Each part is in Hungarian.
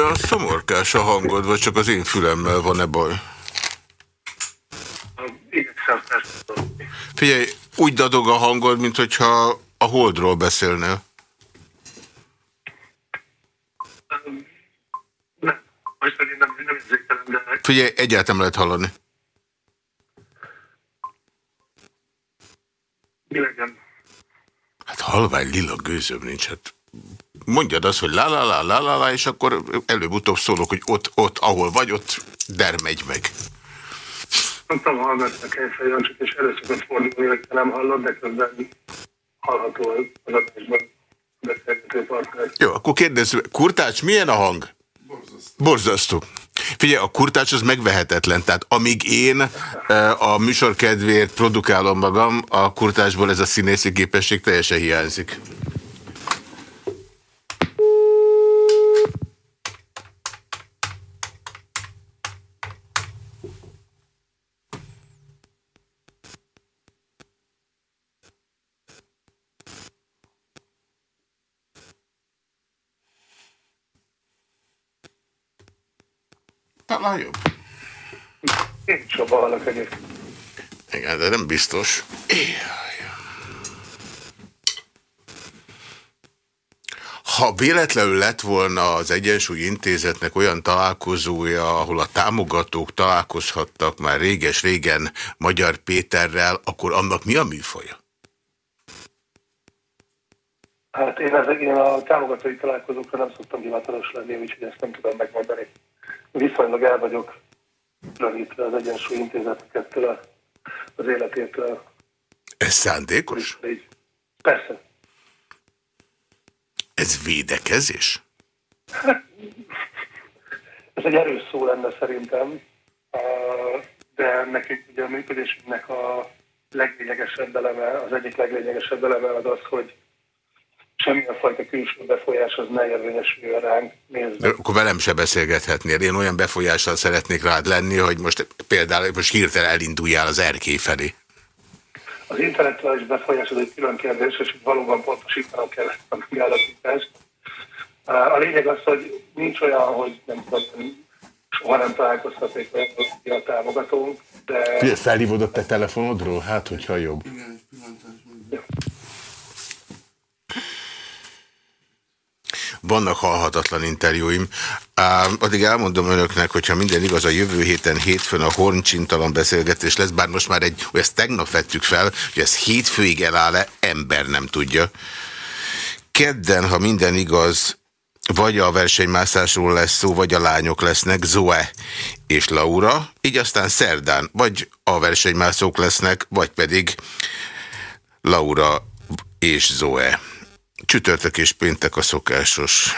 Olyan szomorkás a hangod, vagy csak az én fülemmel van-e baj? Figyelj, úgy dadog a hangod, mint hogyha a holdról beszélnél. Figyelj, egyáltalán lehet hallani. Hát halvány lila gőzöm nincs. Hát mondjad azt, hogy la la és akkor előbb-utóbb szólok, hogy ott, ott, ahol vagy, ott der megy meg. Mondtam, hallgatnak egy Jancsot, és először fordulni, hogy nem hallod, de közben hallható az adásban beszélgető partner. Jó, akkor kérdezzük, Kurtács, milyen a hang? Borzasztó. Borzasztó. Figyelj, a kurtács az megvehetetlen, tehát amíg én a műsor kedvéért produkálom magam, a kurtácsból ez a színészi képesség teljesen hiányzik. Talán jobb. Én jobban hallok egyébként. Igen, de nem biztos. Ha véletlenül lett volna az Egyensúly Intézetnek olyan találkozója, ahol a támogatók találkozhattak már réges-régen Magyar Péterrel, akkor annak mi a műfaja? Hát én, ezek, én a támogatói találkozókra nem szoktam hivatalos lenni, úgyhogy ezt nem tudom megmondani viszonylag el vagyok különítve az Egyensúly Intézetnek az életétől. Ez szándékos? Persze. Ez védekezés? Hát, ez egy erős szó lenne szerintem, de nekünk ugye a működésünknek a leglényegesebb eleme, az egyik leglényegesebb eleme az az, hogy semmilyen fajta külső befolyás az ne érvényesüljön ránk nézve. Akkor velem se beszélgethetnél. Én olyan befolyással szeretnék rád lenni, hogy most például most hirtelen elinduljál az erkély felé. Az intellektuális befolyás az egy külön kérdés, és valóban pontosítanom kell a megállapítást. A lényeg az, hogy nincs olyan, hogy nem tudom, soha nem találkoztaték olyan, hogy a támogatónk, de... Felhívod a te telefonodról? Hát, hogyha jobb. Igen, vannak halhatatlan interjúim. Addig elmondom önöknek, hogyha minden igaz, a jövő héten hétfőn a horncsintalan beszélgetés lesz, bár most már egy, ezt tegnap vettük fel, hogy ez hétfőig eláll-e, ember nem tudja. Kedden, ha minden igaz, vagy a versenymászásról lesz szó, vagy a lányok lesznek, Zoe és Laura, így aztán szerdán vagy a versenymászók lesznek, vagy pedig Laura és Zoe. Csütörtök és péntek a szokásos.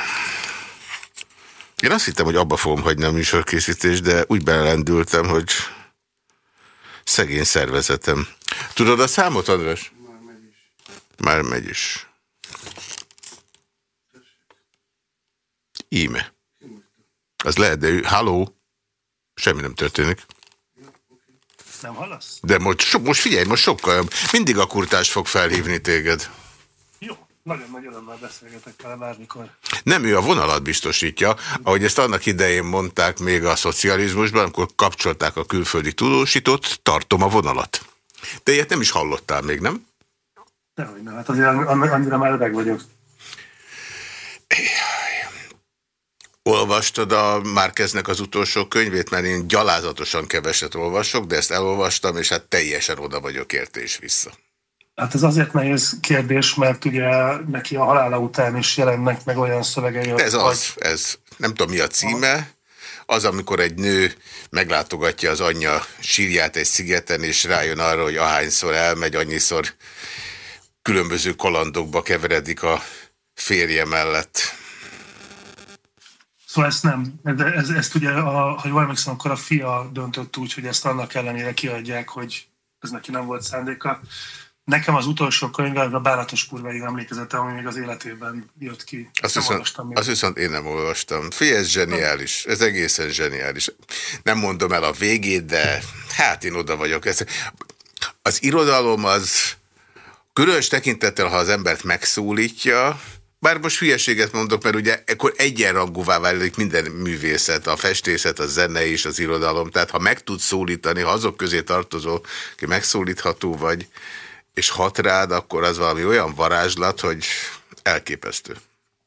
Én azt hittem, hogy abba fogom hagyni a műsorkészítést, de úgy belendültem, hogy szegény szervezetem. Tudod a számot, András? Már megy is. Már megy is. Íme. Az lehet, de halló? Semmi nem történik. Nem hallasz? De most, most figyelj, most sokkal Mindig a kurtás fog felhívni téged. Nagyon nagy örömmel beszélgetek vele bármikor. Nem ő a vonalat biztosítja, ahogy ezt annak idején mondták még a szocializmusban, amikor kapcsolták a külföldi tudósítót, tartom a vonalat. De ilyet nem is hallottál még, nem? Dehogy nem, hát azért annyira már vagyok. Olvastad a Márkeznek az utolsó könyvét, mert én gyalázatosan keveset olvasok, de ezt elolvastam, és hát teljesen oda vagyok értés vissza. Hát ez azért nehéz kérdés, mert ugye neki a halála után is jelennek meg olyan szövegei. Ez az, ez. Nem tudom mi a címe. Az, amikor egy nő meglátogatja az anyja sírját egy szigeten, és rájön arra, hogy ahányszor elmegy, annyiszor különböző kalandokba keveredik a férje mellett. Szóval ezt nem, de ez, ezt ugye, a, ha jól emlékszem, akkor a fia döntött úgy, hogy ezt annak ellenére kiadják, hogy ez neki nem volt szándéka. Nekem az utolsó könyve a Bálatos kurvai emlékezete, ami még az életében jött ki. Azt viszont, azt viszont én nem olvastam. Figyelj, ez zseniális. Ez egészen zseniális. Nem mondom el a végét, de hát én oda vagyok. Ez, az irodalom az különös tekintettel, ha az embert megszólítja, Bár most hülyeséget mondok, mert ugye akkor egyenrangúvá válik minden művészet, a festészet, a zene és az irodalom. Tehát ha meg tudsz szólítani, ha azok közé tartozol, ki megszólítható vagy, és hat rád, akkor az valami olyan varázslat, hogy elképesztő.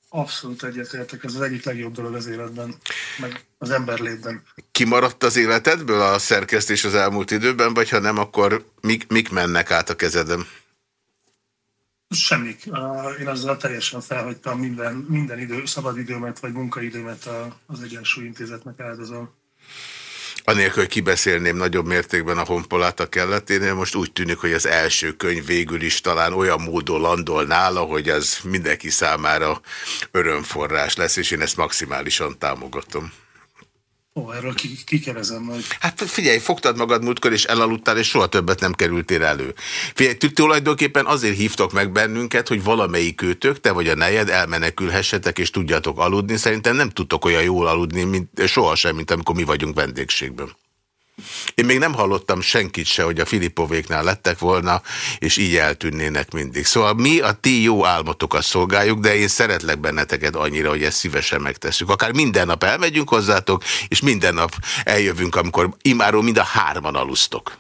Abszolút egyetértek, ez az egyik legjobb dolog az életben, meg az ember létben. Kimaradt az életedből a szerkesztés az elmúlt időben, vagy ha nem, akkor mik, mik mennek át a kezedem? Semmik. Én azzal teljesen felhagytam minden, minden idő, szabadidőmet vagy munkaidőmet az Egyensúly Intézetnek áldozom. Anélkül, hogy kibeszélném nagyobb mértékben a honpolát a kelleténél, most úgy tűnik, hogy az első könyv végül is talán olyan módon landol nála, hogy az mindenki számára örömforrás lesz, és én ezt maximálisan támogatom. Ó, erről kikerezem majd. Hát figyelj, fogtad magad múltkor, és elaludtál, és soha többet nem kerültél elő. Figyelj, tulajdonképpen azért hívtok meg bennünket, hogy valamelyik őtök, te vagy a nejed, elmenekülhessetek, és tudjatok aludni. Szerintem nem tudtok olyan jól aludni, mint sohasem, mint amikor mi vagyunk vendégségben. Én még nem hallottam senkit se, hogy a Filipovéknál lettek volna, és így eltűnnének mindig. Szóval mi a ti jó álmotokat szolgáljuk, de én szeretlek benneteket annyira, hogy ezt szívesen megtesszük. Akár minden nap elmegyünk hozzátok, és minden nap eljövünk, amikor imáról mind a hárman alusztok.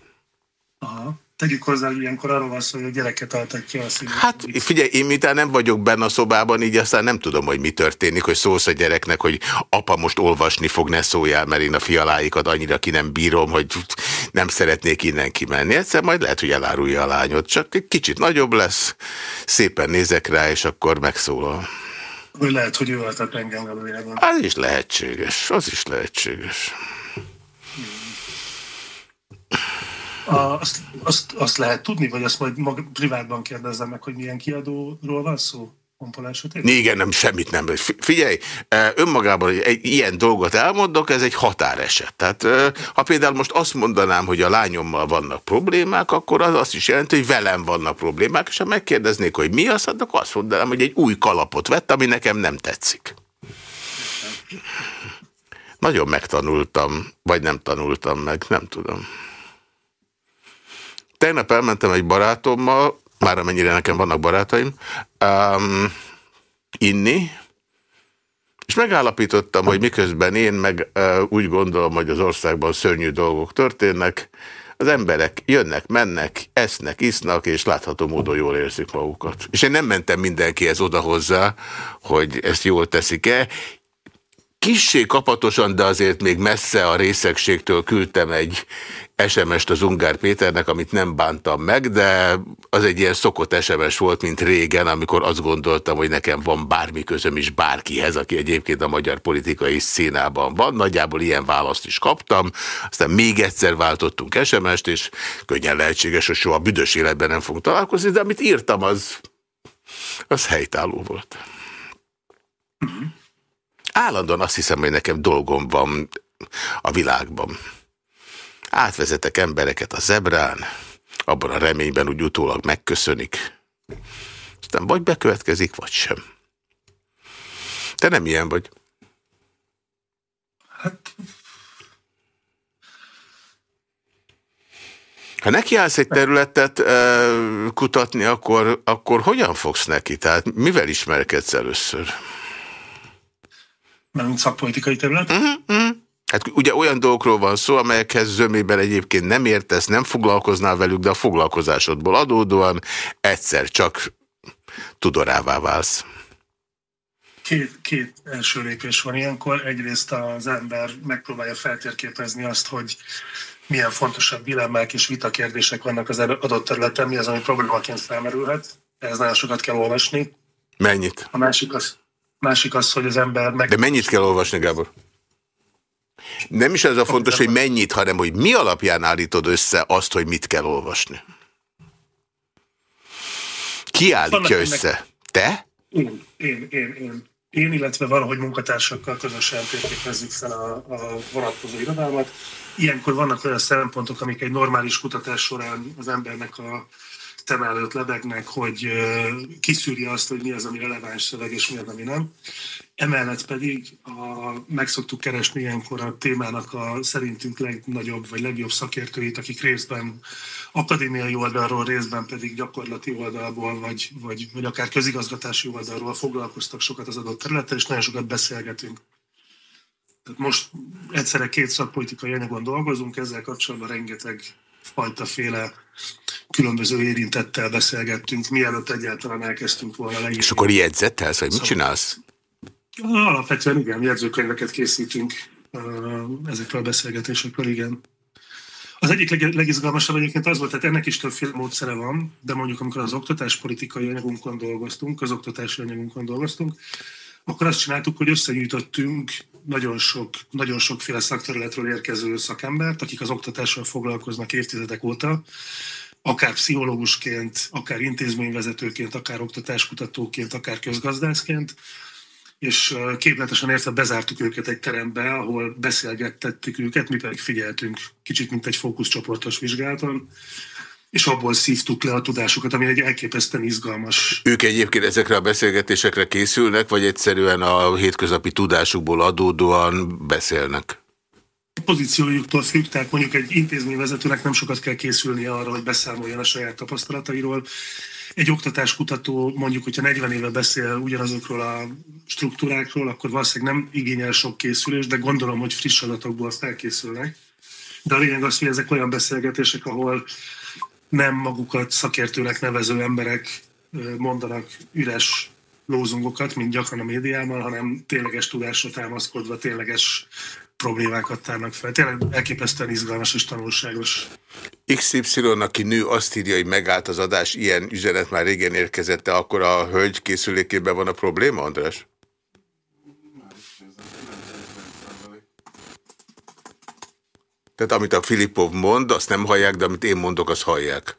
Aha. Tegyük hozzá, hogy ilyenkor arról van szó, hogy a gyereket altatja a szívét. Hát figyelj, én miután nem vagyok benne a szobában, így aztán nem tudom, hogy mi történik, hogy szólsz a gyereknek, hogy apa most olvasni fog, ne szóljál, mert én a fialáikat annyira ki nem bírom, hogy nem szeretnék innen kimenni. Egyszer majd lehet, hogy elárulja a lányot, csak egy kicsit nagyobb lesz, szépen nézek rá, és akkor megszólal. Vagy lehet, hogy ő altat engem valójában. Az is lehetséges, az is lehetséges. Azt, azt, azt lehet tudni, vagy azt majd maga, privátban kérdezzem meg, hogy milyen kiadóról van szó? Igen, nem, semmit nem. Figyelj, önmagában egy ilyen dolgot elmondok, ez egy határeset. Tehát ha például most azt mondanám, hogy a lányommal vannak problémák, akkor az azt is jelenti, hogy velem vannak problémák, és ha megkérdeznék, hogy mi az, akkor azt mondanám, hogy egy új kalapot vett, ami nekem nem tetszik. Nagyon megtanultam, vagy nem tanultam meg, nem tudom. Tegnap elmentem egy barátommal, már amennyire nekem vannak barátaim, um, inni, és megállapítottam, hogy miközben én meg uh, úgy gondolom, hogy az országban szörnyű dolgok történnek, az emberek jönnek, mennek, esznek, isznak, és látható módon jól érzik magukat. És én nem mentem mindenkihez oda hozzá, hogy ezt jól teszik-e. Kissé kapatosan, de azért még messze a részegségtől küldtem egy SMS-t az Ungár Péternek, amit nem bántam meg, de az egy ilyen szokott SMS volt, mint régen, amikor azt gondoltam, hogy nekem van bármi közöm is bárkihez, aki egyébként a magyar politikai színában van. Nagyjából ilyen választ is kaptam, aztán még egyszer váltottunk SMS-t, és könnyen lehetséges, hogy soha büdös életben nem fogunk találkozni, de amit írtam, az, az helytálló volt. Állandóan azt hiszem, hogy nekem dolgom van a világban. Átvezetek embereket a zebrán, abban a reményben úgy utólag megköszönik. Aztán vagy bekövetkezik, vagy sem. Te nem ilyen vagy. Ha nekiállsz egy területet kutatni, akkor, akkor hogyan fogsz neki? Tehát mivel ismerkedsz először? Nem szakpolitikai terület? Uh -huh, uh -huh. Hát ugye olyan dolgokról van szó, amelyekhez zömében egyébként nem értesz, nem foglalkoznál velük, de a foglalkozásodból adódóan egyszer csak tudorává válsz. Két, két első lépés van ilyenkor. Egyrészt az ember megpróbálja feltérképezni azt, hogy milyen fontosabb dilemmák és vitakérdések vannak az adott területen, mi az, ami problémaként felmerülhet. Ez nagyon sokat kell olvasni. Mennyit? A másik az, másik az hogy az ember meg... De mennyit kell olvasni, Gábor? Nem is ez a fontos, hogy mennyit, hanem hogy mi alapján állítod össze azt, hogy mit kell olvasni. Ki állítja össze? Te? Én, én, én, én. Én, illetve valahogy munkatársakkal közösen térképezzük fel a, a vonatkozó irodalmat. Ilyenkor vannak olyan szempontok, amik egy normális kutatás során az embernek a szem előtt lebegnek, hogy kiszűri azt, hogy mi az, ami releváns szöveg, és mi az, ami nem. Emellett pedig a, meg szoktuk keresni ilyenkor a témának a szerintünk legnagyobb vagy legjobb szakértőit, akik részben akadémiai oldalról, részben pedig gyakorlati oldalból, vagy, vagy, vagy akár közigazgatási oldalról foglalkoztak sokat az adott területen, és nagyon sokat beszélgetünk. Tehát most egyszerre két szakpolitikai anyagon dolgozunk, ezzel kapcsolatban rengeteg fajtaféle különböző érintettel beszélgettünk, mielőtt egyáltalán elkezdtünk volna leírni. És akkor jegyzettelsz, vagy mit szóval- csinálsz? Alapvetően igen, jegyzőkönyveket készítünk ezekről a beszélgetésekről, igen. Az egyik leg, legizgalmasabb egyébként az volt, tehát ennek is többféle módszere van, de mondjuk amikor az oktatáspolitikai anyagunkon dolgoztunk, az oktatási anyagunkon dolgoztunk, akkor azt csináltuk, hogy összegyűjtöttünk nagyon, sok, nagyon sokféle szakterületről érkező szakembert, akik az oktatással foglalkoznak évtizedek óta, akár pszichológusként, akár intézményvezetőként, akár oktatáskutatóként, akár közgazdászként, és képletesen érte bezártuk őket egy terembe, ahol beszélgettettük őket, mi pedig figyeltünk, kicsit mint egy fókuszcsoportos vizsgálaton, és abból szívtuk le a tudásukat, ami egy elképesztően izgalmas. Ők egyébként ezekre a beszélgetésekre készülnek, vagy egyszerűen a hétköznapi tudásukból adódóan beszélnek? A pozíciójuktól függ, tehát mondjuk egy intézményvezetőnek nem sokat kell készülnie arra, hogy beszámoljon a saját tapasztalatairól. Egy oktatáskutató mondjuk, hogyha 40 éve beszél ugyanazokról a struktúrákról, akkor valószínűleg nem igényel sok készülés, de gondolom, hogy friss adatokból felkészülnek. De a lényeg az, hogy ezek olyan beszélgetések, ahol nem magukat szakértőnek nevező emberek mondanak üres lózungokat, mint gyakran a médiában, hanem tényleges tudásra támaszkodva tényleges problémákat tárnak fel. Tényleg elképesztően izgalmas és tanulságos. XY, aki nő, azt írja, hogy megállt az adás, ilyen üzenet már régen érkezett, de akkor a hölgy készülékében van a probléma, András? Tehát amit a Filipov mond, azt nem hallják, de amit én mondok, azt hallják.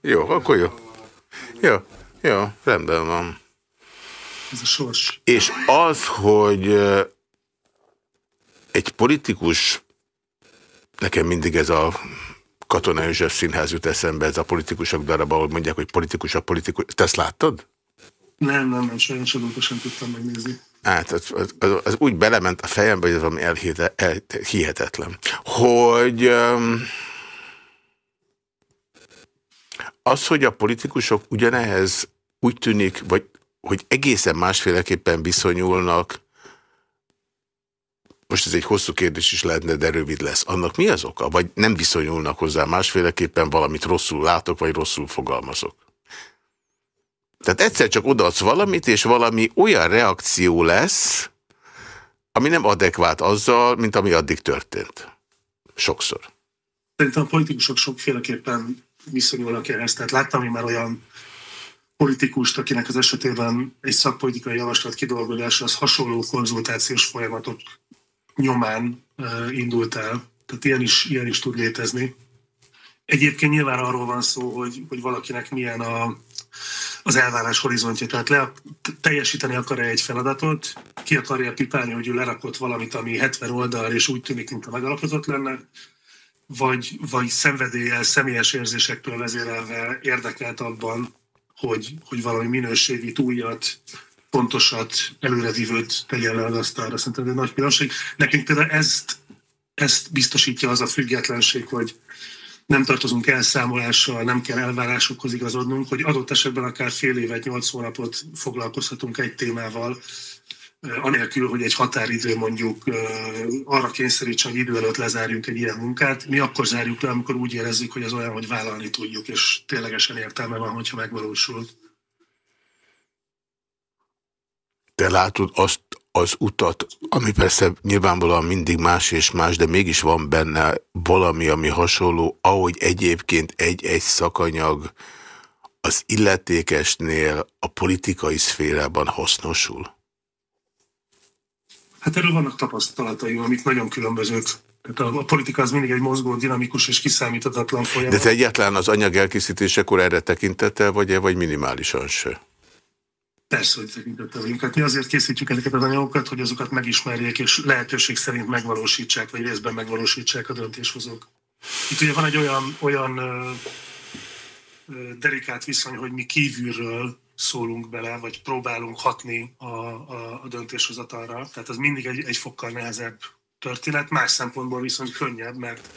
Jó, akkor jó. Jó, jó, rendben van. Ez a sors. És az, hogy egy politikus, nekem mindig ez a Katona József Színház jut eszembe, ez a politikusok darab, ahol mondják, hogy politikus a politikus. Te ezt láttad? Nem, nem, nem, sajnos azóta sem tudtam megnézni. Hát az, az, az, úgy belement a fejembe, hogy ez valami elhite, el, hihetetlen. Hogy az, hogy a politikusok ugyanehez úgy tűnik, vagy hogy egészen másféleképpen viszonyulnak, most ez egy hosszú kérdés is lehetne, de rövid lesz. Annak mi az oka? Vagy nem viszonyulnak hozzá másféleképpen, valamit rosszul látok, vagy rosszul fogalmazok? Tehát egyszer csak odaadsz valamit, és valami olyan reakció lesz, ami nem adekvát azzal, mint ami addig történt. Sokszor. Szerintem a politikusok sokféleképpen viszonyulnak ehhez. Tehát láttam én már olyan politikust, akinek az esetében egy szakpolitikai javaslat kidolgozása az hasonló konzultációs folyamatok nyomán indult el. Tehát ilyen is, ilyen is tud létezni. Egyébként nyilván arról van szó, hogy, hogy valakinek milyen a, az elvárás horizontja. Tehát le, teljesíteni akar-e egy feladatot, ki akarja pipálni, hogy ő lerakott valamit, ami 70 oldal, és úgy tűnik, mint a megalapozott lenne, vagy, vagy szenvedéllyel, személyes érzésektől vezérelve érdekelt abban, hogy, hogy valami minőségi túljat, pontosat, előrevívőt tegyen le az asztalra. Szerintem ez egy nagy különbség. Nekünk például ezt, ezt biztosítja az a függetlenség, hogy nem tartozunk elszámolással, nem kell elvárásokhoz igazodnunk, hogy adott esetben akár fél évet, nyolc hónapot foglalkozhatunk egy témával, eh, anélkül, hogy egy határidő mondjuk eh, arra kényszerítse, hogy idő előtt lezárjunk egy ilyen munkát. Mi akkor zárjuk le, amikor úgy érezzük, hogy az olyan, hogy vállalni tudjuk, és ténylegesen értelme van, hogyha megvalósul. Te látod azt az utat, ami persze nyilvánvalóan mindig más és más, de mégis van benne valami, ami hasonló, ahogy egyébként egy-egy szakanyag az illetékesnél a politikai szférában hasznosul? Hát erről vannak tapasztalataim, amik nagyon különbözők. Tehát a, politika az mindig egy mozgó, dinamikus és kiszámíthatatlan folyamat. De te egyáltalán az anyag elkészítésekor erre tekintettel vagy-e, vagy minimálisan se? Persze, hogy tekintettel. Hát mi azért készítjük ezeket az anyagokat, hogy azokat megismerjék, és lehetőség szerint megvalósítsák, vagy részben megvalósítsák a döntéshozók. Itt ugye van egy olyan, olyan delikát viszony, hogy mi kívülről szólunk bele, vagy próbálunk hatni a, a, a döntéshozatalra. Tehát az mindig egy, egy fokkal nehezebb történet, más szempontból viszont könnyebb, mert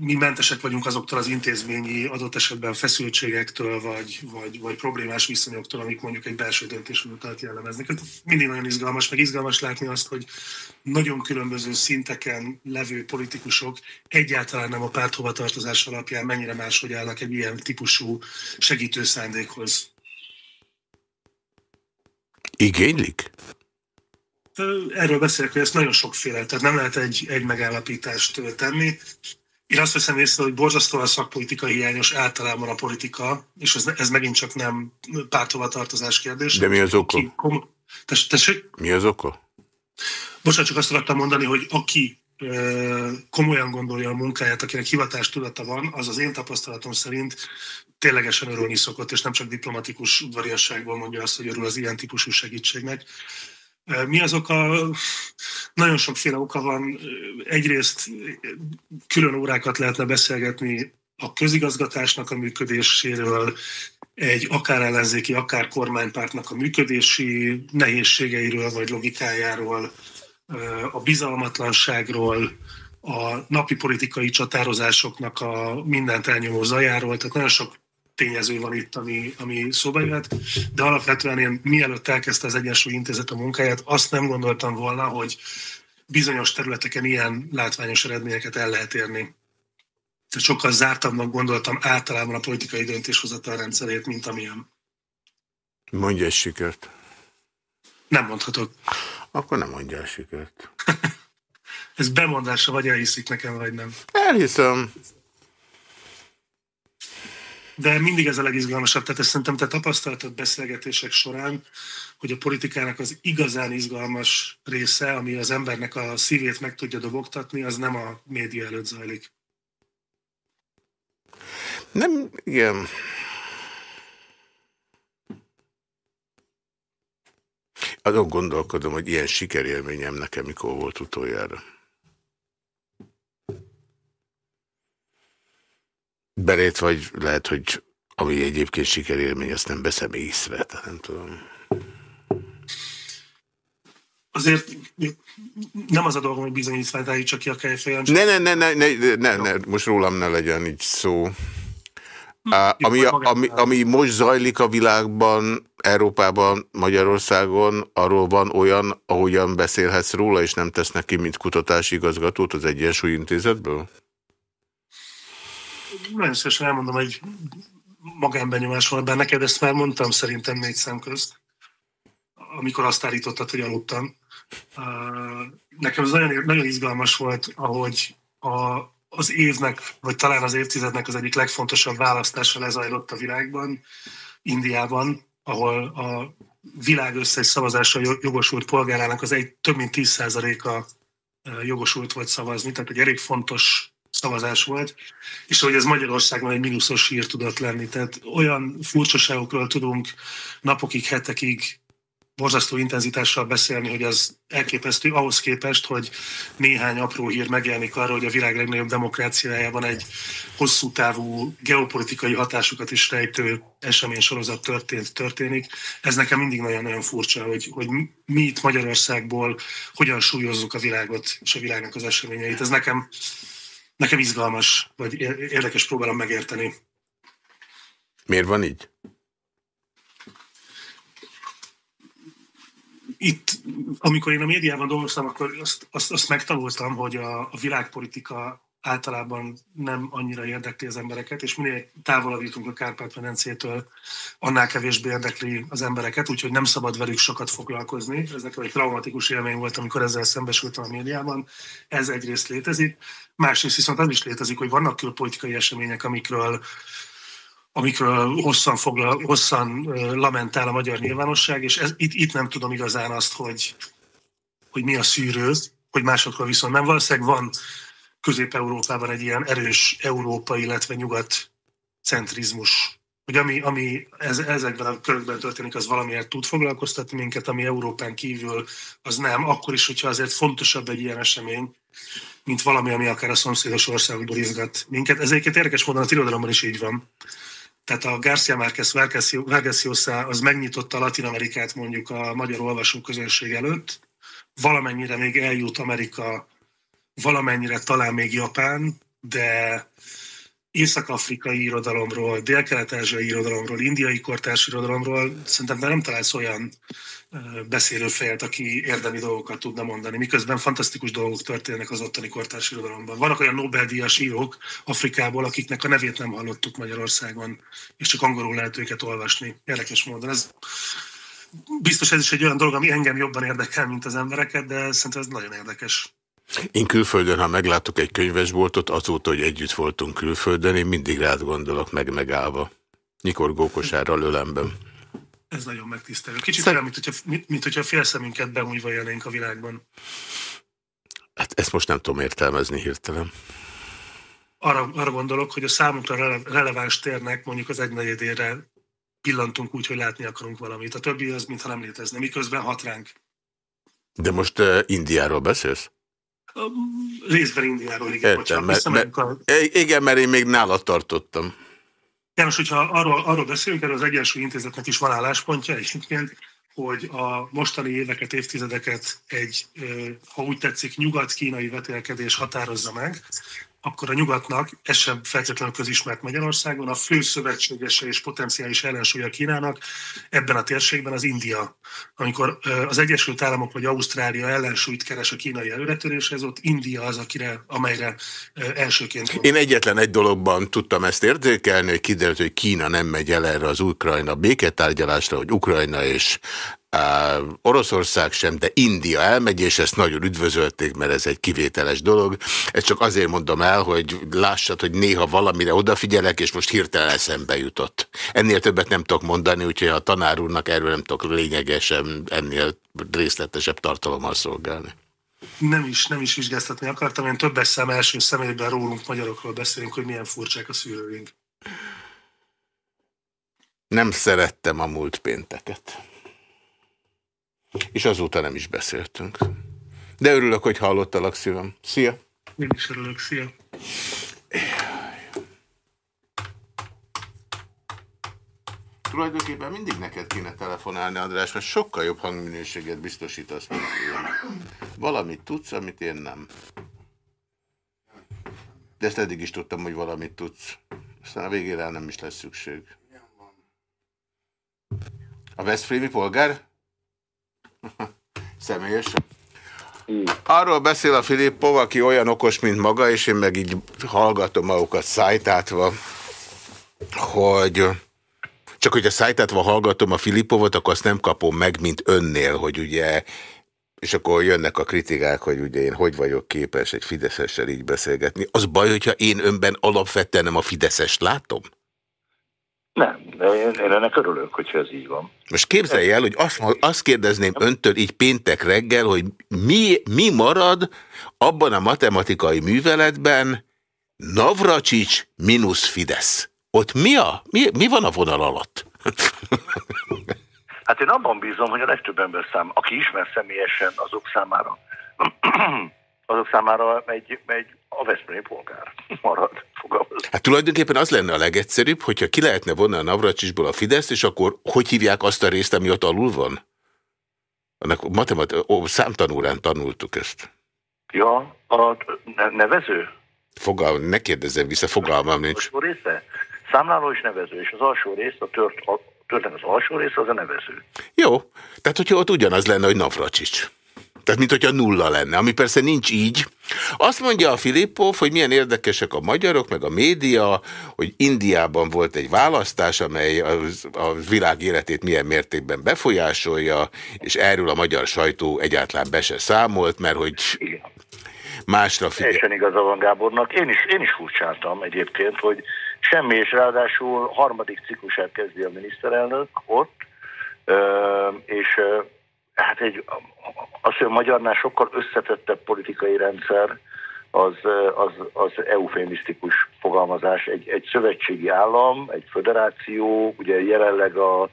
mi mentesek vagyunk azoktól az intézményi adott esetben feszültségektől, vagy, vagy, vagy problémás viszonyoktól, amik mondjuk egy belső döntéshozatalt jellemeznek. Hát mindig nagyon izgalmas, meg izgalmas látni azt, hogy nagyon különböző szinteken levő politikusok egyáltalán nem a párthovatartozás alapján mennyire máshogy állnak egy ilyen típusú segítő szándékhoz. Igénylik? Erről beszélek, hogy ezt nagyon sokféle, tehát nem lehet egy, egy megállapítást tenni. Én azt veszem észre, hogy borzasztóan szakpolitika hiányos általában a politika, és ez, ez megint csak nem párthovatartozás kérdés. De mi az oka? Ki, kom, tess, tessék? Mi az oka? Bocsánat, csak azt akartam mondani, hogy aki komolyan gondolja a munkáját, akinek hivatás tudata van, az az én tapasztalatom szerint ténylegesen örülni szokott, és nem csak diplomatikus udvariasságból mondja azt, hogy örül az ilyen típusú segítségnek. Mi az oka? Nagyon sokféle oka van. Egyrészt külön órákat lehetne beszélgetni a közigazgatásnak a működéséről, egy akár ellenzéki, akár kormánypártnak a működési nehézségeiről vagy logikájáról, a bizalmatlanságról, a napi politikai csatározásoknak a mindent elnyomó zajáról, tehát nagyon sok tényező van itt, ami, ami szóba jöhet, de alapvetően én mielőtt elkezdte az Egyensúly Intézet a munkáját, azt nem gondoltam volna, hogy bizonyos területeken ilyen látványos eredményeket el lehet érni. Tehát sokkal zártabbnak gondoltam általában a politikai döntéshozatal rendszerét, mint amilyen. Mondja egy sikert. Nem mondhatok. Akkor nem mondja a sikert. Ez bemondása, vagy elhiszik nekem, vagy nem? Elhiszem de mindig ez a legizgalmasabb. Tehát ezt szerintem te tapasztaltad beszélgetések során, hogy a politikának az igazán izgalmas része, ami az embernek a szívét meg tudja dobogtatni, az nem a média előtt zajlik. Nem, igen. Azon gondolkodom, hogy ilyen sikerélményem nekem mikor volt utoljára. Belét vagy lehet, hogy ami egyébként sikerélmény, azt nem veszem észre, tehát nem tudom. Azért nem az a dolgom, hogy bizonyítványt állítsak ki a kejfejancsi. Ne, ne, ne, ne, ne, ne, ne, most rólam ne legyen így szó. Á, ami, ami, ami most zajlik a világban, Európában, Magyarországon, arról van olyan, ahogyan beszélhetsz róla, és nem tesznek ki, mint kutatási igazgatót az Egyensúly Intézetből? Nagyon szívesen elmondom, hogy magánbenyomás volt benne, neked ezt már mondtam szerintem négy szem közt, amikor azt állítottad, hogy aludtam. Nekem ez nagyon, nagyon izgalmas volt, ahogy a, az évnek, vagy talán az évtizednek az egyik legfontosabb választása lezajlott a világban, Indiában, ahol a világ összes szavazásra jogosult polgárának az egy több mint 10%-a jogosult volt szavazni, tehát egy elég fontos szavazás volt, és hogy ez Magyarországon egy mínuszos hír tudott lenni. Tehát olyan furcsaságokról tudunk napokig, hetekig borzasztó intenzitással beszélni, hogy az elképesztő ahhoz képest, hogy néhány apró hír megjelenik arról, hogy a világ legnagyobb demokráciájában egy hosszú távú geopolitikai hatásokat is rejtő esemény sorozat történt, történik. Ez nekem mindig nagyon-nagyon furcsa, hogy, hogy mi itt Magyarországból hogyan súlyozzuk a világot és a világnak az eseményeit. Ez nekem nekem izgalmas, vagy érdekes próbálom megérteni. Miért van így? Itt, amikor én a médiában dolgoztam, akkor azt, azt, azt megtanultam, hogy a, a világpolitika általában nem annyira érdekli az embereket, és minél távolabb jutunk a Kárpát-medencétől, annál kevésbé érdekli az embereket, úgyhogy nem szabad velük sokat foglalkozni. Ez nekem egy traumatikus élmény volt, amikor ezzel szembesültem a médiában. Ez egyrészt létezik. Másrészt viszont az is létezik, hogy vannak külpolitikai események, amikről amikről hosszan, foglal, hosszan lamentál a magyar nyilvánosság, és ez, itt, itt nem tudom igazán azt, hogy, hogy mi a szűrő, hogy másodkor viszont nem. Valószínűleg van Közép-Európában egy ilyen erős Európa, illetve nyugat centrizmus hogy ami, ami ez, ezekben a körökben történik, az valamiért tud foglalkoztatni minket, ami Európán kívül, az nem. Akkor is, hogyha azért fontosabb egy ilyen esemény, mint valami, ami akár a szomszédos országokból izgat minket. Ez egyébként érdekes módon a irodalomban is így van. Tehát a Garcia Márquez Vargas Llosa az megnyitotta Latin Amerikát mondjuk a magyar olvasóközönség előtt, valamennyire még eljut Amerika, valamennyire talán még Japán, de észak-afrikai irodalomról, dél-kelet-ázsiai irodalomról, indiai kortárs irodalomról szerintem nem találsz olyan beszélő fejet, aki érdemi dolgokat tudna mondani, miközben fantasztikus dolgok történnek az ottani kortárs irodalomban. Vannak olyan Nobel-díjas írók Afrikából, akiknek a nevét nem hallottuk Magyarországon, és csak angolul lehet őket olvasni. Érdekes módon. Ez biztos ez is egy olyan dolog, ami engem jobban érdekel, mint az embereket, de szerintem ez nagyon érdekes. Én külföldön, ha meglátok egy könyvesboltot, azóta, hogy együtt voltunk külföldön, én mindig rád gondolok meg megállva. Nikor Gókosárral ölemben. Ez nagyon megtisztelő. Kicsit Szer... olyan, mint hogyha, mint, mint hogyha félszemünket bemújva élnénk a világban. Hát ezt most nem tudom értelmezni hirtelen. Arra, arra gondolok, hogy a számunkra rele, releváns térnek mondjuk az egynegyedére pillantunk úgy, hogy látni akarunk valamit. A többi az, mintha nem létezne, miközben hat ránk. De most uh, Indiáról beszélsz? Részben Indiáról, igen. Értem, mert, mert, a... Igen, mert én még nálad tartottam. János, hogyha arról, arról beszélünk, erről az Egyensúly Intézetnek is van álláspontja egyébként, hogy a mostani éveket, évtizedeket egy, ha úgy tetszik, nyugat-kínai vetélkedés határozza meg, akkor a nyugatnak, ez sem feltétlenül közismert Magyarországon, a fő szövetségese és potenciális ellensúlya Kínának ebben a térségben az India. Amikor az Egyesült Államok vagy Ausztrália ellensúlyt keres a kínai előretöréshez, ott India az, akire, amelyre elsőként... Én egyetlen egy dologban tudtam ezt érzékelni, hogy kiderült, hogy Kína nem megy el erre az Ukrajna béketárgyalásra, hogy Ukrajna és Uh, Oroszország sem, de India elmegy, és ezt nagyon üdvözölték, mert ez egy kivételes dolog. Ezt csak azért mondom el, hogy lássad, hogy néha valamire odafigyelek, és most hirtelen eszembe jutott. Ennél többet nem tudok mondani, úgyhogy a tanár úrnak erről nem tudok lényegesen, ennél részletesebb tartalommal szolgálni. Nem is, nem is vizsgáztatni akartam, én többes szem első személyben rólunk magyarokról beszélünk, hogy milyen furcsák a szűrőink. Nem szerettem a múlt pénteket. És azóta nem is beszéltünk. De örülök, hogy hallottalak szívem. Szia! Én is örülök, szia! Tulajdonképpen mindig neked kéne telefonálni, András, mert sokkal jobb hangminőséget biztosítasz, mint én. Valamit tudsz, amit én nem. De ezt eddig is tudtam, hogy valamit tudsz. Aztán a végére nem is lesz szükség. A Veszprémi polgár? Személyesen? Arról beszél a Filippov, aki olyan okos, mint maga, és én meg így hallgatom magukat szájtátva, hogy csak hogy a szájtátva hallgatom a Filippovot, akkor azt nem kapom meg, mint önnél, hogy ugye, és akkor jönnek a kritikák, hogy ugye én hogy vagyok képes egy Fideszessel így beszélgetni. Az baj, hogyha én önben alapvetően nem a Fideszest látom? Nem, de én, én ennek örülök, hogyha ez így van. Most képzelj el, hogy azt, azt kérdezném öntől így péntek reggel, hogy mi, mi marad abban a matematikai műveletben Navracsics mínusz Fidesz. Ott mi, a, mi, mi van a vonal alatt? Hát én abban bízom, hogy a legtöbb ember szám, aki ismer személyesen, azok számára azok számára egy, egy a Veszprémi polgár marad. Fogalmaz. Hát tulajdonképpen az lenne a legegyszerűbb, hogyha ki lehetne vonni a Navracsisból a Fidesz, és akkor hogy hívják azt a részt, ami ott alul van? Annak matemat számtanúrán tanultuk ezt. Ja, a nevező? Fogal, ne kérdezzem vissza, fogalmam nincs. A része? Számláló és nevező, és az alsó rész, a tört, a történet az alsó rész, az a nevező. Jó, tehát hogyha ott ugyanaz lenne, hogy Navracsics. Tehát, mint hogyha nulla lenne, ami persze nincs így. Azt mondja a Filippov, hogy milyen érdekesek a magyarok, meg a média, hogy Indiában volt egy választás, amely a, a világ életét milyen mértékben befolyásolja, és erről a magyar sajtó egyáltalán be se számolt, mert hogy másra figyel. Teljesen igaza van Gábornak. Én is, én is furcsáltam egyébként, hogy semmi, és ráadásul harmadik ciklusát kezdi a miniszterelnök ott, és hát egy, az, hogy a magyarnál sokkal összetettebb politikai rendszer, az, az, az eufémisztikus megfogalmazás, egy, egy szövetségi állam, egy föderáció, ugye jelenleg a,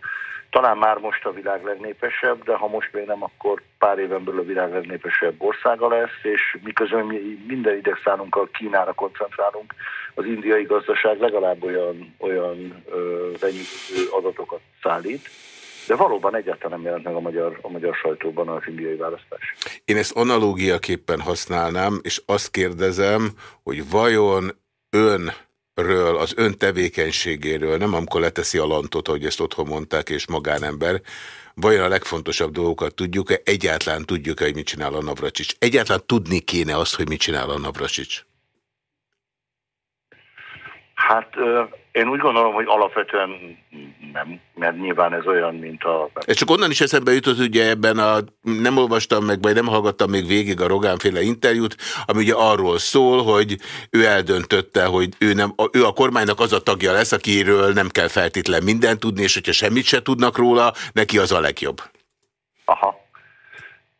talán már most a világ legnépesebb, de ha most még nem, akkor pár éven belül a világ legnépesebb országa lesz, és miközben mi minden idegszánunkkal Kínára koncentrálunk, az indiai gazdaság legalább olyan, olyan venyűző adatokat szállít, de valóban egyáltalán nem jelent meg a magyar, a magyar sajtóban az indiai választás. Én ezt analógiaképpen használnám, és azt kérdezem, hogy vajon ön ről, az ön tevékenységéről, nem amikor leteszi a lantot, ahogy ezt otthon mondták, és magánember, vajon a legfontosabb dolgokat tudjuk-e? Egyáltalán tudjuk-e, hogy mit csinál a Navracsics? Egyáltalán tudni kéne azt, hogy mit csinál a Navracsics? Hát én úgy gondolom, hogy alapvetően nem, mert nyilván ez olyan, mint a... Ez csak onnan is eszembe jutott, ugye ebben a, nem olvastam meg, vagy nem hallgattam még végig a Rogánféle interjút, ami ugye arról szól, hogy ő eldöntötte, hogy ő, nem, ő a kormánynak az a tagja lesz, akiről nem kell feltétlen mindent tudni, és hogyha semmit se tudnak róla, neki az a legjobb. Aha.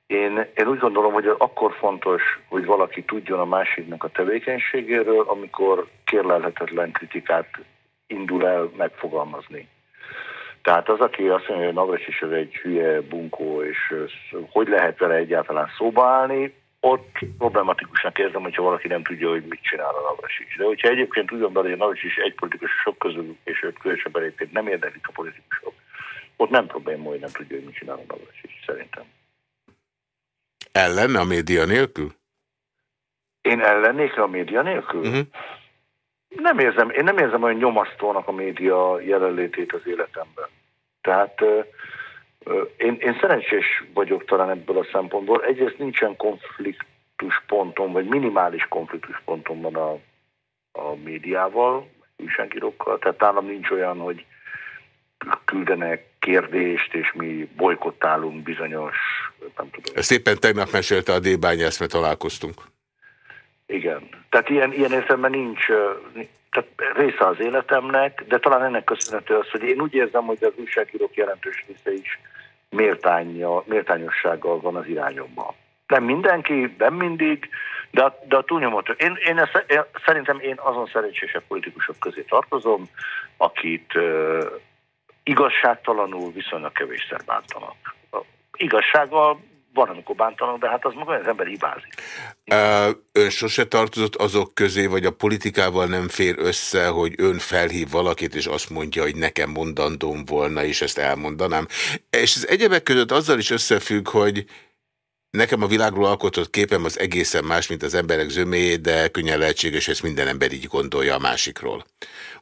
Én, én úgy gondolom, hogy akkor fontos, hogy valaki tudjon a másiknak a tevékenységéről, amikor kérlelhetetlen kritikát indul el megfogalmazni. Tehát az, aki azt mondja, hogy Navas is ez egy hülye bunkó, és hogy lehet vele egyáltalán szóba állni, ott problematikusnak érzem, hogyha valaki nem tudja, hogy mit csinál a Navracsics. De hogyha egyébként úgy gondolja, hogy a Navracsics egy politikus sok közül, és őt különösebben egyébként nem érdeklik a politikusok, ott nem probléma, hogy nem tudja, hogy mit csinál a Navracsics, szerintem. Ellenne a média nélkül? Én ellennék a média nélkül? Uh mhm. -huh. Nem érzem, én nem érzem olyan nyomasztónak a média jelenlétét az életemben. Tehát én, én szerencsés vagyok talán ebből a szempontból. Egyrészt nincsen konfliktus pontom, vagy minimális konfliktus pontom van a, a médiával, újságírókkal. Tehát nálam nincs olyan, hogy küldenek kérdést, és mi bolykottálunk bizonyos, nem tudom. Ezt éppen tegnap mesélte a D-bányász, találkoztunk. Igen. Tehát ilyen, ilyen értelemben nincs, tehát része az életemnek, de talán ennek köszönhető az, hogy én úgy érzem, hogy az újságírók jelentős része is méltánya, méltányossággal van az irányomban. Nem mindenki, nem mindig, de a, de a túlnyomó én, én, ezt, én, szerintem én azon szerencsésebb politikusok közé tartozom, akit uh, igazságtalanul viszonylag kevésszer bántanak. Igazsággal van, amikor bántanak, de hát az maga az ember hibázik. Ön sose tartozott azok közé, vagy a politikával nem fér össze, hogy ön felhív valakit, és azt mondja, hogy nekem mondandóm volna, és ezt elmondanám. És ez egyebek között azzal is összefügg, hogy Nekem a világról alkotott képem az egészen más, mint az emberek zöméjé, de könnyen lehetséges, hogy ezt minden ember így gondolja a másikról.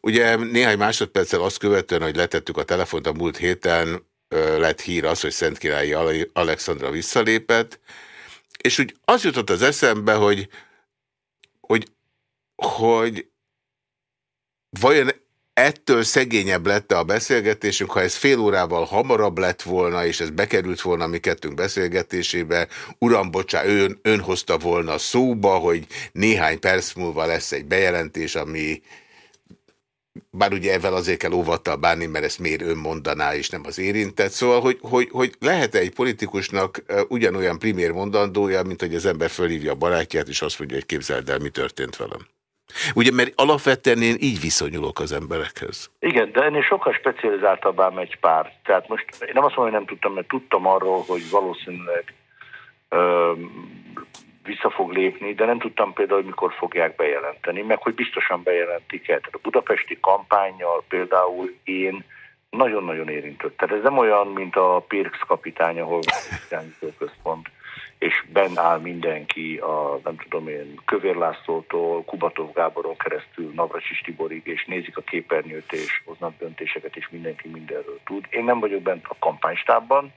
Ugye néhány másodperccel azt követően, hogy letettük a telefont a múlt héten, lett hír az, hogy Szentkirályi Alexandra visszalépett, és úgy az jutott az eszembe, hogy, hogy, hogy vajon ettől szegényebb lett a beszélgetésünk, ha ez fél órával hamarabb lett volna, és ez bekerült volna mi kettünk beszélgetésébe, uram, bocsá, ön, ön hozta volna szóba, hogy néhány perc múlva lesz egy bejelentés, ami bár ugye ezzel azért kell óvattal bánni, mert ezt miért ön mondaná, és nem az érintett. Szóval, hogy, hogy, hogy lehet -e egy politikusnak ugyanolyan primér mondandója, mint hogy az ember fölhívja a barátját, és azt mondja, hogy képzeld el, mi történt velem. Ugye, mert alapvetően én így viszonyulok az emberekhez. Igen, de ennél sokkal specializáltabb ám egy pár. Tehát most én nem azt mondom, hogy nem tudtam, mert tudtam arról, hogy valószínűleg vissza fog lépni, de nem tudtam például, mikor fogják bejelenteni, meg hogy biztosan bejelentik el. Tehát a budapesti kampányjal például én nagyon-nagyon érintett. Tehát ez nem olyan, mint a Pirx kapitány, ahol a központ és benn áll mindenki a, nem tudom én, Kövér Lászlótól, Kubatov Gáboron keresztül, Navracsis Tiborig, és nézik a képernyőt, és hoznak döntéseket, és mindenki mindenről tud. Én nem vagyok bent a kampánystábban,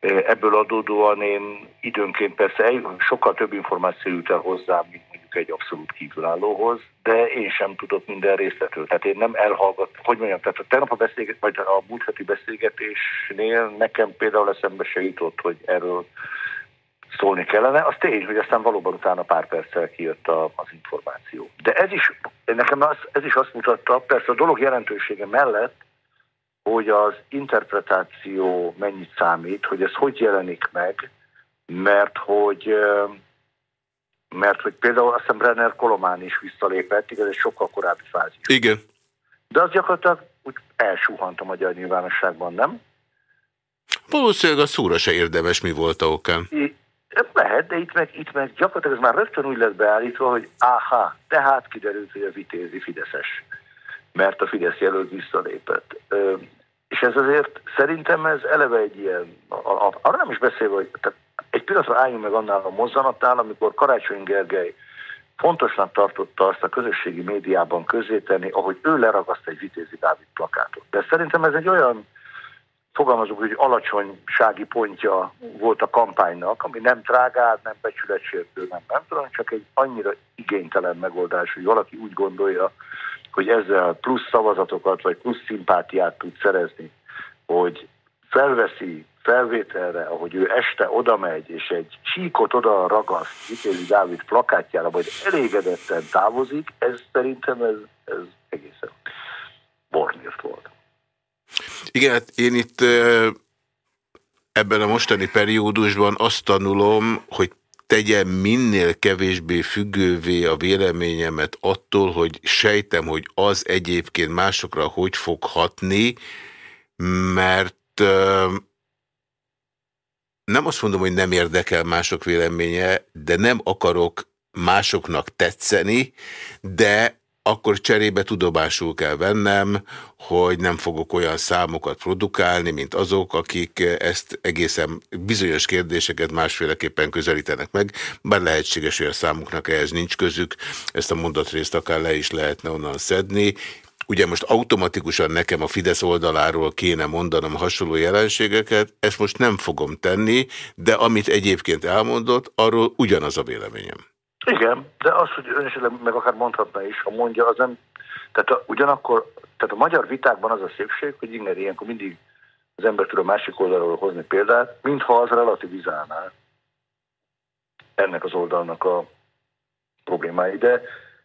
Ebből adódóan én időnként persze sokkal több információ jut el hozzám, mint mondjuk egy abszolút kívülállóhoz, de én sem tudok minden részletről. Tehát én nem elhallgat, hogy mondjam, tehát a tegnap a beszélget, vagy a múlt heti beszélgetésnél nekem például eszembe se jutott, hogy erről szólni kellene. Az tény, hogy aztán valóban utána pár perccel kijött a, az információ. De ez is, nekem az, ez is azt mutatta, persze a dolog jelentősége mellett, hogy az interpretáció mennyit számít, hogy ez hogy jelenik meg, mert hogy mert hogy például azt hiszem Brenner Kolomán is visszalépett, igaz, egy sokkal korábbi fázis. Igen. De az gyakorlatilag úgy elsuhant a magyar nyilvánosságban, nem? Valószínűleg a szóra se érdemes, mi volt a okán. I lehet, de itt meg, itt meg gyakorlatilag ez már rögtön úgy lett beállítva, hogy aha, tehát kiderült, hogy a vitézi Fideszes, mert a Fidesz jelölt visszalépett. És ez azért szerintem ez eleve egy ilyen, arra nem is beszélve, hogy tehát egy pillanatra álljunk meg annál a mozzanatnál, amikor Karácsony Gergely fontosnak tartotta azt a közösségi médiában közzétenni, ahogy ő leragaszt egy Vitézi Dávid plakátot. De szerintem ez egy olyan, fogalmazunk, hogy alacsonysági pontja volt a kampánynak, ami nem drágád, nem becsületsértő, nem, nem tudom, csak egy annyira igénytelen megoldás, hogy valaki úgy gondolja, hogy ezzel plusz szavazatokat, vagy plusz szimpátiát tud szerezni, hogy felveszi felvételre, ahogy ő este oda megy, és egy csíkot oda ragaszt Vitézi Dávid plakátjára, vagy elégedetten távozik, ez szerintem ez, ez egészen bornírt volt. Igen, hát én itt ebben a mostani periódusban azt tanulom, hogy tegye minél kevésbé függővé a véleményemet attól, hogy sejtem, hogy az egyébként másokra hogy fog hatni, mert nem azt mondom, hogy nem érdekel mások véleménye, de nem akarok másoknak tetszeni, de akkor cserébe tudomásul kell vennem, hogy nem fogok olyan számokat produkálni, mint azok, akik ezt egészen bizonyos kérdéseket másféleképpen közelítenek meg, bár lehetséges, hogy a számuknak ehhez nincs közük, ezt a mondatrészt akár le is lehetne onnan szedni. Ugye most automatikusan nekem a Fidesz oldaláról kéne mondanom hasonló jelenségeket, ezt most nem fogom tenni, de amit egyébként elmondott, arról ugyanaz a véleményem. Igen, de az, hogy ön esetleg meg akár mondhatna is, ha mondja, az nem... Tehát a, ugyanakkor, tehát a magyar vitákban az a szépség, hogy innen ilyenkor mindig az ember tud a másik oldalról hozni példát, mintha az relativizálná ennek az oldalnak a problémái. De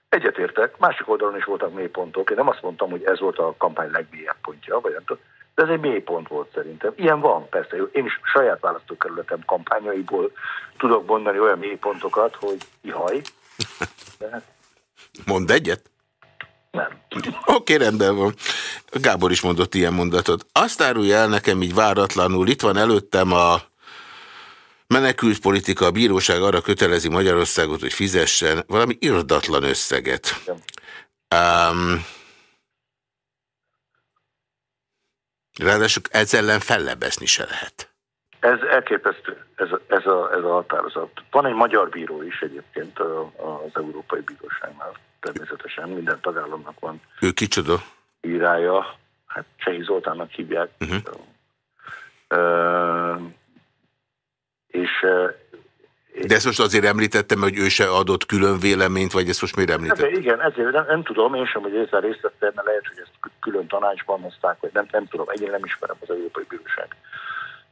egyetértek, másik oldalon is voltak mélypontok. Én nem azt mondtam, hogy ez volt a kampány legmélyebb pontja, vagy nem tudom, de ez egy mélypont volt szerintem. Ilyen van, persze. Én is saját választókerületem kampányaiból tudok mondani olyan mélypontokat, hogy ihaj. De... Mondd egyet? Nem. Oké, okay, rendben van. Gábor is mondott ilyen mondatot. Azt árulja el nekem így váratlanul, itt van előttem a menekült politika, a bíróság arra kötelezi Magyarországot, hogy fizessen valami irdatlan összeget. Um, Ráadásul ez ellen fellebeszni se lehet. Ez elképesztő, ez a, ez, a, ez a határozat. Van egy magyar bíró is egyébként az Európai Bíróságnál, természetesen minden tagállamnak van. Ő kicsoda? Írája, hát Csehi Zoltánnak hívják. Uh -huh. uh, és de ezt most azért említettem, hogy ő se adott külön véleményt, vagy ezt most miért említettem? Hát, igen, ezért nem, nem tudom, én sem, hogy ezzel részt vettem, mert lehet, hogy ezt külön tanácsban hozták, vagy nem, nem tudom, egyébként nem ismerem az Európai Bíróság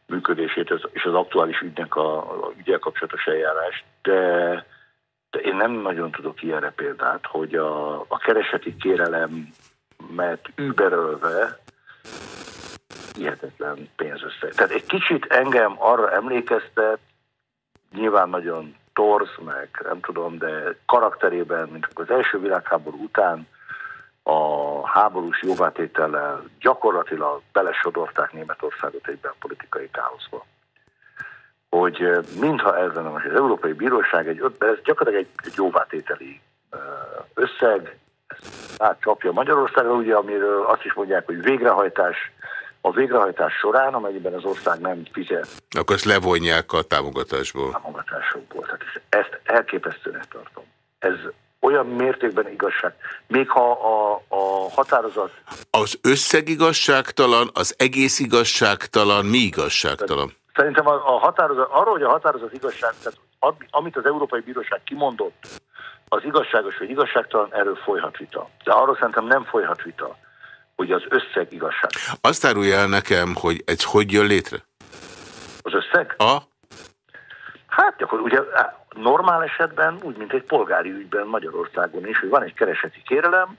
működését és az aktuális ügynek a, a ügyel kapcsolatos eljárást, de, de én nem nagyon tudok ilyenre példát, hogy a, a kereseti kérelemet überölve hihetetlen pénzösszeg. Tehát egy kicsit engem arra emlékeztet, nyilván nagyon torz, meg nem tudom, de karakterében, mint az első világháború után a háborús jóvátétellel gyakorlatilag belesodorták Németországot egy politikai káoszba. Hogy mintha ez lenne most az Európai Bíróság, egy, ez gyakorlatilag egy, egy jóvátételi összeg, átcsapja Magyarországra, ugye, amiről azt is mondják, hogy végrehajtás a végrehajtás során, amelyben az ország nem fizet. Akkor ezt levonják a támogatásból. Támogatásokból. Tehát ezt elképesztőnek tartom. Ez olyan mértékben igazság. Még ha a, a határozat... Az összeg igazságtalan, az egész igazságtalan, mi igazságtalan? Szerintem a, a határozat, arról, hogy a határozat igazság, tehát amit az Európai Bíróság kimondott, az igazságos vagy igazságtalan, erről folyhat vita. De arról szerintem nem folyhat vita hogy az összeg igazság. Azt árulja el nekem, hogy ez hogy jön létre? Az összeg? A? Hát akkor ugye normál esetben, úgy, mint egy polgári ügyben Magyarországon is, hogy van egy kereseti kérelem,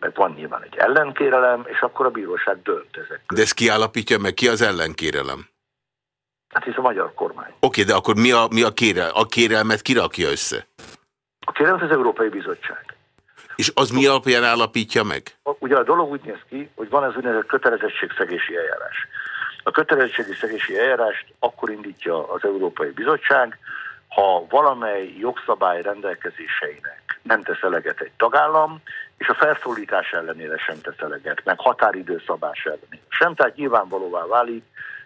meg van nyilván egy ellenkérelem, és akkor a bíróság dönt ezek. De ezt kiállapítja meg, ki az ellenkérelem? Hát hisz a magyar kormány. Oké, de akkor mi a, mi a kérel? A kérelmet kirakja össze? A kérelmet az Európai Bizottság. És az mi alapján állapítja meg? Ugye a dolog úgy néz ki, hogy van az úgynevezett kötelezettségszegési eljárás. A kötelezettségszegési eljárást akkor indítja az Európai Bizottság, ha valamely jogszabály rendelkezéseinek nem tesz eleget egy tagállam, és a felszólítás ellenére sem tesz eleget, meg határidőszabás ellenére sem. Tehát nyilvánvalóvá válik,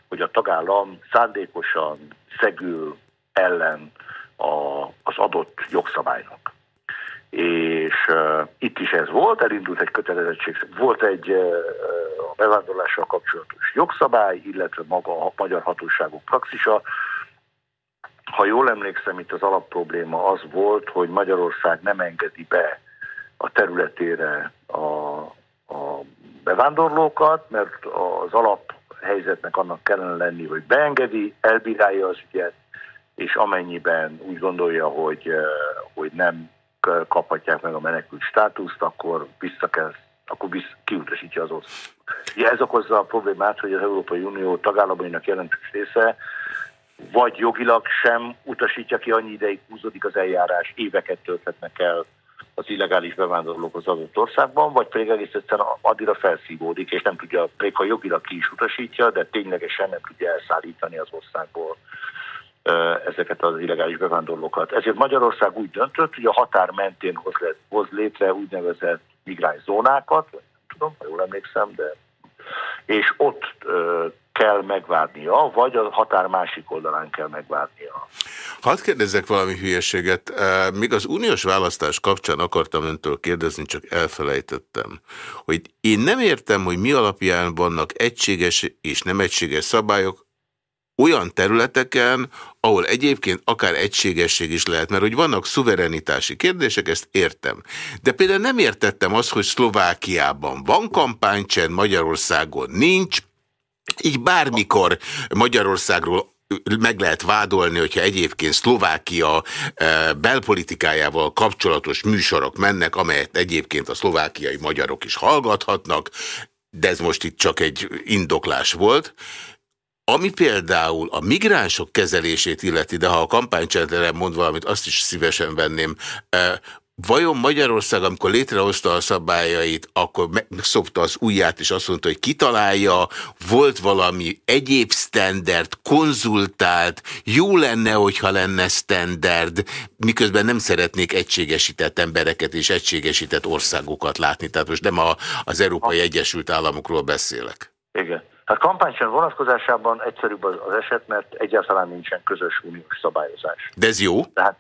hogy a tagállam szándékosan szegül ellen a, az adott jogszabálynak. És uh, itt is ez volt, elindult egy kötelezettség, volt egy uh, a bevándorlással kapcsolatos jogszabály, illetve maga a magyar hatóságok praxisa, ha jól emlékszem, itt az alapprobléma az volt, hogy Magyarország nem engedi be a területére a, a bevándorlókat, mert az alaphelyzetnek annak kellene lenni, hogy beengedi, elbírálja az ügyet, és amennyiben úgy gondolja, hogy, hogy nem kaphatják meg a menekült státuszt, akkor vissza kell, akkor vissza, kiutasítja az ország. Ja, ez okozza a problémát, hogy az Európai Unió tagállamainak jelentős része vagy jogilag sem utasítja ki, annyi ideig húzódik az eljárás, éveket tölthetnek el az illegális bevándorlók az adott országban, vagy pedig egész egyszerűen addigra felszívódik, és nem tudja, még ha jogilag ki is utasítja, de ténylegesen nem tudja elszállítani az országból ezeket az illegális bevándorlókat. Ezért Magyarország úgy döntött, hogy a határ mentén hoz, le, hoz létre úgynevezett migráns zónákat, nem tudom, ha jól emlékszem, de és ott kell megvárnia, vagy a határ másik oldalán kell megvárnia. Hadd kérdezzek valami hülyeséget. Még az uniós választás kapcsán akartam öntől kérdezni, csak elfelejtettem, hogy én nem értem, hogy mi alapján vannak egységes és nem egységes szabályok, olyan területeken, ahol egyébként akár egységesség is lehet, mert hogy vannak szuverenitási kérdések, ezt értem. De például nem értettem azt, hogy Szlovákiában van kampánycsend, Magyarországon nincs, így bármikor Magyarországról meg lehet vádolni, hogyha egyébként Szlovákia belpolitikájával kapcsolatos műsorok mennek, amelyet egyébként a szlovákiai magyarok is hallgathatnak, de ez most itt csak egy indoklás volt. Ami például a migránsok kezelését illeti, de ha a kampánycsendere mond valamit, azt is szívesen venném, Vajon Magyarország, amikor létrehozta a szabályait, akkor megszopta az ujját, és azt mondta, hogy kitalálja, volt valami egyéb standard, konzultált, jó lenne, hogyha lenne standard, miközben nem szeretnék egységesített embereket és egységesített országokat látni. Tehát most nem a, az Európai Egyesült Államokról beszélek. Igen. Hát kampánysor vonatkozásában egyszerűbb az, az eset, mert egyáltalán nincsen közös uniós szabályozás. De ez jó? Tehát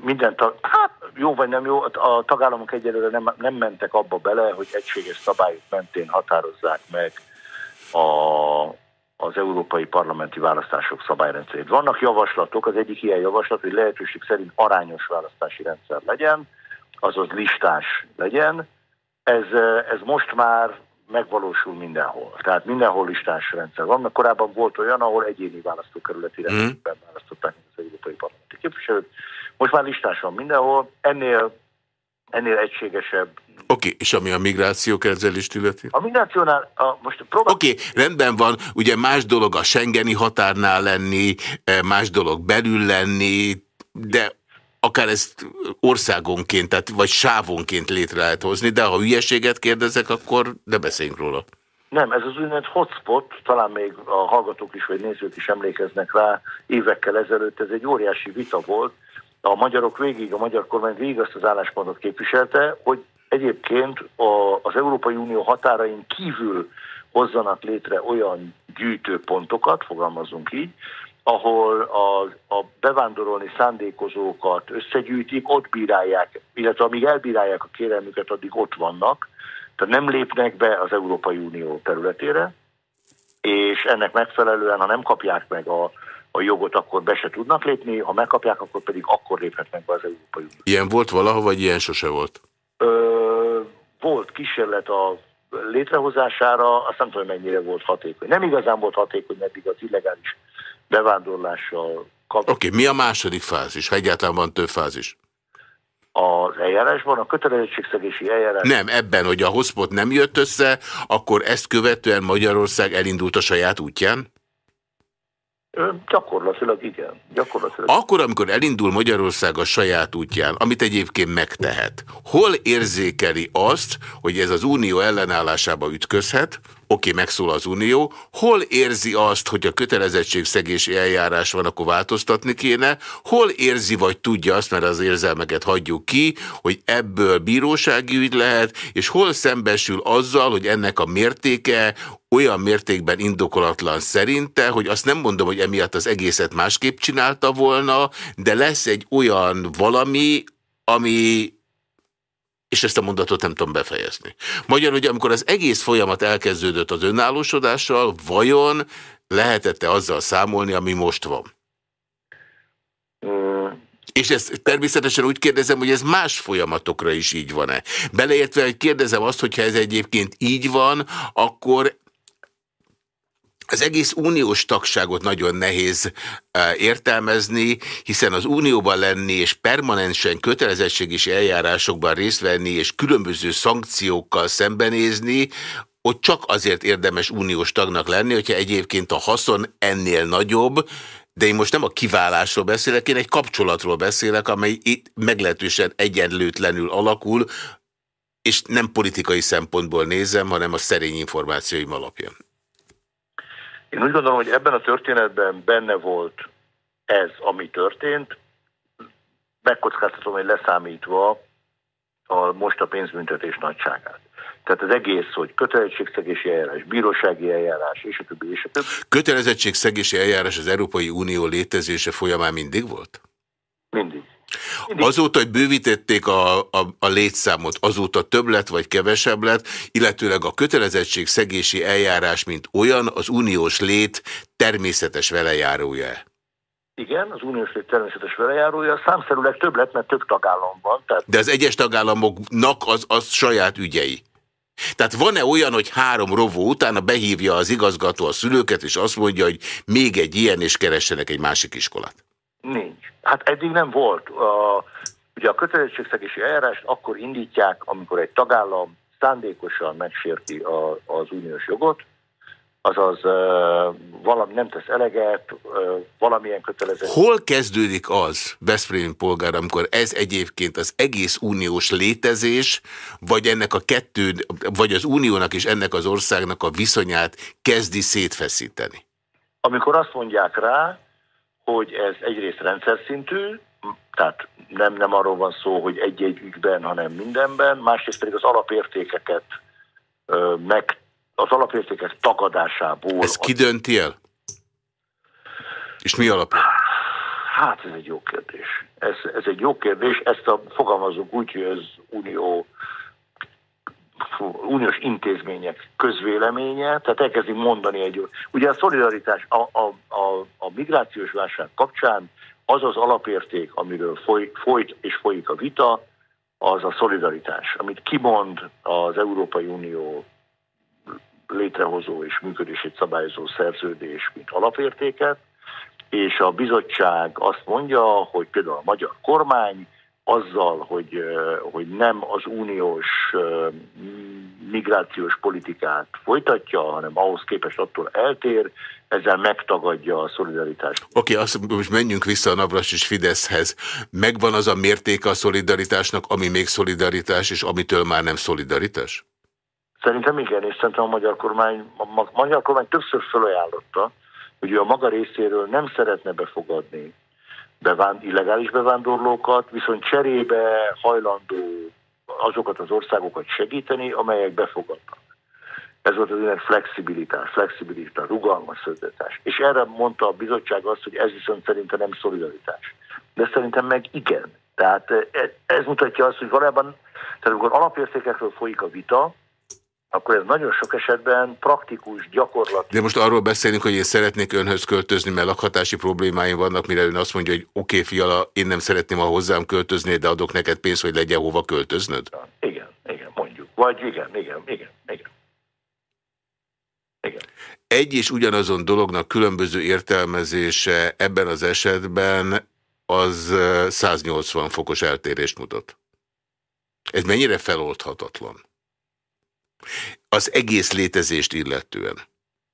minden, tag, hát jó vagy nem jó, a tagállamok egyelőre nem, nem mentek abba bele, hogy egységes szabályok mentén határozzák meg a, az európai parlamenti választások szabályrendszerét. Vannak javaslatok, az egyik ilyen javaslat, hogy lehetőség szerint arányos választási rendszer legyen, azaz listás legyen. Ez, ez most már megvalósul mindenhol. Tehát mindenhol listás rendszer van, mert korábban volt olyan, ahol egyéni választókerületi mm. rendszerben választották az európai parlamenti képviselőt. Most már listás van mindenhol, ennél, ennél egységesebb. Oké, okay, és ami a migráció kezelést illeti? A migrációnál, a, most próbál... Oké, okay, rendben van, ugye más dolog a Schengeni határnál lenni, eh, más dolog belül lenni, de akár ezt országonként, tehát, vagy sávonként létre lehet hozni, de ha hülyeséget kérdezek, akkor ne beszéljünk róla. Nem, ez az úgynevezett hotspot, talán még a hallgatók is, vagy nézők is emlékeznek rá, évekkel ezelőtt ez egy óriási vita volt. A magyarok végig, a magyar kormány végig azt az álláspontot képviselte, hogy egyébként a, az Európai Unió határain kívül hozzanak létre olyan gyűjtőpontokat, fogalmazunk így, ahol a, a bevándorolni szándékozókat összegyűjtik, ott bírálják, illetve amíg elbírálják a kérelmüket, addig ott vannak, tehát nem lépnek be az Európai Unió területére, és ennek megfelelően, ha nem kapják meg a, a jogot, akkor be se tudnak lépni, ha megkapják, akkor pedig akkor léphetnek be az Európai Unió. Ilyen volt valaha, vagy ilyen sose volt? Ö, volt kísérlet a létrehozására, azt nem tudom, mennyire volt hatékony. Nem igazán volt hatékony eddig az illegális bevándorlással kapcsolatban. Oké, okay, mi a második fázis, ha egyáltalán van több fázis? Az eljárásban, a kötelezettségszegési eljárás... Nem, ebben, hogy a hotspot nem jött össze, akkor ezt követően Magyarország elindult a saját útján? Gyakorlatilag igen. Gyakorlatilag. Akkor, amikor elindul Magyarország a saját útján, amit egyébként megtehet, hol érzékeli azt, hogy ez az unió ellenállásába ütközhet, oké, megszól az unió, hol érzi azt, hogy a kötelezettségszegési eljárás van, akkor változtatni kéne, hol érzi vagy tudja azt, mert az érzelmeket hagyjuk ki, hogy ebből bírósági ügy lehet, és hol szembesül azzal, hogy ennek a mértéke olyan mértékben indokolatlan szerinte, hogy azt nem mondom, hogy emiatt az egészet másképp csinálta volna, de lesz egy olyan valami, ami és ezt a mondatot nem tudom befejezni. Magyarul, hogy amikor az egész folyamat elkezdődött az önállósodással, vajon lehetette azzal számolni, ami most van? Mm. És ezt természetesen úgy kérdezem, hogy ez más folyamatokra is így van-e. Beleértve, hogy kérdezem azt, hogyha ez egyébként így van, akkor az egész uniós tagságot nagyon nehéz értelmezni, hiszen az unióban lenni és permanensen kötelezettségis eljárásokban részt venni és különböző szankciókkal szembenézni, hogy csak azért érdemes uniós tagnak lenni, hogyha egyébként a haszon ennél nagyobb, de én most nem a kiválásról beszélek, én egy kapcsolatról beszélek, amely itt meglehetősen egyenlőtlenül alakul, és nem politikai szempontból nézem, hanem a szerény információim alapján. Én úgy gondolom, hogy ebben a történetben benne volt ez, ami történt, megkockáztatom, hogy leszámítva a most a pénzbüntetés nagyságát. Tehát az egész, hogy kötelezettségszegési eljárás, bírósági eljárás, és a többi, és a többi. Kötelezettségszegési eljárás az Európai Unió létezése folyamán mindig volt? Mindig. Azóta, hogy bővítették a, a, a létszámot, azóta több lett vagy kevesebb lett, illetőleg a kötelezettség szegési eljárás, mint olyan, az uniós lét természetes velejárója -e? Igen, az uniós lét természetes velejárója, számszerűleg több lett, mert több tagállam van. Tehát... De az egyes tagállamoknak az, az saját ügyei. Tehát van-e olyan, hogy három rovó utána behívja az igazgató a szülőket, és azt mondja, hogy még egy ilyen, és keressenek egy másik iskolát? Nincs. Hát eddig nem volt. A, ugye a kötelezettségszegési eljárást akkor indítják, amikor egy tagállam szándékosan megsérti a, az uniós jogot, azaz uh, valami nem tesz eleget, uh, valamilyen kötelező. Hol kezdődik az, Veszprém polgár, amikor ez egyébként az egész uniós létezés, vagy ennek a kettő, vagy az uniónak és ennek az országnak a viszonyát kezdi szétfeszíteni? Amikor azt mondják rá, hogy ez egyrészt rendszer szintű, tehát nem, nem arról van szó, hogy egy-egy ügyben, hanem mindenben, másrészt pedig az alapértékeket meg, az alapértékek tagadásából. Ez ki dönti el? És mi alapján? Hát ez egy jó kérdés. Ez, ez egy jó kérdés, ezt a, fogalmazunk úgy, hogy az unió uniós intézmények közvéleménye, tehát elkezdik mondani egy... Ugye a szolidaritás a, a, a, a migrációs válság kapcsán az az alapérték, amiről foly, folyt és folyik a vita, az a szolidaritás, amit kimond az Európai Unió létrehozó és működését szabályozó szerződés, mint alapértéket, és a bizottság azt mondja, hogy például a magyar kormány azzal, hogy, hogy nem az uniós migrációs politikát folytatja, hanem ahhoz képest attól eltér, ezzel megtagadja a szolidaritást. Oké, okay, azt most menjünk vissza a Navras és Fideszhez. Megvan az a mértéke a szolidaritásnak, ami még szolidaritás, és amitől már nem szolidaritás? Szerintem igen, és szerintem a magyar kormány, a magyar kormány többször felajánlotta, hogy ő a maga részéről nem szeretne befogadni bevánd, illegális bevándorlókat, viszont cserébe hajlandó azokat az országokat segíteni, amelyek befogadnak. Ez volt az ilyen flexibilitás, flexibilitás, rugalmas szolidaritás. És erre mondta a bizottság azt, hogy ez viszont szerintem nem szolidaritás. De szerintem meg igen. Tehát ez mutatja azt, hogy valójában, tehát amikor alapértékekről folyik a vita, akkor ez nagyon sok esetben praktikus, gyakorlat. De most arról beszélünk, hogy én szeretnék önhöz költözni, mert lakhatási problémáim vannak, mire ön azt mondja, hogy oké, okay, fiala, én nem szeretném, ha hozzám költözni, de adok neked pénzt, hogy legyen hova költöznöd? Igen, igen, mondjuk. Vagy igen, igen, igen, igen. igen. Egy és ugyanazon dolognak különböző értelmezése ebben az esetben az 180 fokos eltérést mutat. Ez mennyire feloldhatatlan? Az egész létezést illetően.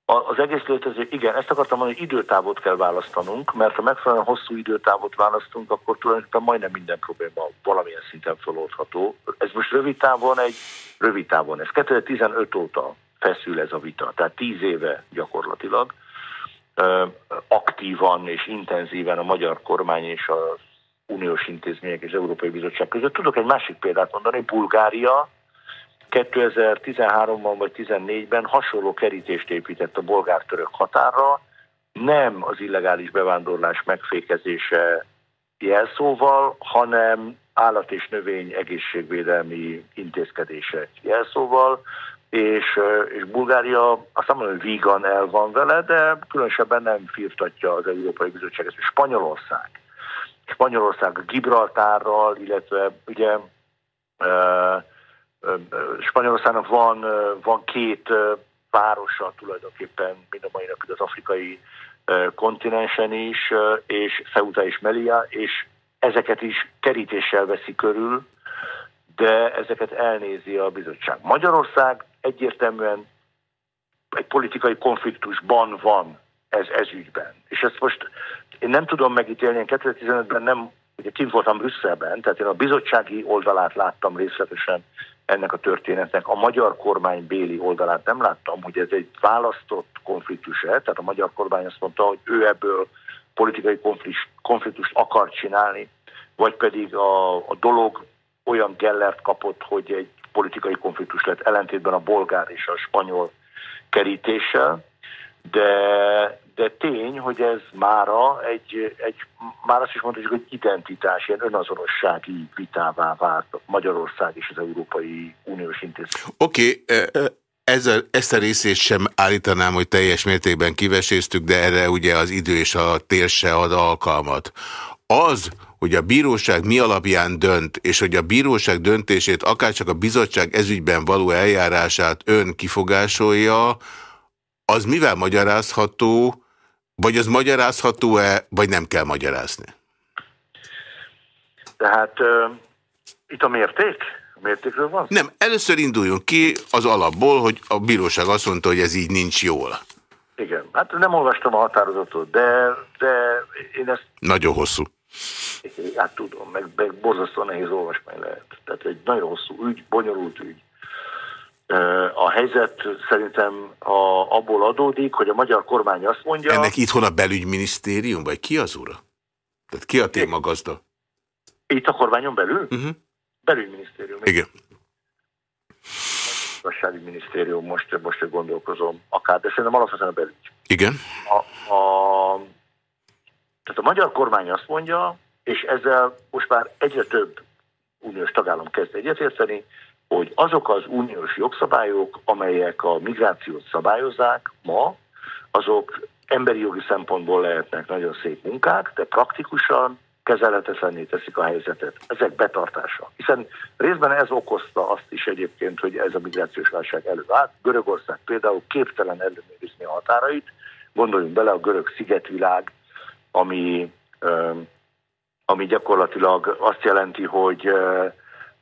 az egész létező, igen, ezt akartam mondani, hogy időtávot kell választanunk, mert ha megfelelően hosszú időtávot választunk, akkor tulajdonképpen majdnem minden probléma valamilyen szinten feloldható. Ez most rövid távon egy rövid távon. Ez 2015 óta feszül ez a vita, tehát tíz éve gyakorlatilag aktívan és intenzíven a magyar kormány és az uniós intézmények és az Európai Bizottság között. Tudok egy másik példát mondani, Bulgária 2013-ban vagy 2014-ben hasonló kerítést épített a bolgár-török határra, nem az illegális bevándorlás megfékezése jelszóval, hanem állat- és növény egészségvédelmi intézkedések jelszóval, és, és Bulgária azt mondom, hogy vígan el van vele, de különösebben nem firtatja az Európai Bizottság. Ez Spanyolország. Spanyolország Gibraltárral, illetve ugye Spanyolországnak van, van két városa tulajdonképpen mind a mai napig az afrikai kontinensen is, és Ceuta és Melia, és ezeket is kerítéssel veszi körül, de ezeket elnézi a bizottság. Magyarország egyértelműen egy politikai konfliktusban van ez, ez ügyben. És ezt most én nem tudom megítélni, én 2015-ben nem, ugye kint voltam Brüsszelben, tehát én a bizottsági oldalát láttam részletesen ennek a történetnek, a magyar kormány béli oldalát nem láttam, hogy ez egy választott konfliktus -e, tehát a magyar kormány azt mondta, hogy ő ebből politikai konfliktust akar csinálni, vagy pedig a, a dolog olyan gellert kapott, hogy egy politikai konfliktus lett ellentétben a bolgár és a spanyol kerítéssel, de, de tény, hogy ez mára egy, egy már azt is mondhatjuk, hogy identitás, ilyen önazonossági vitává vált Magyarország és az Európai Uniós intézmény. Oké, okay, ezzel, ezt a részét sem állítanám, hogy teljes mértékben kiveséztük, de erre ugye az idő és a tér se ad alkalmat. Az, hogy a bíróság mi alapján dönt, és hogy a bíróság döntését akárcsak a bizottság ezügyben való eljárását ön kifogásolja, az mivel magyarázható, vagy az magyarázható-e, vagy nem kell magyarázni? Tehát uh, itt a mérték? A mértékről van? Nem, először induljunk ki az alapból, hogy a bíróság azt mondta, hogy ez így nincs jól. Igen, hát nem olvastam a határozatot, de, de én ezt... Nagyon hosszú. Hát tudom, meg, meg borzasztóan nehéz olvasmány lehet. Tehát egy nagyon hosszú ügy, bonyolult ügy. A helyzet szerintem a, abból adódik, hogy a magyar kormány azt mondja... Ennek itthon a belügyminisztérium, vagy ki az ura? Tehát ki a téma gazda? Itt a kormányon belül? Uh mhm. -huh. Belügyminisztérium. Igen. minisztérium, most, most gondolkozom, akár, de szerintem alapvetően a belügy. Igen. A, a, tehát a magyar kormány azt mondja, és ezzel most már egyre több uniós tagállam kezd egyetérteni, hogy azok az uniós jogszabályok, amelyek a migrációt szabályozzák ma, azok emberi jogi szempontból lehetnek nagyon szép munkák, de praktikusan kezelhetetlenné teszik a helyzetet. Ezek betartása. Hiszen részben ez okozta azt is egyébként, hogy ez a migrációs válság előállt. Görögország például képtelen ellenőrizni a határait. Gondoljunk bele a görög szigetvilág, ami, ami gyakorlatilag azt jelenti, hogy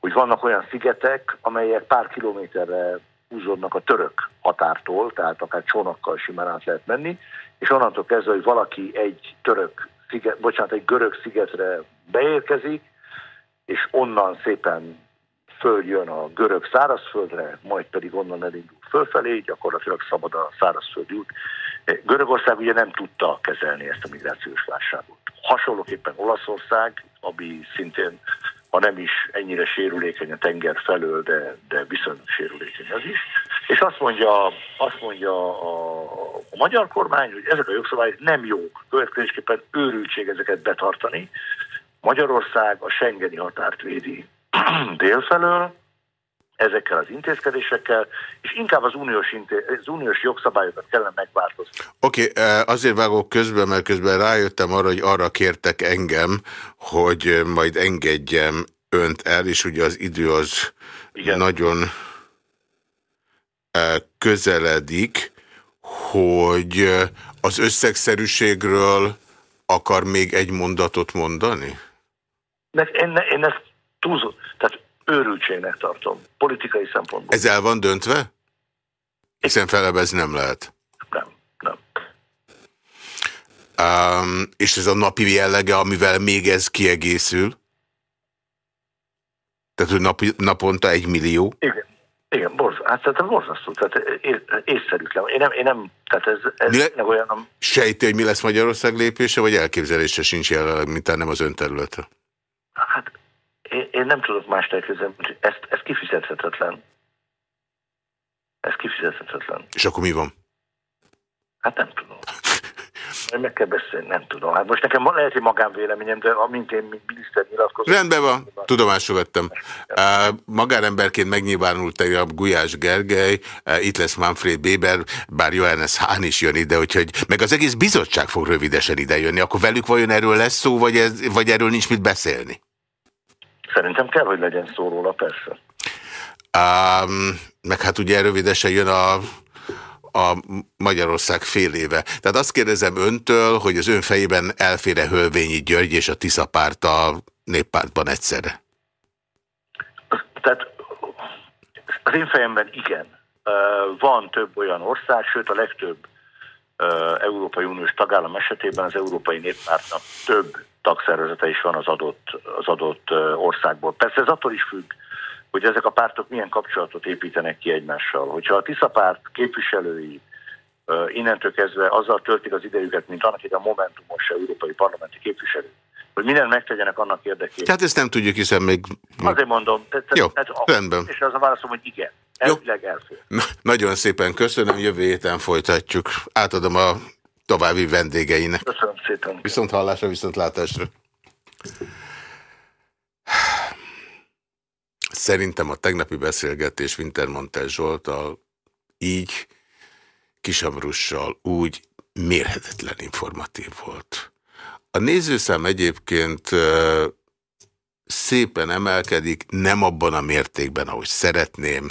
hogy vannak olyan szigetek, amelyek pár kilométerre húzódnak a török határtól, tehát akár csónakkal simán át lehet menni, és onnantól kezdve, hogy valaki egy török sziget, bocsánat, egy görög szigetre beérkezik, és onnan szépen följön a görög szárazföldre, majd pedig onnan elindul fölfelé, gyakorlatilag szabad a szárazföldi út. Görögország ugye nem tudta kezelni ezt a migrációs válságot. Hasonlóképpen Olaszország, ami szintén ha nem is ennyire sérülékeny a tenger felől, de, de viszonylag sérülékeny az is. És azt mondja, azt mondja a, a magyar kormány, hogy ezek a jogszabályok nem jók, következésképpen őrültség ezeket betartani. Magyarország a Schengeni határt védi délfelől, ezekkel az intézkedésekkel, és inkább az uniós, az uniós jogszabályokat kellene megváltoztatni. Oké, okay, eh, azért vágok közben, mert közben rájöttem arra, hogy arra kértek engem, hogy majd engedjem önt el, és ugye az idő az Igen. nagyon eh, közeledik, hogy eh, az összegszerűségről akar még egy mondatot mondani? Én, én ezt túlzott, tehát őrültségnek tartom, politikai szempontból. Ez el van döntve? Hiszen felebez nem lehet. Nem. Um, és ez a napi jellege, amivel még ez kiegészül? Tehát, hogy napi, naponta egy millió? Igen. Igen, borz, hát tehát borzasztó, tehát észszerűtlen. Én nem, én nem tehát ez, ez le... olyan... Sejti, hogy mi lesz Magyarország lépése, vagy elképzelése sincs jelenleg, mint nem az ön területe? Hát én, én nem tudok más elképzelni, hogy ez, ez kifizethetetlen. Ez kifizethetetlen. És akkor mi van? Hát nem tudom. Meg kell beszélni, nem tudom. Hát most nekem lehet, hogy magánvéleményem, de amint én, mint miniszter nyilatkozom... Rendben van, tudomásul vettem. Uh, magánemberként megnyilvánult a Gulyás Gergely, uh, itt lesz Manfred Béber, bár Johannes Hahn is jön ide, úgyhogy meg az egész bizottság fog rövidesen ide jönni. Akkor velük vajon erről lesz szó, vagy, ez, vagy erről nincs mit beszélni? Szerintem kell, hogy legyen szó róla, persze. Um, meg hát ugye rövidesen jön a a Magyarország fél éve. Tehát azt kérdezem öntől, hogy az ön fejében elfére Hölvényi György és a Tisza párt a néppártban egyszerre. Tehát az én fejemben igen. Van több olyan ország, sőt a legtöbb Európai Uniós tagállam esetében az Európai Néppártnak több tagszervezete is van az adott, az adott országból. Persze ez attól is függ, hogy ezek a pártok milyen kapcsolatot építenek ki egymással. Hogyha a Tisza párt képviselői innentől kezdve azzal töltik az idejüket, mint annak a Momentumos európai parlamenti képviselő, hogy mindent megtegyenek annak érdekében. Tehát ezt nem tudjuk, hiszen még... Azért mondom. Tehát, Jó, tehát, rendben. És az a válaszom, hogy igen. Elvileg elfér. Na, nagyon szépen köszönöm, jövő héten folytatjuk. Átadom a további vendégeinek. Köszönöm szépen. Viszont hallásra, viszont látásra. Szerintem a tegnapi beszélgetés Wintermantel Zsoltal így, Kisamrussal úgy mérhetetlen informatív volt. A nézőszám egyébként szépen emelkedik, nem abban a mértékben, ahogy szeretném.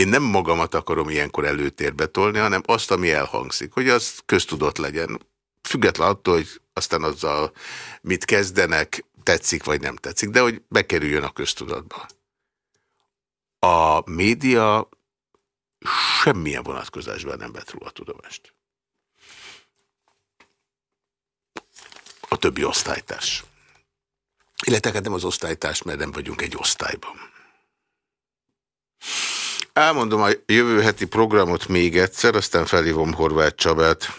Én nem magamat akarom ilyenkor előtérbe tolni, hanem azt, ami elhangzik, hogy az köztudott legyen. Független attól, hogy aztán azzal mit kezdenek, tetszik vagy nem tetszik, de hogy bekerüljön a köztudatba. A média semmilyen vonatkozásban nem vett róla tudomást. A többi osztálytárs. Illetve hát nem az osztálytárs, mert nem vagyunk egy osztályban. Elmondom a jövő programot még egyszer, aztán felhívom Horváth Csabát.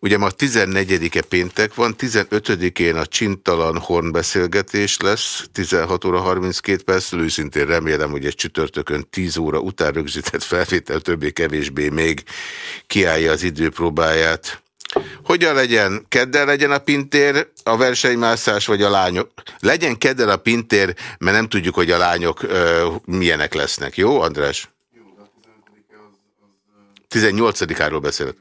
Ugye ma 14-e péntek van, 15-én a Csintalan Horn beszélgetés lesz, 16 óra 32 perc, őszintén remélem, hogy egy csütörtökön 10 óra után rögzített felvétel többé-kevésbé még kiállja az időpróbáját. Hogyan legyen? Kedden legyen a pintér, a versenymászás vagy a lányok? Legyen kedden a pintér, mert nem tudjuk, hogy a lányok ö, milyenek lesznek. Jó, András? Jó, a 18-áról beszélek.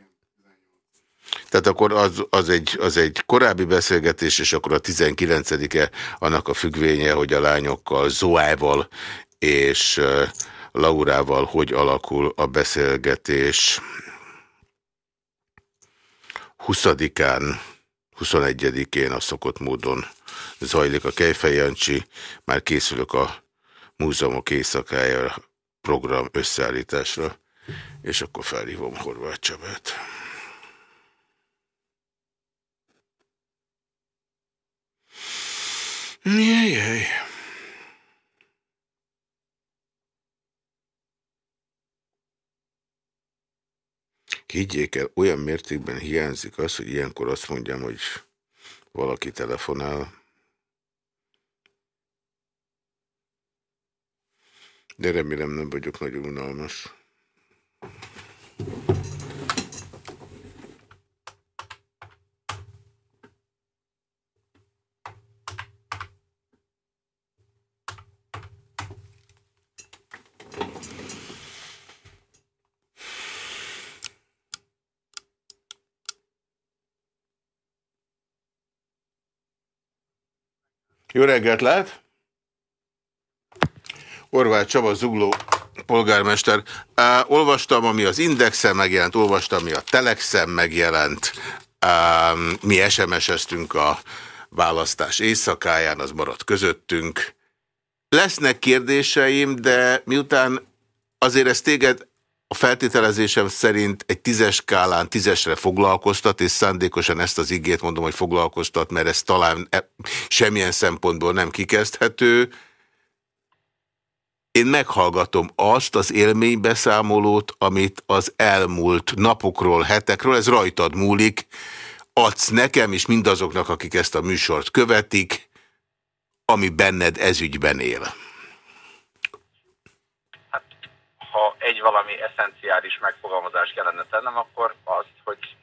Tehát akkor az, az, egy, az egy korábbi beszélgetés, és akkor a 19-e annak a függvénye, hogy a lányokkal, Zoával és Laurával hogy alakul a beszélgetés. 20-án, 21-én a szokott módon zajlik a Kejfejancsi, már készülök a múzeumok éjszakája program összeállításra, és akkor felhívom Horváth Csabát. Jaj, Higgyék el, olyan mértékben hiányzik az, hogy ilyenkor azt mondjam, hogy valaki telefonál. De remélem nem vagyok nagyon unalmas. Jó reggelt lehet! Orváth Csaba Zugló polgármester. Uh, olvastam, ami az Indexen megjelent, olvastam, ami a Telexen megjelent. Uh, mi SMS-eztünk a választás éjszakáján, az maradt közöttünk. Lesznek kérdéseim, de miután azért ez téged a feltételezésem szerint egy tízes skálán tízesre foglalkoztat, és szándékosan ezt az igét mondom, hogy foglalkoztat, mert ez talán e- semmilyen szempontból nem kikezdhető. Én meghallgatom azt az élménybeszámolót, amit az elmúlt napokról, hetekről, ez rajtad múlik, adsz nekem és mindazoknak, akik ezt a műsort követik, ami benned ezügyben él. Egy valami eszenciális megfogalmazást kellene tennem, akkor azt, hogy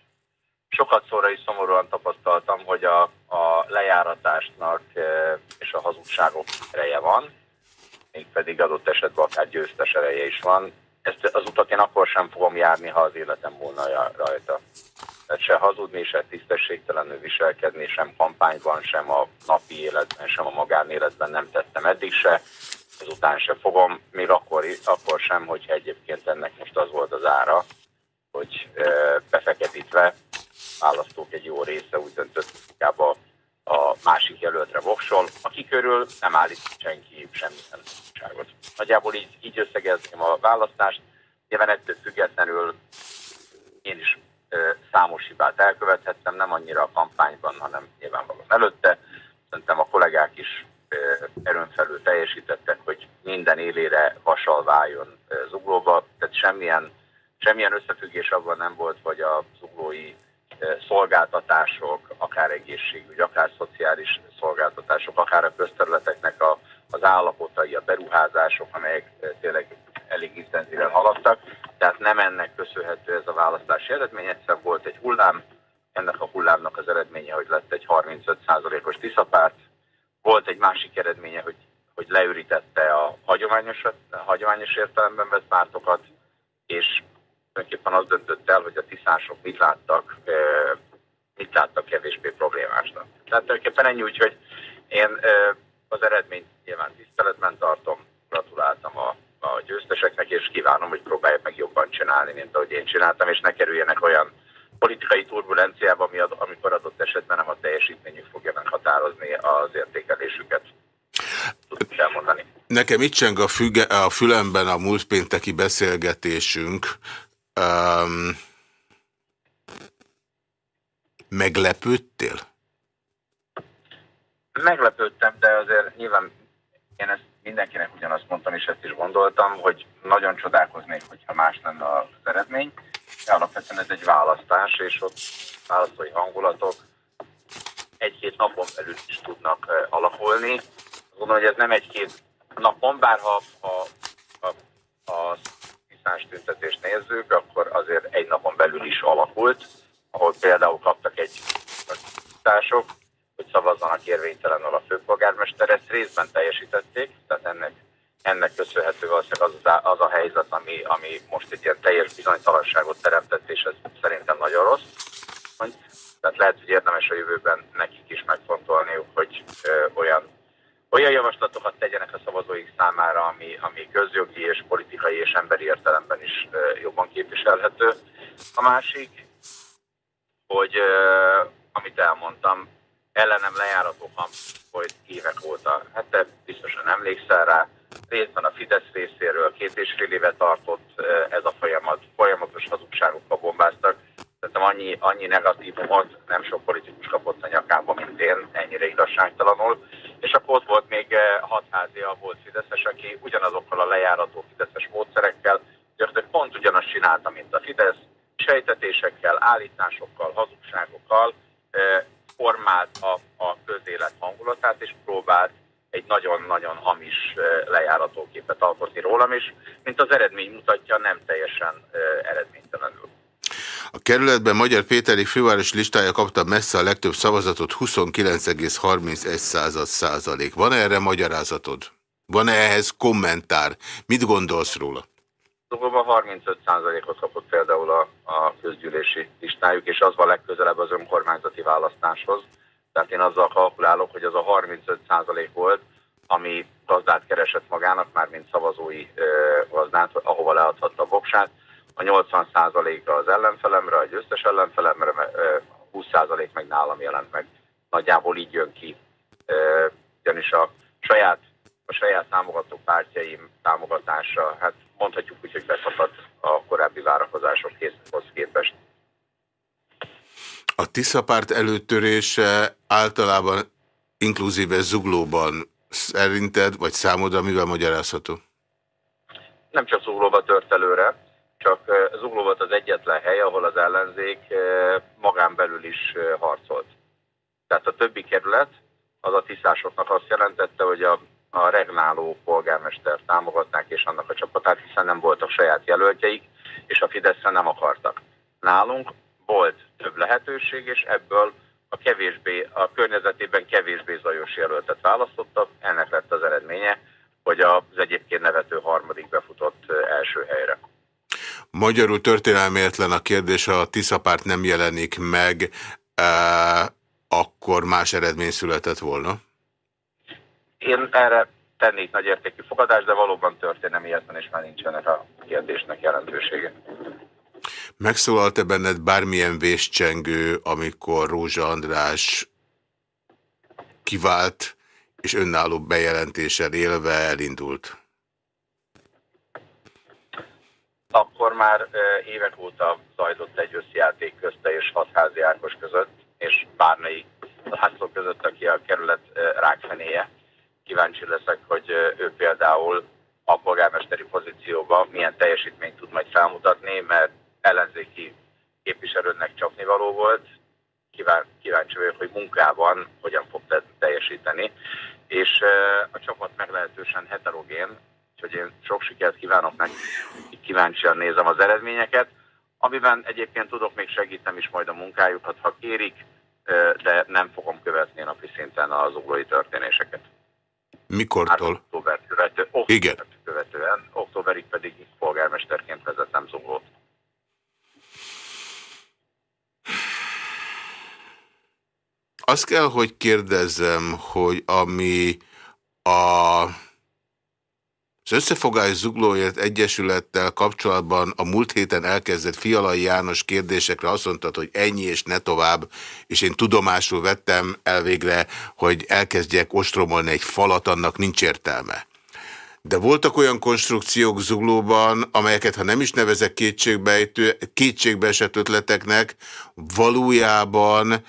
sokat szóra is szomorúan tapasztaltam, hogy a, a lejáratásnak eh, és a hazugságok ereje van, mégpedig adott esetben akár győztes ereje is van. Ezt az utat én akkor sem fogom járni, ha az életem volna rajta. Tehát se hazudni, se tisztességtelenül viselkedni, sem kampányban, sem a napi életben, sem a magánéletben nem tettem eddig se, ezután se fogom, még akkor, akkor sem, hogyha egyébként ennek most az volt az ára, hogy befeketítve választók egy jó része úgy döntött, inkább a, a másik jelöltre voksol, aki körül nem állít senki semmilyen biztonságot. Nagyjából így, így összegezném a választást, nyilván ettől függetlenül én is számos hibát elkövethettem, nem annyira a kampányban, hanem nyilvánvalóan előtte. Szerintem a kollégák is erőn felül teljesítettek, hogy minden élére vasal váljon zuglóba, tehát semmilyen, semmilyen összefüggés abban nem volt, hogy a zuglói szolgáltatások, akár egészségügy, akár szociális szolgáltatások, akár a közterületeknek a, az állapotai, a beruházások, amelyek tényleg elég intenzíven haladtak, tehát nem ennek köszönhető ez a választási eredmény, egyszer volt egy hullám, ennek a hullámnak az eredménye, hogy lett egy 35%-os tiszapárt, volt egy másik eredménye, hogy, hogy leürítette a hagyományos, a hagyományos értelemben vett pártokat, és tulajdonképpen az döntött el, hogy a tiszások mit láttak, mit láttak kevésbé problémásnak. Tehát tulajdonképpen ennyi úgy, hogy én az eredményt nyilván tiszteletben tartom, gratuláltam a a győzteseknek, és kívánom, hogy próbálják meg jobban csinálni, mint ahogy én csináltam, és ne kerüljenek olyan politikai turbulenciába, ami ad, amikor adott esetben nem a teljesítményük fogja meghatározni az értékelésüket. elmondani. Nekem itt cseng a, füge, a fülemben a múlt pénteki beszélgetésünk. Um, meglepődtél? Meglepődtem, de azért nyilván én ezt mindenkinek ugyanazt mondtam, és ezt is gondoltam, hogy nagyon csodálkoznék, hogyha más lenne az eredmény. De alapvetően ez egy választás, és ott választói hangulatok egy-két napon belül is tudnak alakulni. Gondolom, hogy ez nem egy-két napon, bár ha, ha, ha, ha tisztás tüntetést nézzük, akkor azért egy napon belül is alakult, ahol például kaptak egy társok, hogy szavazzanak érvénytelenül a főpolgármester. Ezt részben teljesítették, tehát ennek, ennek köszönhető valószínűleg az, az a helyzet, ami, ami most egy ilyen teljes bizonytalanságot teremtett, és ez szerintem nagyon rossz. Tehát lehet, hogy érdemes a jövőben nekik is megfontolniuk, hogy ö, olyan, olyan javaslatokat tegyenek a szavazóik számára, ami, ami közjogi és politikai és emberi értelemben is ö, jobban képviselhető. A másik, hogy ö, amit elmondtam, ellenem lejárató folyt évek óta. Hát te biztosan emlékszel rá, részben a Fidesz részéről két és fél éve tartott ez a folyamat, folyamatos hazugságokkal bombáztak. Szerintem annyi, annyi negatívumot nem sok politikus kapott a nyakába, mint én, ennyire igazságtalanul. És akkor ott volt még hatházia, volt Fideszes, aki ugyanazokkal a lejárató Fideszes módszerekkel, gyakorlatilag pont ugyanazt csinálta, mint a Fidesz, sejtetésekkel, állításokkal, hazugságokkal, formált a, a közélet hangulatát, és próbált egy nagyon-nagyon hamis lejáratóképet alkotni rólam, és mint az eredmény mutatja, nem teljesen eredménytelenül. A kerületben Magyar Péteri főváros listája kapta messze a legtöbb szavazatot, 29,31 százalék. Van -e erre magyarázatod? Van-e ehhez kommentár? Mit gondolsz róla? Szóval 35%-ot kapott például a, a közgyűlési listájuk, és az van legközelebb az önkormányzati választáshoz. Tehát én azzal kalkulálok, hogy az a 35% volt, ami gazdát keresett magának, már mint szavazói gazdát, ahova leadhatta a voksát. A 80% az ellenfelemre, a győztes ellenfelemre, 20% meg nálam jelent meg. Nagyjából így jön ki. Ugyanis a saját, a saját támogató pártjaim támogatása, hát mondhatjuk úgy, hogy beszakadt a korábbi várakozásokhoz képest. A Tiszapárt előtörése általában inkluzíve zuglóban szerinted, vagy számodra mivel magyarázható? Nem csak zuglóba tört előre, csak zugló volt az egyetlen hely, ahol az ellenzék magán belül is harcolt. Tehát a többi kerület az a tisztásoknak azt jelentette, hogy a, a regnáló polgármester támogatnák és annak a csapatát, hiszen nem voltak saját jelöltjeik, és a Fideszre nem akartak. Nálunk volt több lehetőség, és ebből a kevésbé, a környezetében kevésbé zajos jelöltet választottak. Ennek lett az eredménye, hogy az egyébként nevető harmadik befutott első helyre. Magyarul történelméletlen a kérdés, ha a Tiszapárt nem jelenik meg, e, akkor más eredmény született volna? Én erre tennék nagy értékű fogadást, de valóban történelmi érten, és már nincsenek a kérdésnek jelentősége. Megszólalt-e benned bármilyen véscsengő, amikor Rózsa András kivált, és önálló bejelentéssel élve elindult? Akkor már évek óta zajlott egy összjáték közte és hatházi Ákos között, és bármelyik látszó között, aki a kerület rákfenéje. Kíváncsi leszek, hogy ő például a polgármesteri pozícióban milyen teljesítményt tud majd felmutatni, mert ellenzéki képviselőnek csapnivaló volt, kíváncsi vagyok, hogy munkában hogyan fog teljesíteni, és a csapat meglehetősen heterogén, úgyhogy én sok sikert kívánok neki, kíváncsian nézem az eredményeket, amiben egyébként tudok még segíteni is majd a munkájukat, ha kérik, de nem fogom követni napi szinten az uglói történéseket. Mikortól? Hát, október követő, október Igen. követően, októberig pedig polgármesterként vezetem zuglót. Azt kell, hogy kérdezzem, hogy ami a az Összefogás Zuglóért Egyesülettel kapcsolatban a múlt héten elkezdett Fialai János kérdésekre azt mondtad, hogy ennyi és ne tovább, és én tudomásul vettem elvégre, hogy elkezdjek ostromolni egy falat, annak nincs értelme. De voltak olyan konstrukciók Zuglóban, amelyeket, ha nem is nevezek kétségbe, esett ötleteknek, valójában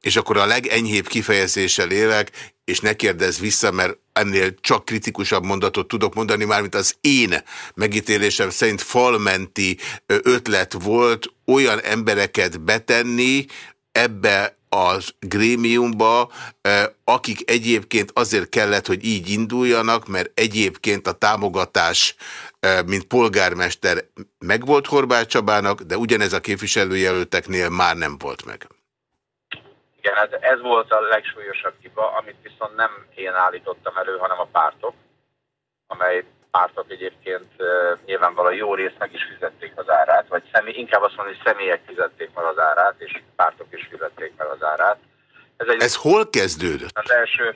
és akkor a legenyhébb kifejezéssel élek, és ne kérdezz vissza, mert ennél csak kritikusabb mondatot tudok mondani, mármint az én megítélésem szerint falmenti ötlet volt olyan embereket betenni ebbe az grémiumba, akik egyébként azért kellett, hogy így induljanak, mert egyébként a támogatás, mint polgármester megvolt Horváth Csabának, de ugyanez a képviselőjelölteknél már nem volt meg. Igen, ez, ez volt a legsúlyosabb hiba, amit viszont nem én állítottam elő, hanem a pártok, amely pártok egyébként nyilvánvalóan jó részt meg is fizették az árát, vagy személy, inkább azt mondani, hogy személyek fizették meg az árát, és pártok is fizették meg az árát. Ez, egy, ez hol kezdődött? Az első,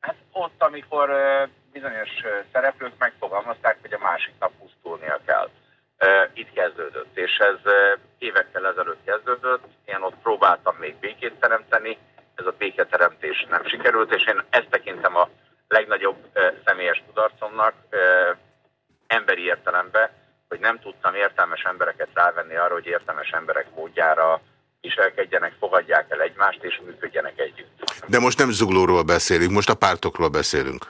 hát ott, amikor bizonyos szereplők megfogalmazták, hogy a másik nap pusztulnia kell itt kezdődött, és ez évekkel ezelőtt kezdődött. Én ott próbáltam még békét teremteni, ez a béketeremtés nem sikerült, és én ezt tekintem a legnagyobb személyes kudarcomnak emberi értelemben, hogy nem tudtam értelmes embereket rávenni arra, hogy értelmes emberek módjára viselkedjenek, fogadják el egymást és működjenek együtt. De most nem zuglóról beszélünk, most a pártokról beszélünk.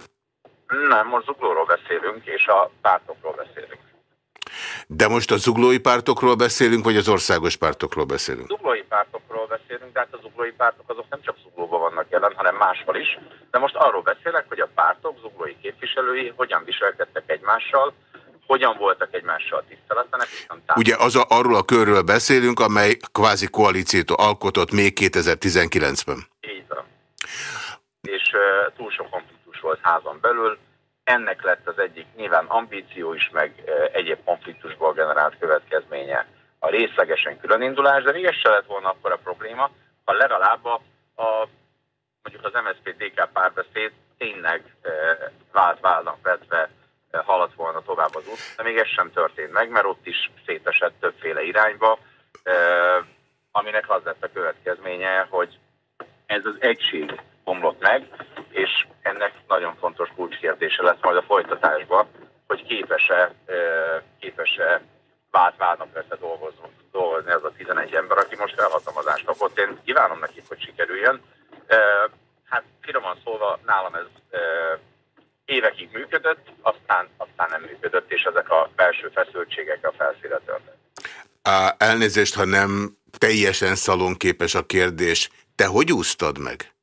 Nem, most zuglóról beszélünk, és a pártokról beszélünk. De most a zuglói pártokról beszélünk, vagy az országos pártokról beszélünk? Zuglói pártokról beszélünk, de hát a zuglói pártok azok nem csak zuglóban vannak jelen, hanem máshol is. De most arról beszélek, hogy a pártok, zuglói képviselői hogyan viselkedtek egymással, hogyan voltak egymással tiszteletlenek. Ugye az a, arról a körről beszélünk, amely kvázi koalíciót alkotott még 2019-ben. Így van. És uh, túl sok konfliktus volt házon belül, ennek lett az egyik nyilván ambíció is, meg egyéb konfliktusból generált következménye. A részlegesen különindulás, de még ez se lett volna akkor a probléma, ha legalább a, a mondjuk az MSZP-DK párbeszéd tényleg e, vált válnak vetve e, haladt volna tovább az út, de még ez sem történt meg, mert ott is szétesett többféle irányba, e, aminek az lett a következménye, hogy ez az egység bomlott meg, és ennek nagyon fontos kulcskérdése lesz majd a folytatásban, hogy képes-e képes -e vált vádnapletre dolgozni ez a 11 ember, aki most elhatalmazást kapott. Én kívánom nekik, hogy sikerüljön. Hát finoman szólva nálam ez évekig működött, aztán, aztán nem működött, és ezek a belső feszültségek a felszíre törnek. Elnézést, ha nem teljesen szalonképes a kérdés. Te hogy úsztad meg?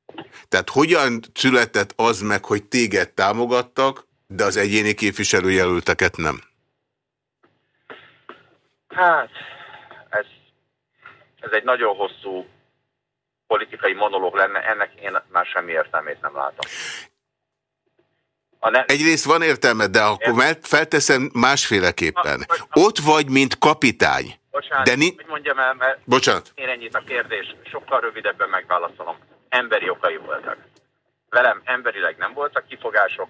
Tehát hogyan született az meg, hogy téged támogattak, de az egyéni képviselőjelölteket nem? Hát, ez, ez egy nagyon hosszú politikai monológ lenne, ennek én már semmi értelmét nem látom. Ne... Egyrészt van értelme, de akkor én... felteszem másféleképpen. Ott vagy, mint kapitány. Bocsánat, de ni... hogy mondjam el, mert Bocsánat. én ennyit a kérdés, sokkal rövidebben megválaszolom. Emberi okai voltak. Velem emberileg nem voltak kifogások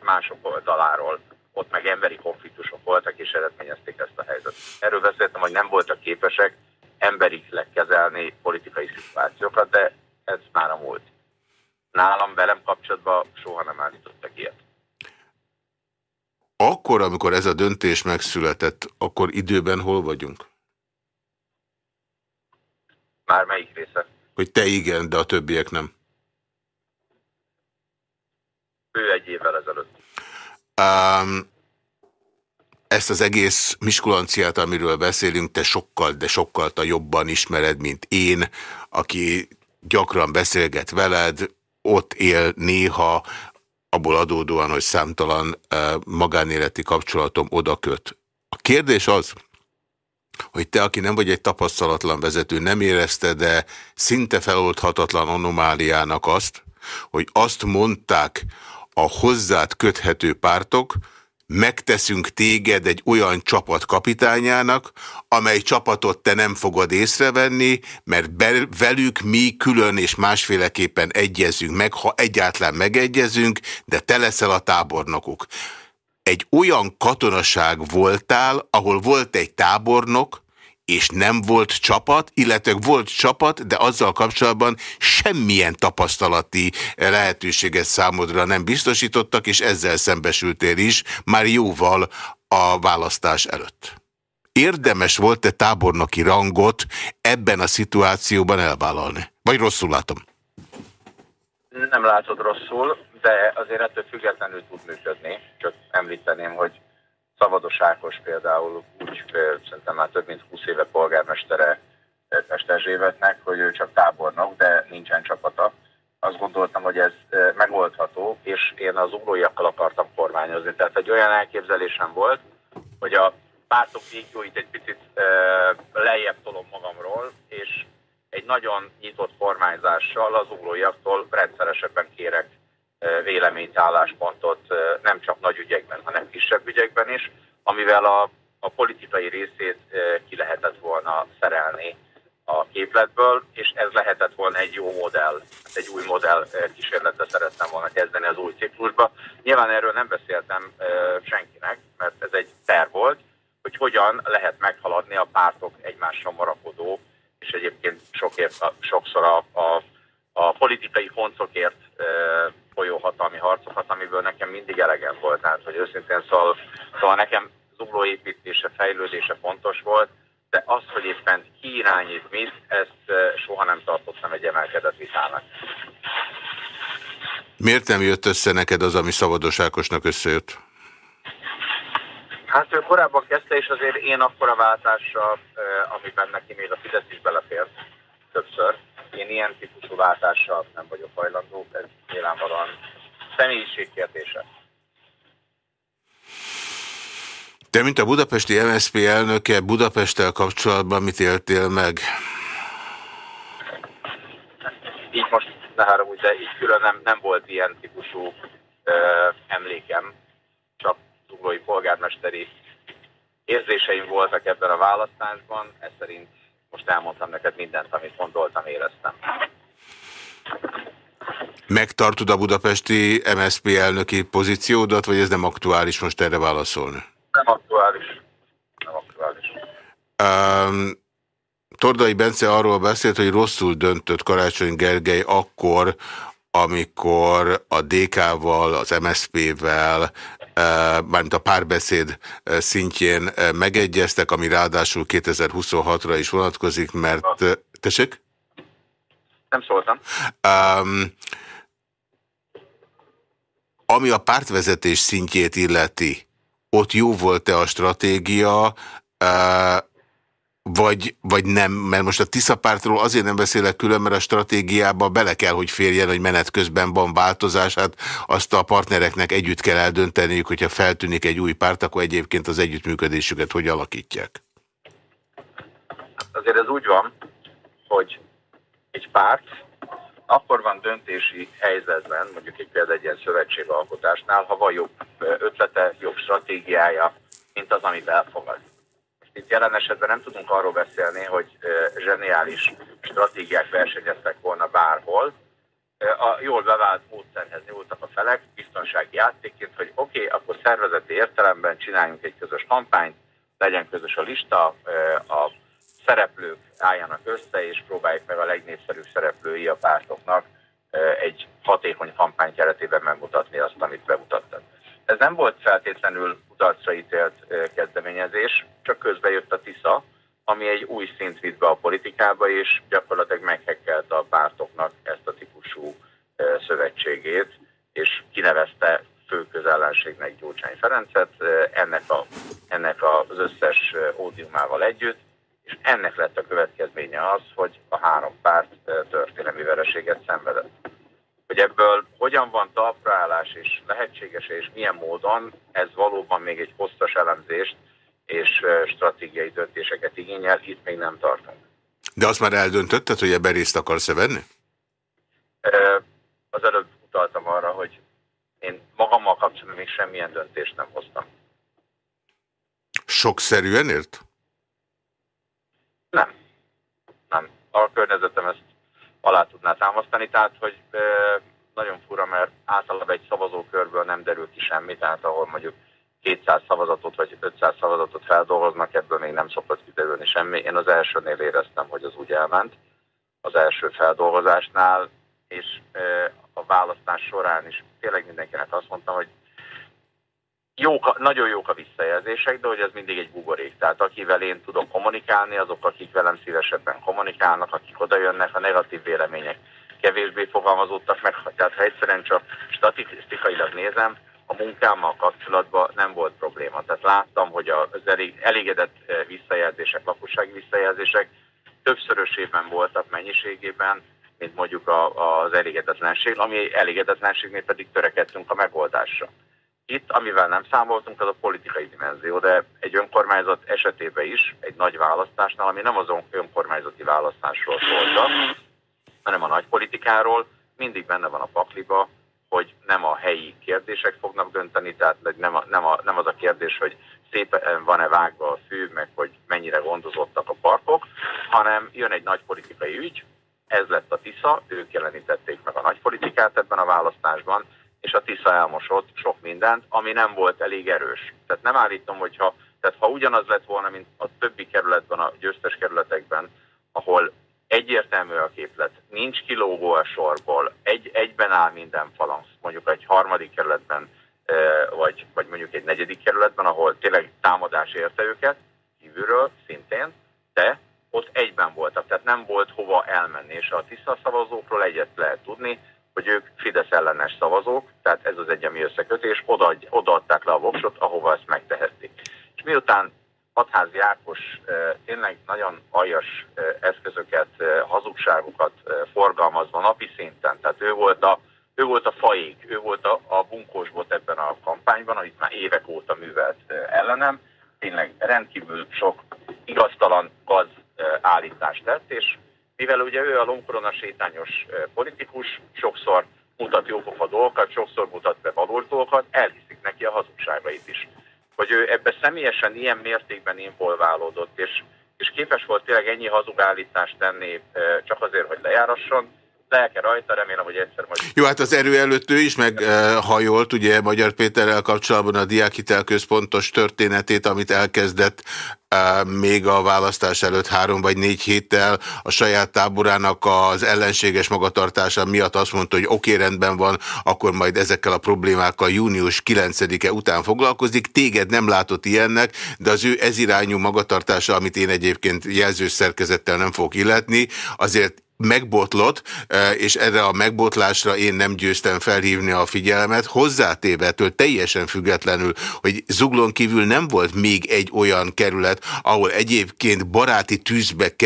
mások oldaláról, ott meg emberi konfliktusok voltak, és eredményezték ezt a helyzetet. Erről beszéltem, hogy nem voltak képesek emberileg kezelni politikai szituációkat, de ez már a múlt. Nálam velem kapcsolatban soha nem állítottak ilyet. Akkor, amikor ez a döntés megszületett, akkor időben hol vagyunk? Már melyik része? Hogy te igen, de a többiek nem. Ő egy évvel ezelőtt. Um, ezt az egész miskulanciát, amiről beszélünk, te sokkal, de sokkal a jobban ismered, mint én, aki gyakran beszélget veled, ott él néha, abból adódóan, hogy számtalan uh, magánéleti kapcsolatom oda köt. A kérdés az, hogy te, aki nem vagy egy tapasztalatlan vezető, nem érezte, de szinte feloldhatatlan anomáliának azt, hogy azt mondták a hozzád köthető pártok, megteszünk téged egy olyan csapat kapitányának, amely csapatot te nem fogod észrevenni, mert velük mi külön és másféleképpen egyezünk meg, ha egyáltalán megegyezünk, de te leszel a tábornokuk egy olyan katonaság voltál, ahol volt egy tábornok, és nem volt csapat, illetve volt csapat, de azzal kapcsolatban semmilyen tapasztalati lehetőséget számodra nem biztosítottak, és ezzel szembesültél is már jóval a választás előtt. Érdemes volt-e tábornoki rangot ebben a szituációban elvállalni? Vagy rosszul látom? Nem látod rosszul de azért ettől függetlenül tud működni. Csak említeném, hogy Szavados Ákos például úgy szerintem már több mint 20 éve polgármestere Pesterzsévetnek, hogy ő csak tábornok, de nincsen csapata. Azt gondoltam, hogy ez megoldható, és én az uglóiakkal akartam kormányozni. Tehát egy olyan elképzelésem volt, hogy a pártok vígjóit egy picit lejjebb tolom magamról, és egy nagyon nyitott kormányzással az uglóiaktól rendszeresebben kérek véleményt, álláspontot nem csak nagy ügyekben, hanem kisebb ügyekben is, amivel a, a politikai részét ki lehetett volna szerelni a képletből, és ez lehetett volna egy jó modell, egy új modell kísérletre szerettem volna kezdeni az új ciklusba. Nyilván erről nem beszéltem senkinek, mert ez egy terv volt, hogy hogyan lehet meghaladni a pártok egymással marakodó, és egyébként sokért, sokszor a, a, a politikai honcokért folyó hatalmi harcokat, amiből nekem mindig elegem volt. Tehát, hogy őszintén szól, szóval nekem zugló építése, fejlődése fontos volt, de az, hogy éppen ki irányít mit, ezt soha nem tartottam egy emelkedett vitának. Miért nem jött össze neked az, ami Szabados Ákosnak összejött? Hát ő korábban kezdte, és azért én akkor a váltással, amiben neki még a Fidesz is belefért többször, én ilyen típusú váltással nem vagyok hajlandó, ez nyilvánvalóan személyiség kérdése. Te, mint a budapesti MSZP elnöke, Budapesttel kapcsolatban mit éltél meg? Így most ne haragudj, de így külön nem, nem volt ilyen típusú ö, emlékem, csak zuglói polgármesteri érzéseim voltak ebben a választásban, ez szerint most elmondtam neked mindent, amit gondoltam, éreztem. Megtartod a budapesti MSZP elnöki pozíciódat, vagy ez nem aktuális most erre válaszolni? Nem aktuális. Nem aktuális. Um, Tordai Bence arról beszélt, hogy rosszul döntött Karácsony Gergely akkor, amikor a DK-val, az MSZP-vel, mármint a párbeszéd szintjén megegyeztek, ami ráadásul 2026-ra is vonatkozik, mert... Tessék? Nem szóltam. Um, ami a pártvezetés szintjét illeti, ott jó volt-e a stratégia, vagy, vagy nem, mert most a Tisza pártról azért nem beszélek külön, mert a stratégiába bele kell, hogy férjen, hogy menet közben van változás, hát azt a partnereknek együtt kell eldönteniük, hogyha feltűnik egy új párt, akkor egyébként az együttműködésüket hogy alakítják? Azért ez úgy van, hogy egy párt akkor van döntési helyzetben, mondjuk egy például egy ilyen szövetségalkotásnál, ha van jobb ötlete, jobb stratégiája, mint az, amit elfogad. Itt jelen esetben nem tudunk arról beszélni, hogy zseniális stratégiák versenyeztek volna bárhol. A jól bevált módszerhez nyúltak a felek, biztonsági játékként, hogy oké, okay, akkor szervezeti értelemben csináljunk egy közös kampányt, legyen közös a lista, a szereplők álljanak össze, és próbáljuk meg a legnépszerűbb szereplői a pártoknak egy hatékony kampány keretében megmutatni azt, amit bemutattak. Ez nem volt feltétlenül kudarcra ítélt kezdeményezés, csak közben jött a TISZA, ami egy új szint vitt be a politikába, és gyakorlatilag meghekkelte a pártoknak ezt a típusú szövetségét, és kinevezte fő közellenségnek Gyurcsány Ferencet, ennek, a, ennek az összes ódiumával együtt, és ennek lett a következménye az, hogy a három párt történelmi vereséget szenvedett. Hogy ebből hogyan van talpraállás és lehetséges és milyen módon, ez valóban még egy hosszas elemzést és stratégiai döntéseket igényel, itt még nem tartunk. De azt már eldöntötted, hogy ebben részt akarsz-e venni? Az előbb utaltam arra, hogy én magammal kapcsolatban még semmilyen döntést nem hoztam. Sokszerűen ért? Nem. Nem. A környezetem ezt alá tudná támasztani, tehát hogy nagyon fura, mert általában egy szavazókörből nem derül ki semmi, tehát ahol mondjuk 200 szavazatot vagy 500 szavazatot feldolgoznak, ebből még nem szokott kiderülni semmi. Én az elsőnél éreztem, hogy az úgy elment, az első feldolgozásnál, és a választás során is tényleg mindenkinek azt mondtam, hogy jók, nagyon jók a visszajelzések, de hogy ez mindig egy buborék. Tehát akivel én tudok kommunikálni, azok, akik velem szívesebben kommunikálnak, akik oda jönnek, a negatív vélemények kevésbé fogalmazódtak meg. Tehát ha egyszerűen csak statisztikailag nézem, a munkámmal kapcsolatban nem volt probléma. Tehát láttam, hogy az elég, elégedett eh, visszajelzések, lakossági visszajelzések többszörösében voltak mennyiségében, mint mondjuk az elégedetlenség, ami elégedetlenségnél pedig törekedtünk a megoldásra. Itt, amivel nem számoltunk, az a politikai dimenzió, de egy önkormányzat esetében is, egy nagy választásnál, ami nem az önkormányzati választásról szólta, hanem a nagy politikáról, mindig benne van a pakliba, hogy nem a helyi kérdések fognak dönteni, tehát nem, a, nem, a, nem az a kérdés, hogy szépen van-e vágva a fű, meg hogy mennyire gondozottak a parkok, hanem jön egy nagy politikai ügy, ez lett a TISZA, ők jelenítették meg a nagypolitikát ebben a választásban, és a TISZA elmosott sok mindent, ami nem volt elég erős. Tehát nem állítom, hogyha, tehát ha ugyanaz lett volna, mint a többi kerületben, a győztes kerületekben, ahol egyértelmű a képlet, nincs kilógó a sorból, egy, egyben áll minden falansz, mondjuk egy harmadik kerületben, vagy, vagy mondjuk egy negyedik kerületben, ahol tényleg támadás érte őket, kívülről szintén, de ott egyben voltak, tehát nem volt hova elmenni, és a tiszta szavazókról egyet lehet tudni, hogy ők Fidesz ellenes szavazók, tehát ez az egyemi összekötés, oda, odaadták le a voksot, ahova ezt megtehették. És miután Hatházi Ákos tényleg nagyon aljas eszközöket, hazugságokat forgalmazva napi szinten, tehát ő volt a, ő volt a faig, ő volt a, a bunkósbot ebben a kampányban, amit már évek óta művelt ellenem, tényleg rendkívül sok igaztalan gaz állítást tett, és mivel ugye ő a lomkorona sétányos politikus, sokszor mutat jópofa dolgokat, sokszor mutat be valós dolgokat, elhiszik neki a hazugságait is. Hogy ő ebbe személyesen ilyen mértékben involválódott, és, és képes volt tényleg ennyi hazugállítást tenni csak azért, hogy lejárasson, lelke rajta, remélem, hogy egyszer majd... Jó, hát az erő előtt ő is meghajolt, ugye Magyar Péterrel kapcsolatban a Diákhitel központos történetét, amit elkezdett még a választás előtt három vagy négy héttel a saját táborának az ellenséges magatartása miatt azt mondta, hogy oké, okay, rendben van, akkor majd ezekkel a problémákkal június 9-e után foglalkozik. Téged nem látott ilyennek, de az ő ezirányú magatartása, amit én egyébként jelzős szerkezettel nem fogok illetni, azért megbotlott, e, és erre a megbotlásra én nem győztem felhívni a figyelmet, hozzátévetől teljesen függetlenül, hogy Zuglon kívül nem volt még egy olyan kerület, ahol egyébként baráti tűzbe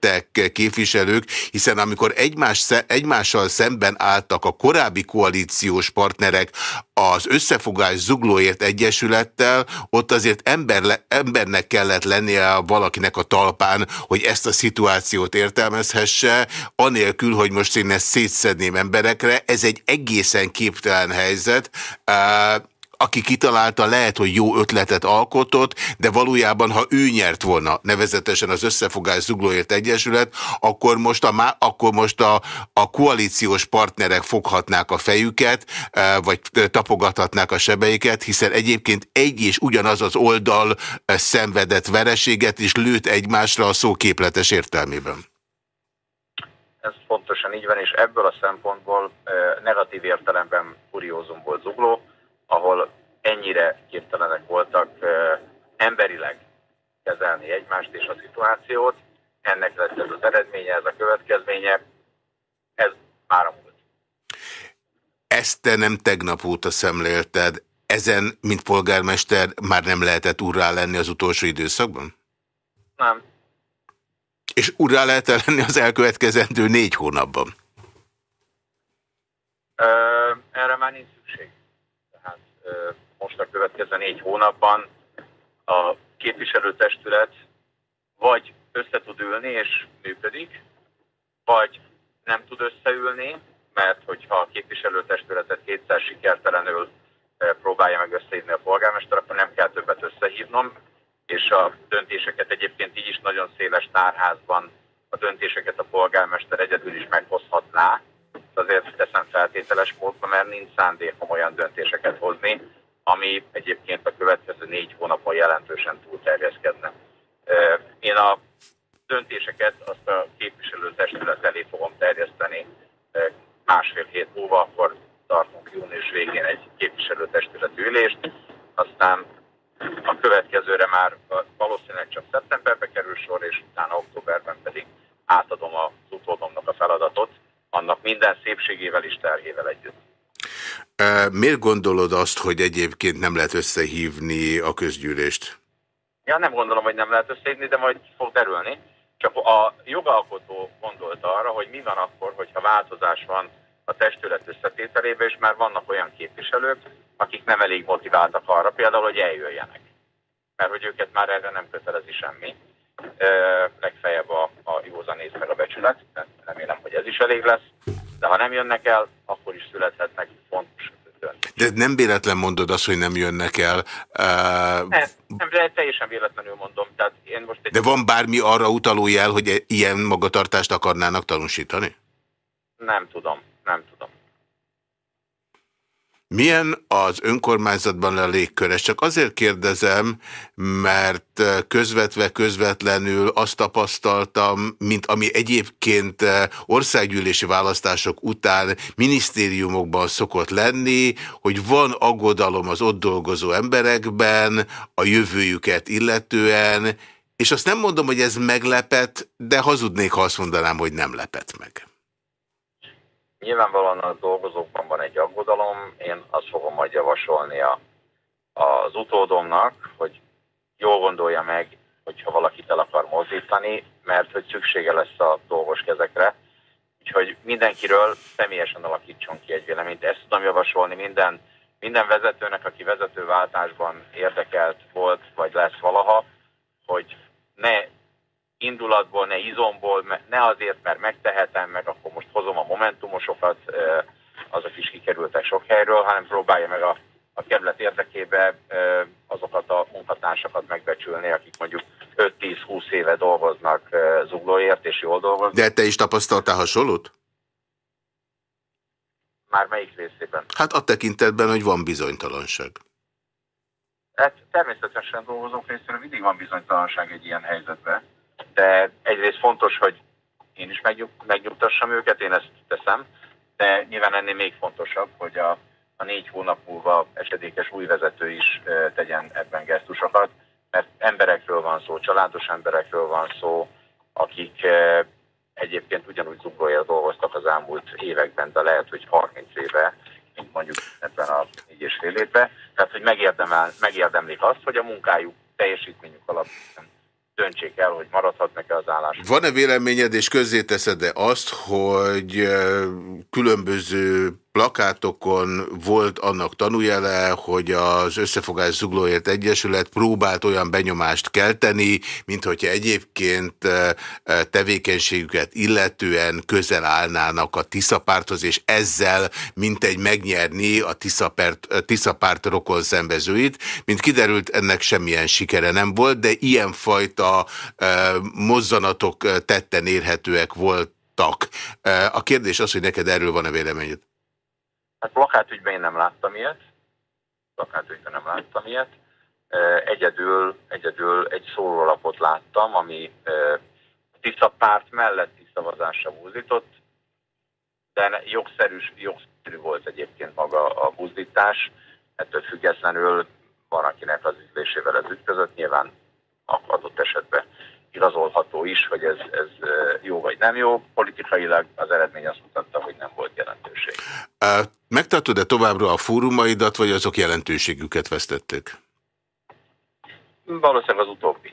kerülhettek képviselők, hiszen amikor egymás, egymással szemben álltak a korábbi koalíciós partnerek az Összefogás Zuglóért Egyesülettel, ott azért ember, embernek kellett lennie valakinek a talpán, hogy ezt a szituációt értelmezhesse, anélkül, hogy most én ezt szétszedném emberekre. Ez egy egészen képtelen helyzet aki kitalálta, lehet, hogy jó ötletet alkotott, de valójában, ha ő nyert volna, nevezetesen az Összefogás Zuglóért Egyesület, akkor most a, akkor most a, a koalíciós partnerek foghatnák a fejüket, e, vagy tapogathatnák a sebeiket, hiszen egyébként egy és ugyanaz az oldal e, szenvedett vereséget is lőtt egymásra a szó képletes értelmében. Ez pontosan így van, és ebből a szempontból e, negatív értelemben kuriózum volt Zugló, ahol ennyire képtelenek voltak emberileg kezelni egymást és a szituációt. Ennek lett ez az eredménye, ez a következménye. Ez már a múlt. Ezt te nem tegnap óta szemlélted. Ezen, mint polgármester, már nem lehetett urrá lenni az utolsó időszakban? Nem. És urrá lehet -e lenni az elkövetkezendő négy hónapban? Ö, erre már nincs most a következő négy hónapban a képviselőtestület vagy össze tud ülni és működik, vagy nem tud összeülni, mert hogyha a képviselőtestületet kétszer sikertelenül próbálja meg összehívni a polgármester, akkor nem kell többet összehívnom, és a döntéseket egyébként így is nagyon széles tárházban a döntéseket a polgármester egyedül is meghozhatná, azért teszem feltételes módban, mert nincs szándékom olyan döntéseket hozni, ami egyébként a következő négy hónapban jelentősen túlterjeszkedne. Én a döntéseket azt a képviselőtestület elé fogom terjeszteni másfél hét múlva, akkor tartunk június végén egy képviselőtestület ülést, aztán a következőre már valószínűleg csak szeptemberbe kerül sor, és utána októberben pedig átadom az utódomnak a feladatot, annak minden szépségével és terhével együtt. Miért gondolod azt, hogy egyébként nem lehet összehívni a közgyűlést? Ja, nem gondolom, hogy nem lehet összehívni, de majd fog derülni. Csak a jogalkotó gondolta arra, hogy mi van akkor, hogyha változás van a testület összetételében, és már vannak olyan képviselők, akik nem elég motiváltak arra, például, hogy eljöjjenek. Mert hogy őket már erre nem kötelezi semmi. legfeljebb a, a józanész meg a becsület, remélem, hogy ez is elég lesz de ha nem jönnek el, akkor is születhetnek fontos döntés. De nem véletlen mondod azt, hogy nem jönnek el. Uh... Nem, nem, teljesen véletlenül mondom. Tehát én most egy... De van bármi arra utaló jel, hogy ilyen magatartást akarnának tanúsítani? Nem tudom, nem tudom. Milyen az önkormányzatban a légkör? Ezt csak azért kérdezem, mert közvetve közvetlenül azt tapasztaltam, mint ami egyébként országgyűlési választások után minisztériumokban szokott lenni, hogy van aggodalom az ott dolgozó emberekben, a jövőjüket illetően, és azt nem mondom, hogy ez meglepet, de hazudnék, ha azt mondanám, hogy nem lepett meg. Nyilvánvalóan a dolgozókban van egy aggodalom, én azt fogom majd javasolni a, az utódomnak, hogy jól gondolja meg, hogyha valakit el akar mozdítani, mert hogy szüksége lesz a dolgos kezekre. Úgyhogy mindenkiről személyesen alakítson ki egy véleményt. Ezt tudom javasolni minden, minden vezetőnek, aki vezetőváltásban érdekelt volt, vagy lesz valaha, hogy ne indulatból, ne izomból, ne azért, mert megtehetem, meg akkor most hozom a momentumosokat, azok is kikerültek sok helyről, hanem próbálja meg a, a kerület érdekébe azokat a munkatársakat megbecsülni, akik mondjuk 5-10-20 éve dolgoznak zuglóért, és jól dolgoznak. De te is tapasztaltál hasonlót? Már melyik részében? Hát a tekintetben, hogy van bizonytalanság. Hát természetesen dolgozók részéről mindig van bizonytalanság egy ilyen helyzetben, de egyrészt fontos, hogy én is megnyug, megnyugtassam őket, én ezt teszem, de nyilván ennél még fontosabb, hogy a, a négy hónap múlva esedékes új vezető is tegyen ebben gesztusokat, mert emberekről van szó, családos emberekről van szó, akik egyébként ugyanúgy zuglóért dolgoztak az elmúlt években, de lehet, hogy 30 éve, mint mondjuk ebben a négy és fél évben. Tehát, hogy megérdemel, megérdemlik azt, hogy a munkájuk, teljesítményük alapján döntsék el, hogy maradhatnak-e az állás. Van-e véleményed, és közzéteszed-e azt, hogy különböző plakátokon volt annak tanújele, hogy az Összefogás Zuglóért Egyesület próbált olyan benyomást kelteni, mint hogyha egyébként e, e, tevékenységüket illetően közel állnának a Tiszapárthoz, és ezzel mintegy megnyerni a Tiszapárt, Tiszapárt rokon szembezőit. Mint kiderült, ennek semmilyen sikere nem volt, de ilyenfajta mozzanatok tetten érhetőek voltak. A kérdés az, hogy neked erről van-e véleményed? Hát plakátügyben én nem láttam ilyet. Plakátügyben nem láttam ilyet. Egyedül, egyedül egy szórólapot láttam, ami Tisza párt melletti szavazásra buzdított, de jogszerű, jogszerű volt egyébként maga a buzdítás. Ettől függetlenül van, akinek az üzlésével ez ütközött, nyilván adott esetben igazolható is, hogy ez, ez jó vagy nem jó. Politikailag az eredmény azt mutatta, hogy nem volt jelentőség. Megtartod-e továbbra a fórumaidat, vagy azok jelentőségüket vesztették? Valószínűleg az utóbbi.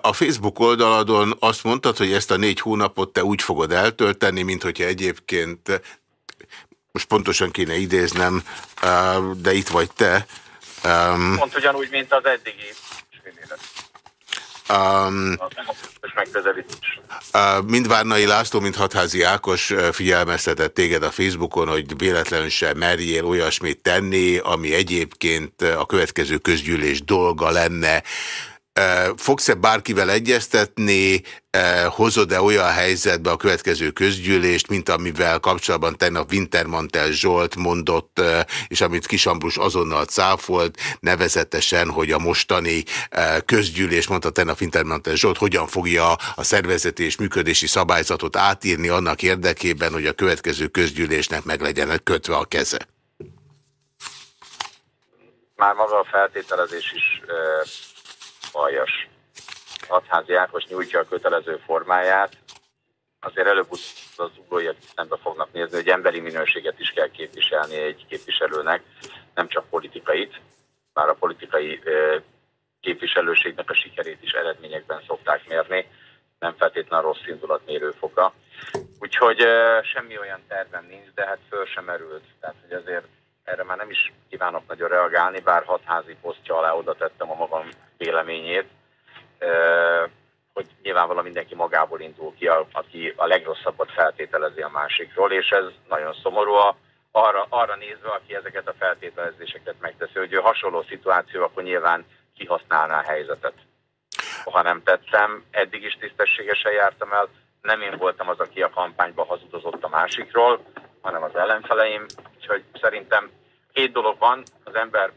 A Facebook oldaladon azt mondtad, hogy ezt a négy hónapot te úgy fogod eltölteni, mint hogyha egyébként, most pontosan kéne idéznem, de itt vagy te. Pont ugyanúgy, mint az eddigi Um, uh, mind Várnai László, mind Hatházi Ákos uh, figyelmeztetett téged a Facebookon, hogy véletlenül sem merjél olyasmit tenni, ami egyébként uh, a következő közgyűlés dolga lenne. Fogsz-e bárkivel egyeztetni, hozod-e olyan helyzetbe a következő közgyűlést, mint amivel kapcsolatban tegnap Wintermantel Zsolt mondott, és amit Kisambrus azonnal cáfolt, nevezetesen, hogy a mostani közgyűlés, mondta tegnap Wintermantel Zsolt, hogyan fogja a szervezeti és működési szabályzatot átírni annak érdekében, hogy a következő közgyűlésnek meg legyen kötve a keze. Már maga a feltételezés is aljas Adházi Ákos nyújtja a kötelező formáját, azért előbb az uglóiak szembe fognak nézni, hogy emberi minőséget is kell képviselni egy képviselőnek, nem csak politikait, bár a politikai képviselőségnek a sikerét is eredményekben szokták mérni, nem feltétlenül rossz indulat mérőfoka. Úgyhogy semmi olyan tervem nincs, de hát föl sem merült. Tehát, hogy azért erre már nem is kívánok nagyon reagálni, bár hatházi posztja alá oda tettem a magam véleményét, hogy nyilvánvalóan mindenki magából indul ki, aki a legrosszabbat feltételezi a másikról, és ez nagyon szomorú. Arra, arra nézve, aki ezeket a feltételezéseket megteszi, hogy ő hasonló szituáció, akkor nyilván kihasználná a helyzetet. Ha nem tettem, eddig is tisztességesen jártam el, nem én voltam az, aki a kampányba hazudozott a másikról, hanem az ellenfeleim, úgyhogy szerintem két dolog van, az ember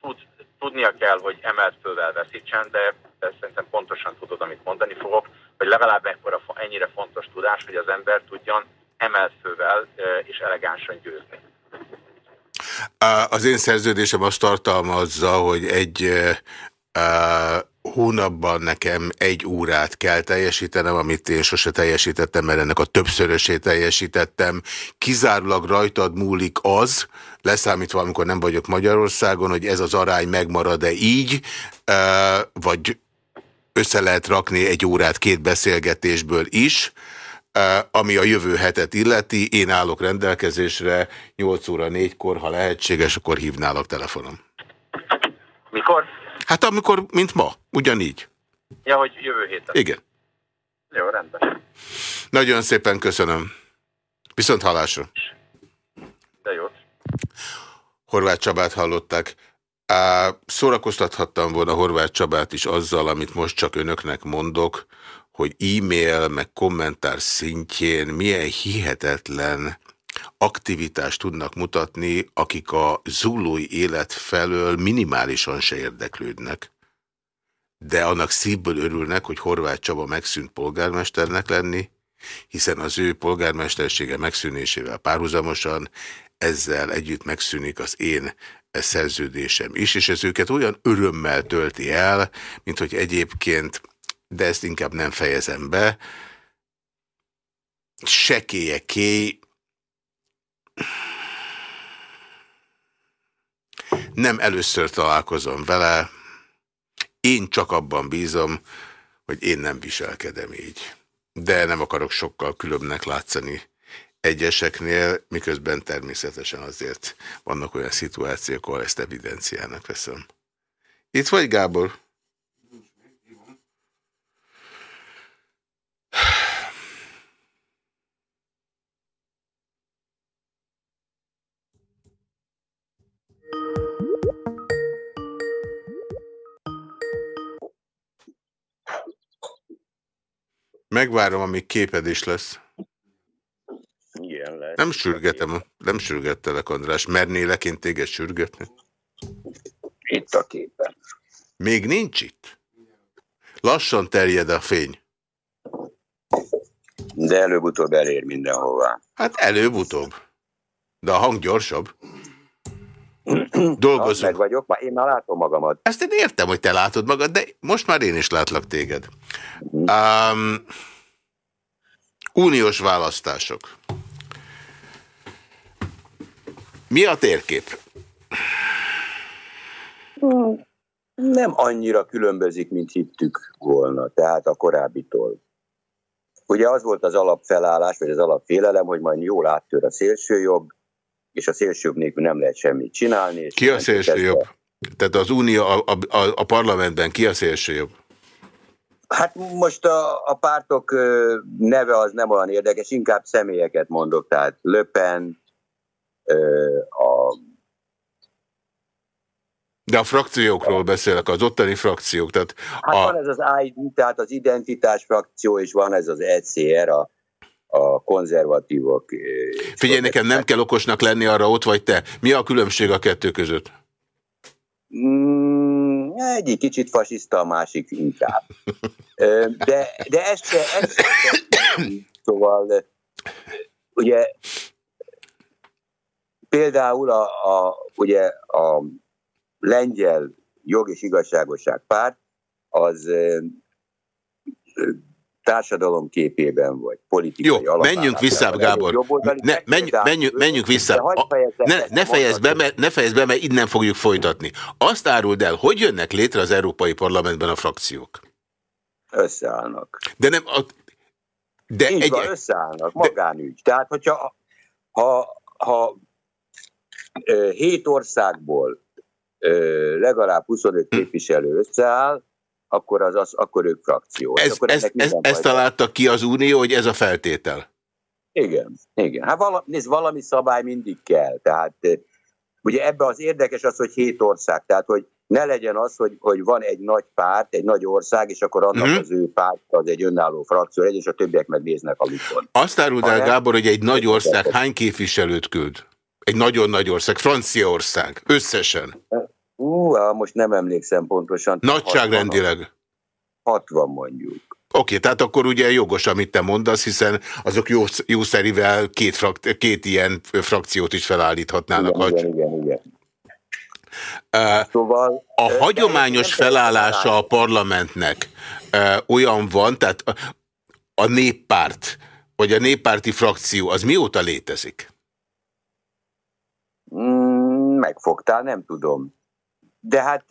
tud, tudnia kell, hogy emelt fölvel veszítsen, de de szerintem pontosan tudod, amit mondani fogok, hogy legalább ekkora, ennyire fontos tudás, hogy az ember tudjon emelt fővel és elegánsan győzni. Az én szerződésem azt tartalmazza, hogy egy hónapban nekem egy órát kell teljesítenem, amit én sose teljesítettem, mert ennek a többszörösét teljesítettem. Kizárólag rajtad múlik az, leszámítva, amikor nem vagyok Magyarországon, hogy ez az arány megmarad-e így, vagy össze lehet rakni egy órát két beszélgetésből is, ami a jövő hetet illeti. Én állok rendelkezésre 8 óra 4-kor, ha lehetséges, akkor hívnálak telefonom. Mikor? Hát amikor, mint ma, ugyanígy. Ja, hogy jövő héten. Igen. Jó, rendben. Nagyon szépen köszönöm. Viszont hallásra. De jót. Horváth Csabát hallották. Á, szórakoztathattam volna Horváth Csabát is azzal, amit most csak önöknek mondok, hogy e-mail meg kommentár szintjén milyen hihetetlen aktivitást tudnak mutatni, akik a zulói élet felől minimálisan se érdeklődnek, de annak szívből örülnek, hogy Horváth Csaba megszűnt polgármesternek lenni, hiszen az ő polgármestersége megszűnésével párhuzamosan ezzel együtt megszűnik az én szerződésem is, és ez őket olyan örömmel tölti el, mint hogy egyébként, de ezt inkább nem fejezem be, sekélyeké nem először találkozom vele, én csak abban bízom, hogy én nem viselkedem így. De nem akarok sokkal különbnek látszani egyeseknél, miközben természetesen azért vannak olyan szituációk, ahol ezt evidenciának veszem. Itt vagy, Gábor? Megvárom, amíg képed is lesz. Igen, lehet. Nem sürgetem, nem sürgettelek, András. Mernélek én téged sürgetni? Itt a képen. Még nincs itt? Lassan terjed a fény. De előbb-utóbb elér mindenhová. Hát előbb-utóbb. De a hang gyorsabb. Dolgozunk. Meg vagyok, már én már látom magamat. Ezt én értem, hogy te látod magad, de most már én is látlak téged. Um, uniós választások. Mi a térkép? Nem annyira különbözik, mint hittük volna, tehát a korábbitól. Ugye az volt az alapfelállás, vagy az alapfélelem, hogy majd jól áttör a szélsőjobb, és a szélsőjobb nélkül nem lehet semmit csinálni. És ki a szélsőjobb? Tehát az unió, a, a, a parlamentben ki a szélsőjobb? Hát most a, a pártok neve az nem olyan érdekes, inkább személyeket mondok, tehát Löpen, a de a frakciókról beszélek, az ottani frakciók. Tehát hát a... van ez az ID, tehát az identitás frakció, és van ez az ECR, a, a konzervatívok. Figyelj, nekem nem kell okosnak lenni arra, ott vagy te. Mi a különbség a kettő között? Mm, egyik kicsit fasiszta, a másik inkább. De, de ez se, ez se, szóval ugye például a, a, ugye a lengyel jog és igazságosság párt az társadalom képében vagy politikai Jó, menjünk vissza, Gábor. Ne, menjünk, menjünk, menjünk vissza. A, ne, ne, fejezd be, mert, ne fejezd be, mert innen fogjuk folytatni. Azt áruld el, hogy jönnek létre az Európai Parlamentben a frakciók? Összeállnak. De nem... A, de Így egy, van, összeállnak, magánügy. De, Tehát, hogyha ha, ha hét országból legalább 25 hm. képviselő összeáll, akkor, az, az, akkor ők frakció. Ez, akkor ez, ez, ezt találta ki az Unió, hogy ez a feltétel? Igen, igen. Hát vala, nézd, valami szabály mindig kell. Tehát ugye ebbe az érdekes az, hogy hét ország, tehát hogy ne legyen az, hogy, hogy van egy nagy párt, egy nagy ország, és akkor annak mm. az ő párt az egy önálló frakció legyen, és a többiek meg néznek a mikor. Azt áruld el, Gábor, hogy egy nagy ország hány képviselőt küld? Egy nagyon nagy ország, Franciaország, összesen. Ú, most nem emlékszem pontosan. Nagyságrendileg? 60 mondjuk. Oké, okay, tehát akkor ugye jogos, amit te mondasz, hiszen azok jó, jószerivel két, frak, két ilyen frakciót is felállíthatnának. Igen, igen, igen, igen. Uh, szóval, a hagyományos felállása a parlamentnek uh, olyan van, tehát a, a néppárt, vagy a néppárti frakció, az mióta létezik? Mm, megfogtál, nem tudom. De hát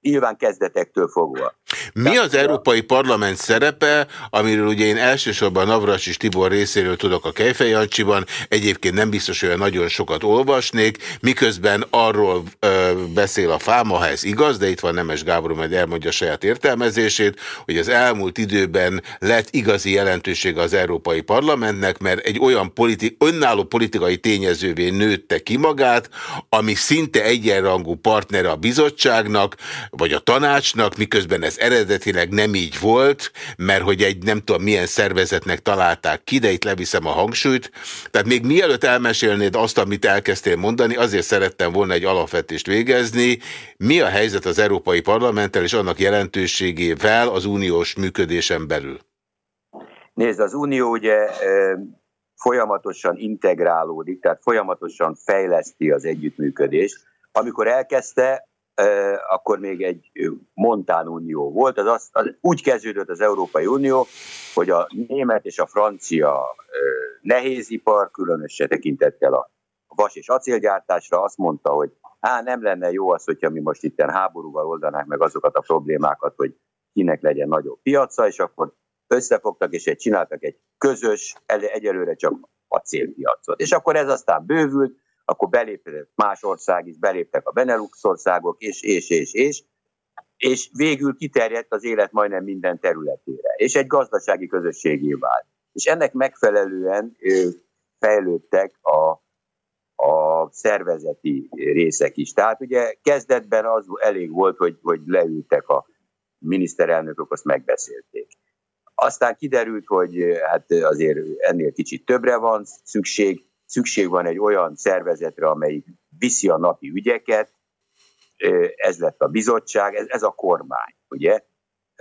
nyilván kezdetektől fogva. Mi az Európai Parlament szerepe, amiről ugye én elsősorban Navras és Tibor részéről tudok a Kejfejancsiban, egyébként nem biztos, hogy nagyon sokat olvasnék, miközben arról ö, beszél a fáma, ha ez igaz, de itt van Nemes Gábor, majd elmondja a saját értelmezését, hogy az elmúlt időben lett igazi jelentősége az Európai Parlamentnek, mert egy olyan politi önálló politikai tényezővé nőtte ki magát, ami szinte egyenrangú partnere a bizottságnak, vagy a tanácsnak, miközben ez eredetileg nem így volt, mert hogy egy nem tudom milyen szervezetnek találták ki, de itt leviszem a hangsúlyt. Tehát még mielőtt elmesélnéd azt, amit elkezdtél mondani, azért szerettem volna egy alapvetést végezni. Mi a helyzet az Európai Parlamenttel és annak jelentőségével az uniós működésen belül? Nézd, az Unió ugye folyamatosan integrálódik, tehát folyamatosan fejleszti az együttműködést. Amikor elkezdte, akkor még egy Montán Unió volt. Az, az, az úgy kezdődött az Európai Unió, hogy a német és a francia nehézipar, különösen tekintettel a vas- és acélgyártásra azt mondta, hogy á, nem lenne jó az, hogyha mi most itt háborúval oldanák meg azokat a problémákat, hogy kinek legyen nagyobb piaca, és akkor összefogtak, és egy csináltak egy közös, egyelőre csak acélpiacot. És akkor ez aztán bővült, akkor belépett más ország is, beléptek a Benelux országok, és, és, és, és, és végül kiterjedt az élet majdnem minden területére, és egy gazdasági közösségé vált. És ennek megfelelően fejlődtek a, a szervezeti részek is. Tehát ugye kezdetben az elég volt, hogy, hogy leültek a miniszterelnökök, azt megbeszélték. Aztán kiderült, hogy hát azért ennél kicsit többre van szükség, szükség van egy olyan szervezetre, amelyik viszi a napi ügyeket, ez lett a bizottság, ez, ez a kormány, ugye?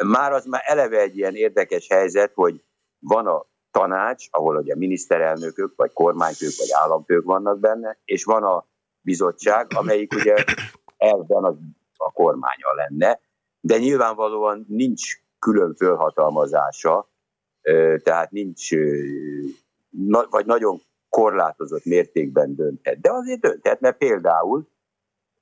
Már az már eleve egy ilyen érdekes helyzet, hogy van a tanács, ahol ugye miniszterelnökök, vagy kormányfők, vagy államfők vannak benne, és van a bizottság, amelyik ugye elven a, a kormánya lenne, de nyilvánvalóan nincs külön fölhatalmazása, tehát nincs, vagy nagyon korlátozott mértékben dönthet. De azért dönthet, mert például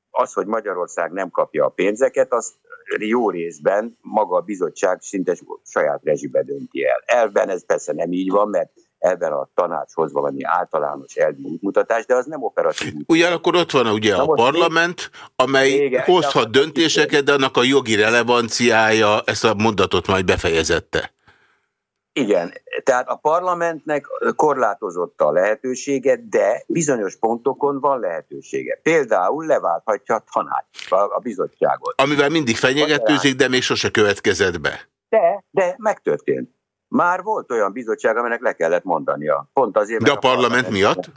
az, hogy Magyarország nem kapja a pénzeket, az jó részben maga a bizottság szinte saját rezsibe dönti el. Elben ez persze nem így van, mert ebben a tanácshoz valami általános elvi útmutatás, de az nem operatív. Ugyanakkor ott van ugye Na a parlament, amely igen, hozhat döntéseket, de annak a jogi relevanciája ezt a mondatot majd befejezette. Igen, tehát a parlamentnek korlátozott a lehetősége, de bizonyos pontokon van lehetősége. Például leválthatja a tanács, a, a bizottságot. Amivel mindig fenyegetőzik, de még sose következett be. De, de megtörtént. Már volt olyan bizottság, aminek le kellett mondania. Pont azért, De a, parlament, parlament miatt?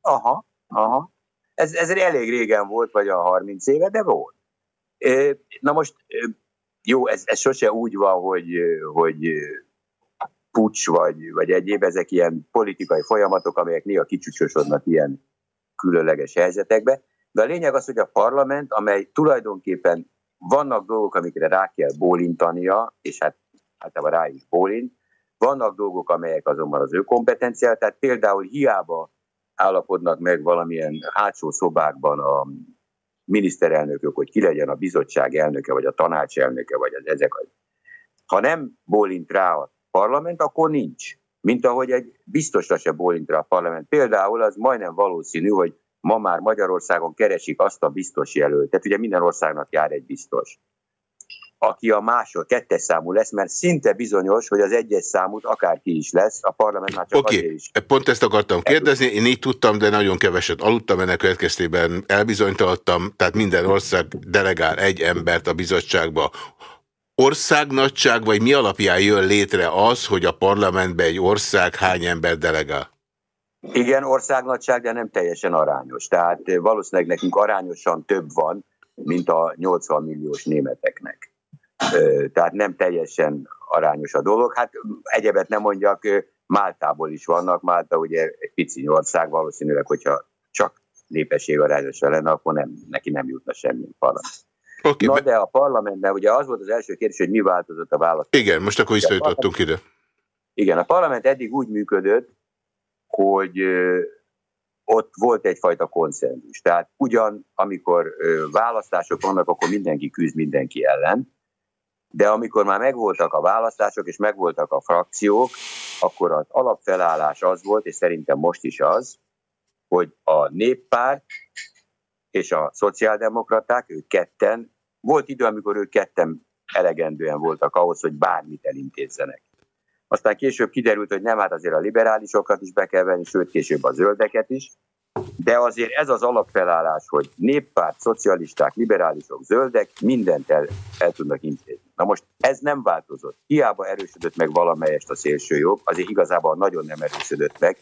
Aha, aha. Ez, ez elég régen volt, vagy a 30 éve, de volt. Na most, jó, ez, ez sose úgy van, hogy, hogy pucs, vagy, vagy egyéb, ezek ilyen politikai folyamatok, amelyek néha kicsúcsosodnak ilyen különleges helyzetekbe. De a lényeg az, hogy a parlament, amely tulajdonképpen vannak dolgok, amikre rá kell bólintania, és hát általában rá is bólint, vannak dolgok, amelyek azonban az ő kompetenciál, tehát például hiába állapodnak meg valamilyen hátsó szobákban a miniszterelnökök, hogy ki legyen a bizottság elnöke, vagy a tanács elnöke, vagy az ezek. Ha nem bólint rá a parlament, akkor nincs. Mint ahogy egy biztosra se bólint rá a parlament. Például az majdnem valószínű, hogy ma már Magyarországon keresik azt a biztos jelöltet. Ugye minden országnak jár egy biztos aki a másod, kettes számú lesz, mert szinte bizonyos, hogy az egyes számút akárki is lesz, a parlament már csak okay. is. Pont ezt akartam kérdezni, én így tudtam, de nagyon keveset aludtam, ennek következtében elbizonytalattam, tehát minden ország delegál egy embert a bizottságba. Országnagyság, vagy mi alapján jön létre az, hogy a parlamentben egy ország hány ember delegál? Igen, országnagyság, de nem teljesen arányos. Tehát valószínűleg nekünk arányosan több van, mint a 80 milliós németeknek tehát nem teljesen arányos a dolog. Hát egyebet nem mondjak, Máltából is vannak, Málta ugye egy pici ország, valószínűleg, hogyha csak népesség arányosan lenne, akkor nem, neki nem jutna semmi parlament. Okay, Na de a parlamentben, ugye az volt az első kérdés, hogy mi változott a választás. Igen, most akkor visszajutottunk ide. Igen, a parlament eddig úgy működött, hogy ott volt egyfajta konszenzus. Tehát ugyan, amikor választások vannak, akkor mindenki küzd mindenki ellen, de amikor már megvoltak a választások és megvoltak a frakciók, akkor az alapfelállás az volt, és szerintem most is az, hogy a néppárt és a szociáldemokraták, ők ketten, volt idő, amikor ők ketten elegendően voltak ahhoz, hogy bármit elintézzenek. Aztán később kiderült, hogy nem, hát azért a liberálisokat is be kell venni, sőt később a zöldeket is, de azért ez az alapfelállás, hogy néppárt, szocialisták, liberálisok, zöldek mindent el, el tudnak intézni. Na most ez nem változott. Hiába erősödött meg valamelyest a szélső jobb, azért igazából nagyon nem erősödött meg,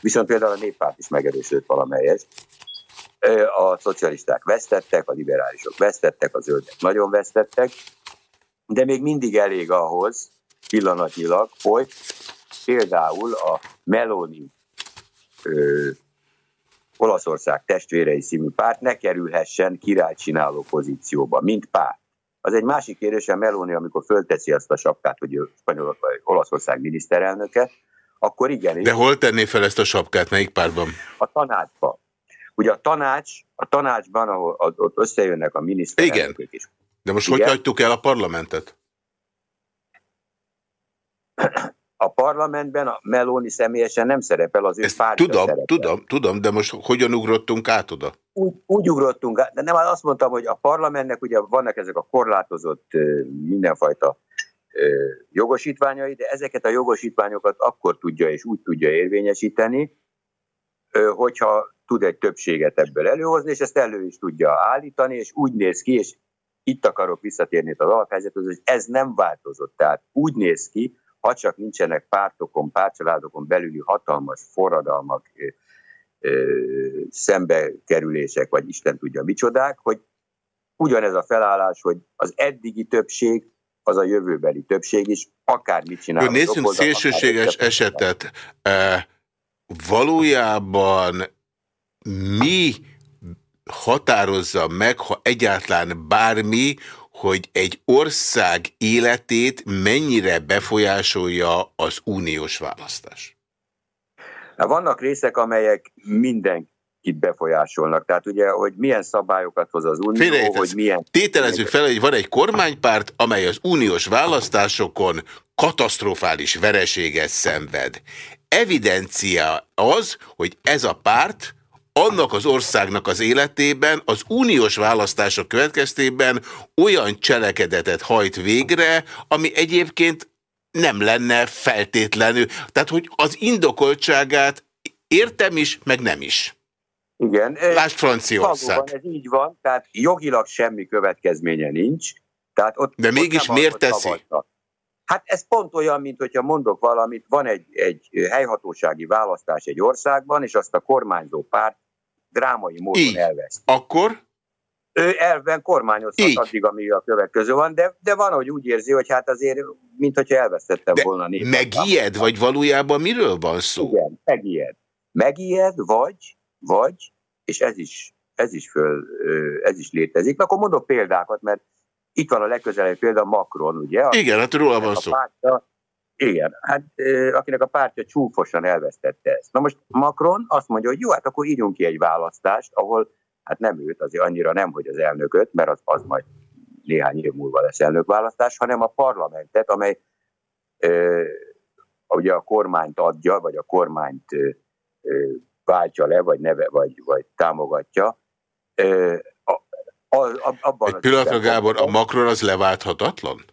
viszont például a néppárt is megerősödött valamelyest. A szocialisták vesztettek, a liberálisok vesztettek, a zöldek nagyon vesztettek, de még mindig elég ahhoz, pillanatnyilag, hogy például a Meloni ö, Olaszország testvérei színű párt ne kerülhessen királycsináló pozícióba, mint párt. Az egy másik kérdés, a Meloni, amikor fölteszi azt a sapkát, hogy ő Spanyol, vagy Olaszország miniszterelnöke, akkor igen. De hol tenné fel ezt a sapkát, melyik pártban? A tanácsban. Ugye a tanács, a tanácsban, ahol ott összejönnek a miniszterelnökök igen. is. De most igen. hogy hagytuk el a parlamentet? a parlamentben a Meloni személyesen nem szerepel, az ő Ezt Tudom, szerepel. tudom, tudom, de most hogyan ugrottunk át oda? Úgy, úgy ugrottunk át, de nem azt mondtam, hogy a parlamentnek ugye vannak ezek a korlátozott mindenfajta jogosítványai, de ezeket a jogosítványokat akkor tudja és úgy tudja érvényesíteni, hogyha tud egy többséget ebből előhozni, és ezt elő is tudja állítani, és úgy néz ki, és itt akarok visszatérni az alaphelyzethez, hogy ez nem változott. Tehát úgy néz ki, ha csak nincsenek pártokon, pártcsaládokon belüli hatalmas forradalmak, szembekerülések, vagy Isten tudja micsodák, hogy ugyanez a felállás, hogy az eddigi többség, az a jövőbeli többség is, akármit csinál. Nézzünk szélsőséges esetet. E, valójában mi határozza meg, ha egyáltalán bármi, hogy egy ország életét mennyire befolyásolja az uniós választás? Vannak részek, amelyek mindenkit befolyásolnak. Tehát ugye, hogy milyen szabályokat hoz az unió, hogy milyen... Tételezzük fel, hogy van egy kormánypárt, amely az uniós választásokon katasztrofális vereséget szenved. Evidencia az, hogy ez a párt annak az országnak az életében az uniós választások következtében olyan cselekedetet hajt végre, ami egyébként nem lenne feltétlenül. Tehát, hogy az indokoltságát értem is, meg nem is. Igen. Lásd Franciaország. Ez így van, tehát jogilag semmi következménye nincs. Tehát ott, De mégis ott miért teszi? Hát ez pont olyan, mint hogyha mondok valamit, van egy, egy helyhatósági választás egy országban, és azt a kormányzó párt drámai módon Így. elveszt. Akkor? Ő elven kormányozhat Így. addig, amíg a következő van, de, de van, hogy úgy érzi, hogy hát azért, mint hogyha elvesztettem de volna népet. Megijed, vagy valójában miről van szó? Igen, megijed. Megijed, vagy, vagy, és ez is, ez is, föl, ez is létezik. Akkor mondok példákat, mert itt van a legközelebb példa Macron, ugye? Igen, hát róla van szó. Pártja, igen, hát akinek a pártja csúfosan elvesztette ezt. Na most Macron azt mondja, hogy jó, hát akkor írjunk ki egy választást, ahol hát nem őt, azért annyira nem, hogy az elnököt, mert az, az majd néhány év múlva lesz elnökválasztás, hanem a parlamentet, amely ö, ugye a kormányt adja, vagy a kormányt ö, váltja le, vagy neve, vagy, vagy támogatja. Ö, a, a, abban Egy pillanatra, Gábor, a Macron az leválthatatlan?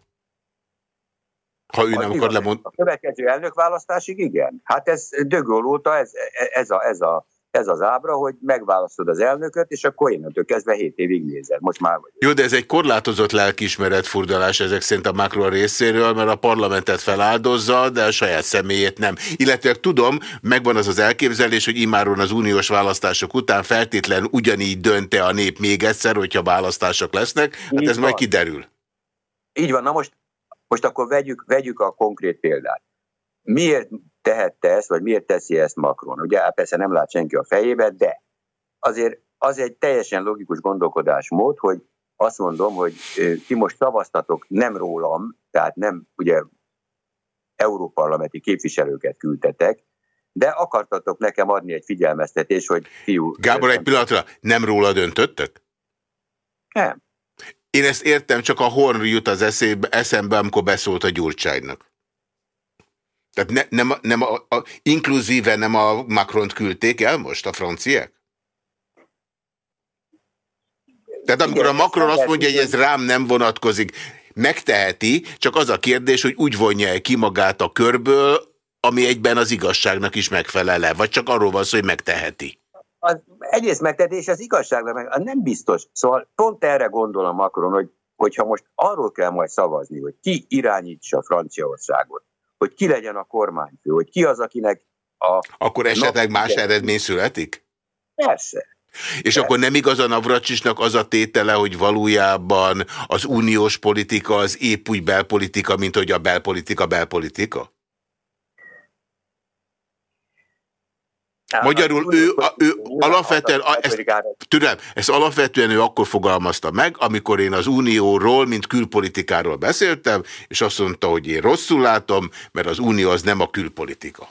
Ha ő nem akar lemondani. A következő elnökválasztásig igen. Hát ez dögöl óta ez, ez, a, ez, a, ez az ábra, hogy megválasztod az elnököt, és akkor innentől kezdve 7 évig nézel. Most már vagy. Jó, de ez egy korlátozott lelkiismeret furdalás ezek szerint a Macron részéről, mert a parlamentet feláldozza, de a saját személyét nem. Illetve tudom, megvan az az elképzelés, hogy imáron az uniós választások után feltétlen ugyanígy dönte a nép még egyszer, hogyha választások lesznek. Hát Így ez van. majd kiderül. Így van, na most most akkor vegyük, vegyük a konkrét példát. Miért tehette ezt, vagy miért teszi ezt Macron? Ugye hát persze nem lát senki a fejébe, de azért az egy teljesen logikus gondolkodásmód, hogy azt mondom, hogy ti most szavaztatok nem rólam, tehát nem ugye európarlamenti képviselőket küldtetek, de akartatok nekem adni egy figyelmeztetést, hogy fiú... Gábor, egy pillanatra, nem róla döntöttek? Nem. Én ezt értem, csak a Horn jut az eszébe, eszembe, amikor beszólt a Gyurcsánynak. Tehát ne, nem, nem a, a, inkluzíve nem a Macron-t küldték el most a franciák? Tehát amikor Igen, a Macron azt mondja, hogy ez rám nem vonatkozik, megteheti, csak az a kérdés, hogy úgy vonja -e ki magát a körből, ami egyben az igazságnak is megfelele, vagy csak arról van szó, hogy megteheti. Az egyrészt megtett, és az igazságban meg, az nem biztos. Szóval pont erre gondolom Macron, hogy hogyha most arról kell majd szavazni, hogy ki irányítsa Franciaországot, hogy ki legyen a kormányfő, hogy ki az, akinek a... Akkor esetleg más eredmény születik? Persze. És akkor nem igaz a Navracsisnak az a tétele, hogy valójában az uniós politika az épp úgy belpolitika, mint hogy a belpolitika belpolitika? Magyarul ő, ő alapvetően, ezt, tudom, ezt alapvetően ő akkor fogalmazta meg, amikor én az unióról, mint külpolitikáról beszéltem, és azt mondta, hogy én rosszul látom, mert az unió az nem a külpolitika.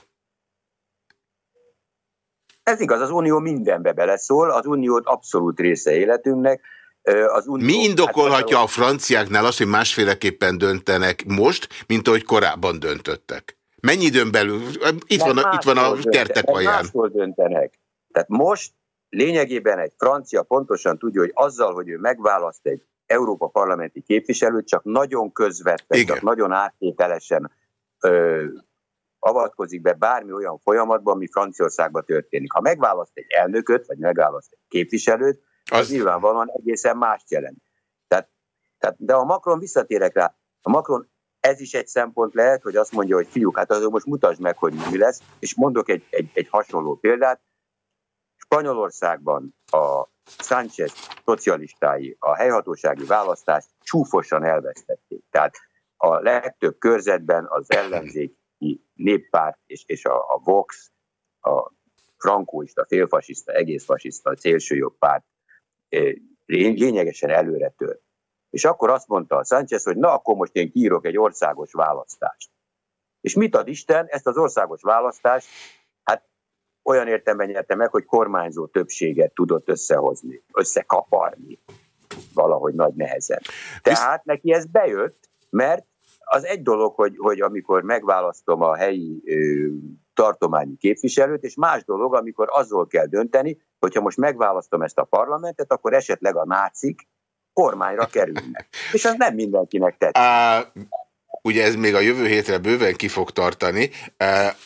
Ez igaz, az unió mindenbe beleszól, az uniót abszolút része életünknek. Az unió, Mi indokolhatja hát, a franciáknál azt, hogy másféleképpen döntenek most, mint ahogy korábban döntöttek? Mennyi időn belül? Itt van, a, itt van a kertek alján. Máshol döntenek. Tehát most lényegében egy francia pontosan tudja, hogy azzal, hogy ő megválaszt egy Európa parlamenti képviselőt, csak nagyon közvetlen, csak nagyon áttételesen ö, avatkozik be bármi olyan folyamatban, ami Franciaországban történik. Ha megválaszt egy elnököt, vagy megválaszt egy képviselőt, az, az nyilvánvalóan egészen más jelent. Tehát, tehát, de a Macron visszatérek rá, a Macron ez is egy szempont lehet, hogy azt mondja, hogy fiúk, hát azért most mutasd meg, hogy mi lesz, és mondok egy, egy, egy hasonló példát. Spanyolországban a Sánchez szocialistái a helyhatósági választást csúfosan elvesztették. Tehát a legtöbb körzetben az ellenzéki néppárt és, és a, a Vox, a frankóista, félfasiszta, egészfasiszta, szélsőjobb párt eh, lényegesen előre tört. És akkor azt mondta a Sánchez, hogy na, akkor most én kiírok egy országos választást. És mit ad Isten? Ezt az országos választást, hát olyan értemben nyerte meg, hogy kormányzó többséget tudott összehozni, összekaparni valahogy nagy nehezen. Tehát neki ez bejött, mert az egy dolog, hogy, hogy amikor megválasztom a helyi ö, tartományi képviselőt, és más dolog, amikor azról kell dönteni, hogyha most megválasztom ezt a parlamentet, akkor esetleg a nácik kormányra kerülnek. És az nem mindenkinek tetszik. Ugye ez még a jövő hétre bőven ki fog tartani.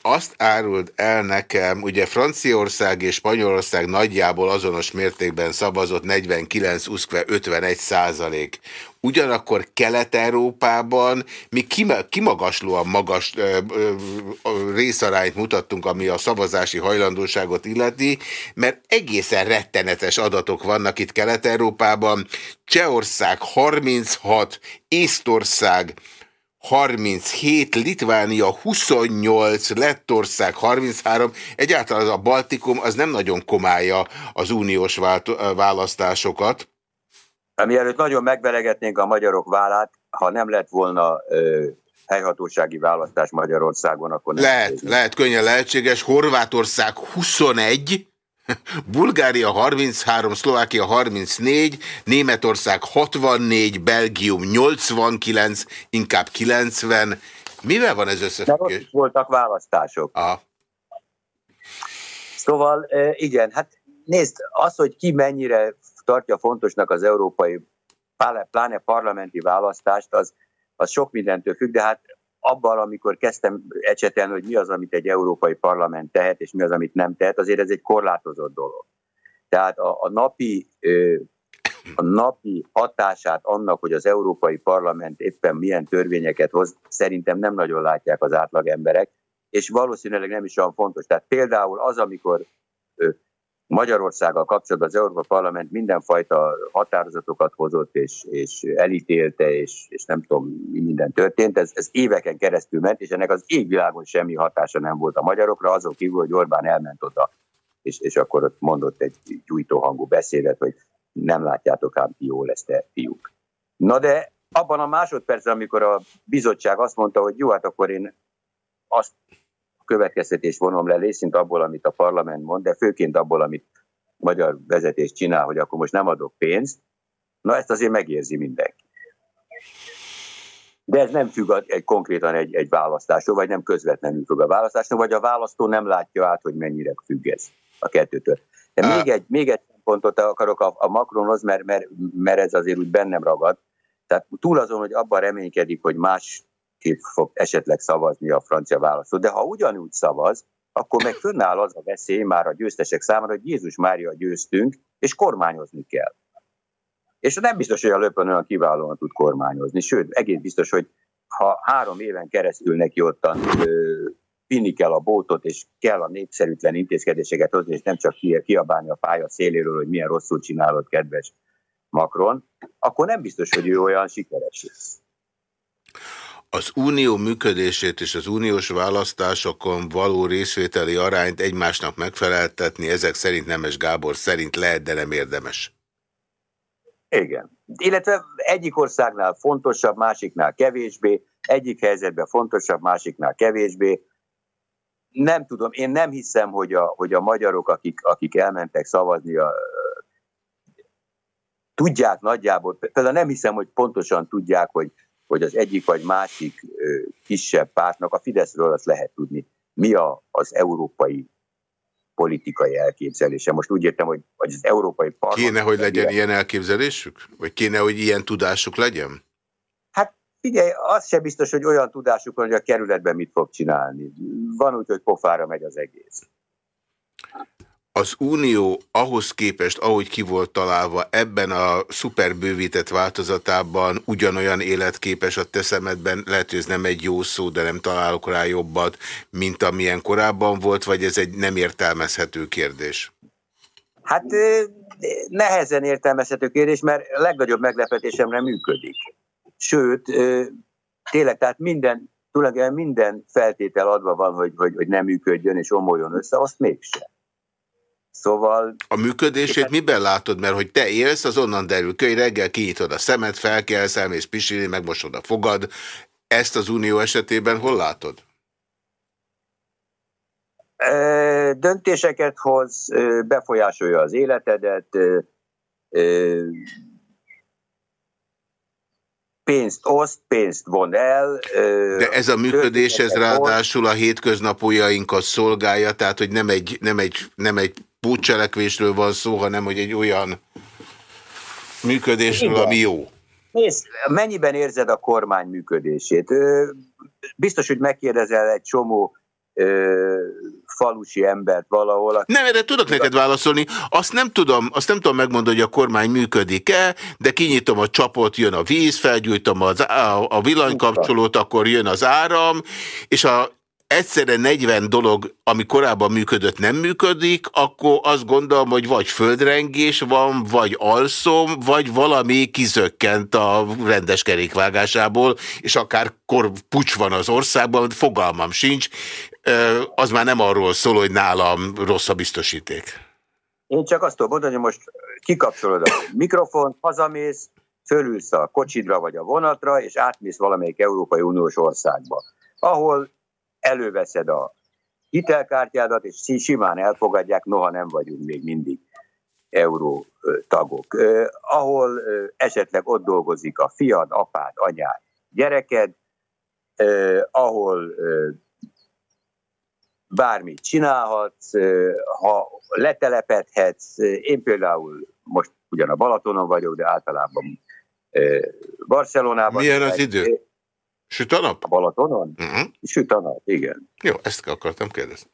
Azt árult el nekem, ugye Franciaország és Spanyolország nagyjából azonos mértékben szavazott 49, 51 százalék. Ugyanakkor Kelet-Európában mi kimagaslóan magas ö, ö, részarányt mutattunk, ami a szavazási hajlandóságot illeti, mert egészen rettenetes adatok vannak itt Kelet-Európában. Csehország 36, Észtország 37, Litvánia 28, Lettország 33, egyáltalán a Baltikum az nem nagyon komálja az uniós választásokat. Mielőtt nagyon megvelegetnénk a magyarok vállát, ha nem lett volna ö, helyhatósági választás Magyarországon, akkor nem lehet, lehet, könnyen lehetséges. Horvátország 21, Bulgária 33, Szlovákia 34, Németország 64, Belgium 89, inkább 90. Mivel van ez összefüggés? voltak választások. Aha. Szóval igen, hát nézd, az, hogy ki mennyire tartja fontosnak az európai, pláne parlamenti választást, az, az sok mindentől függ, de hát abban, amikor kezdtem ecsetelni, hogy mi az, amit egy európai parlament tehet, és mi az, amit nem tehet, azért ez egy korlátozott dolog. Tehát a, a napi a napi hatását annak, hogy az Európai Parlament éppen milyen törvényeket hoz, szerintem nem nagyon látják az átlag emberek, és valószínűleg nem is olyan fontos. Tehát például az, amikor Magyarországgal kapcsolatban az Európa Parlament mindenfajta határozatokat hozott, és, és elítélte, és, és nem tudom, mi minden történt. Ez, ez éveken keresztül ment, és ennek az égvilágon semmi hatása nem volt a magyarokra, azon kívül, hogy Orbán elment oda, és, és akkor ott mondott egy gyújtóhangú beszédet, hogy nem látjátok ám, ki jó lesz te fiúk. Na de abban a másodpercben, amikor a bizottság azt mondta, hogy jó, hát akkor én azt következtetés vonom le részint abból, amit a parlament mond, de főként abból, amit a magyar vezetés csinál, hogy akkor most nem adok pénzt, na ezt azért megérzi mindenki. De ez nem függ egy, konkrétan egy, egy választásról, vagy nem közvetlenül függ a választásról, vagy a választó nem látja át, hogy mennyire függ ez a kettőtől. De még egy, még egy pontot akarok a, a Macronhoz, mert, mert, mert ez azért úgy bennem ragad. Tehát túl azon, hogy abban reménykedik, hogy más ki fog esetleg szavazni a francia választó. De ha ugyanúgy szavaz, akkor meg fönnáll az a veszély már a győztesek számára, hogy Jézus Mária győztünk, és kormányozni kell. És nem biztos, hogy a Löpön olyan kiválóan tud kormányozni, sőt, egész biztos, hogy ha három éven keresztül neki ottan finni kell a bótot, és kell a népszerűtlen intézkedéseket hozni, és nem csak kiabálni a pálya széléről, hogy milyen rosszul csinálod, kedves Macron, akkor nem biztos, hogy ő olyan sikeres lesz. Az unió működését és az uniós választásokon való részvételi arányt egymásnak megfeleltetni, ezek szerint Nemes Gábor szerint lehet, de nem érdemes. Igen. Illetve egyik országnál fontosabb, másiknál kevésbé, egyik helyzetben fontosabb, másiknál kevésbé. Nem tudom, én nem hiszem, hogy a, hogy a magyarok, akik, akik elmentek szavazni, a, tudják nagyjából, például nem hiszem, hogy pontosan tudják, hogy, hogy az egyik vagy másik kisebb pártnak, a Fideszről azt lehet tudni, mi a, az európai politikai elképzelése. Most úgy értem, hogy, hogy az európai parlament... Kéne, hogy legyen ilyen elképzelésük? Vagy kéne, hogy ilyen tudásuk legyen? Hát figyelj, az sem biztos, hogy olyan tudásuk van, hogy a kerületben mit fog csinálni. Van úgy, hogy pofára megy az egész az Unió ahhoz képest, ahogy ki volt találva ebben a szuperbővített változatában ugyanolyan életképes a teszemedben, lehet, hogy ez nem egy jó szó, de nem találok rá jobbat, mint amilyen korábban volt, vagy ez egy nem értelmezhető kérdés? Hát nehezen értelmezhető kérdés, mert legnagyobb meglepetésemre működik. Sőt, tényleg, tehát minden, tulajdonképpen minden feltétel adva van, hogy, hogy, hogy nem működjön és omoljon össze, azt mégsem. Szóval... A működését miben látod? Mert hogy te élsz, az onnan derül hogy reggel kinyitod a szemet, felkelsz, elmész pisilni, megmosod a fogad. Ezt az unió esetében hol látod? Döntéseket hoz, befolyásolja az életedet, pénzt oszt, pénzt von el. De ez a működés, ez ráadásul a hétköznapójainkat szolgálja, tehát hogy nem egy, nem egy, nem egy pótcselekvésről van szó, hanem hogy egy olyan működésről, Igen. ami jó. Nézd, mennyiben érzed a kormány működését? Biztos, hogy megkérdezel egy csomó falusi embert valahol. Nem, erre tudok neked válaszolni. Azt nem tudom, azt nem tudom megmondani, hogy a kormány működik-e, de kinyitom a csapot, jön a víz, felgyújtom az, a, a villanykapcsolót, akkor jön az áram, és a egyszerre 40 dolog, ami korábban működött, nem működik, akkor azt gondolom, hogy vagy földrengés van, vagy alszom, vagy valami kizökkent a rendes kerékvágásából, és akár kor pucs van az országban, fogalmam sincs. Az már nem arról szól, hogy nálam rossz a biztosíték. Én csak azt tudom mondani, hogy most kikapcsolod a mikrofont, hazamész, fölülsz a kocsidra vagy a vonatra, és átmész valamelyik Európai Uniós országba, ahol előveszed a hitelkártyádat, és simán elfogadják, noha nem vagyunk még mindig euró tagok. Ahol esetleg ott dolgozik a fiad, apád, anyád, gyereked, ahol bármit csinálhatsz, ha letelepedhetsz, én például most ugyan a Balatonon vagyok, de általában Barcelonában. Milyen az idő? Süt a nap? A Balatonon? Uh mhm. -huh. Süt a nap, igen. Jó, ezt akartam kérdezni.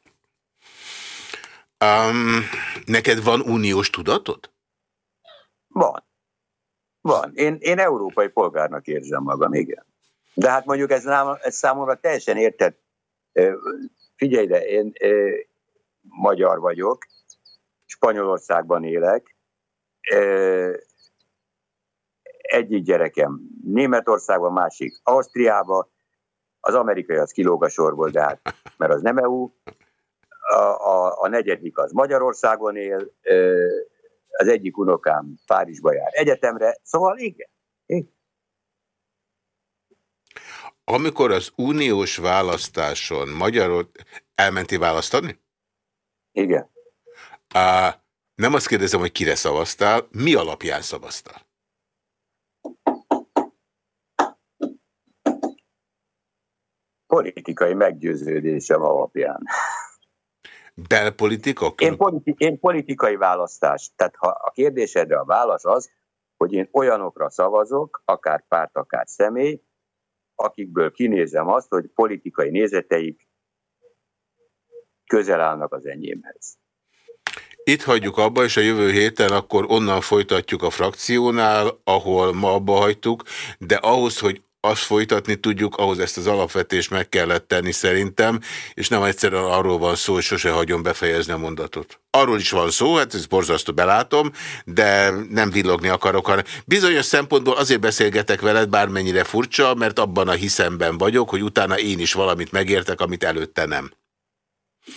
Um, neked van uniós tudatod? Van. Van. Én, én európai polgárnak érzem magam, igen. De hát mondjuk ez, ez számomra teljesen érted. Figyelj ide, én magyar vagyok, Spanyolországban élek, egyik gyerekem Németországban, másik Ausztriába, az amerikai az kilóg a sorból, de hát, mert az nem EU, a, a, a negyedik az Magyarországon él, az egyik unokám Párizsba jár egyetemre, szóval igen. igen. Amikor az uniós választáson Magyarod elmenti választani? Igen. Uh, nem azt kérdezem, hogy kire szavaztál, mi alapján szavaztál? Politikai meggyőződésem alapján. Belpolitika? Én, politi én politikai választás. Tehát ha a kérdésedre a válasz az, hogy én olyanokra szavazok, akár párt, akár személy, akikből kinézem azt, hogy politikai nézeteik közel állnak az enyémhez. Itt hagyjuk abba, és a jövő héten akkor onnan folytatjuk a frakciónál, ahol ma abba hagytuk, de ahhoz, hogy azt folytatni tudjuk, ahhoz ezt az alapvetést meg kellett tenni szerintem, és nem egyszerűen arról van szó, hogy sose hagyom befejezni a mondatot. Arról is van szó, hát ez borzasztó belátom, de nem villogni akarok, hanem bizonyos szempontból azért beszélgetek veled, bármennyire furcsa, mert abban a hiszemben vagyok, hogy utána én is valamit megértek, amit előtte nem.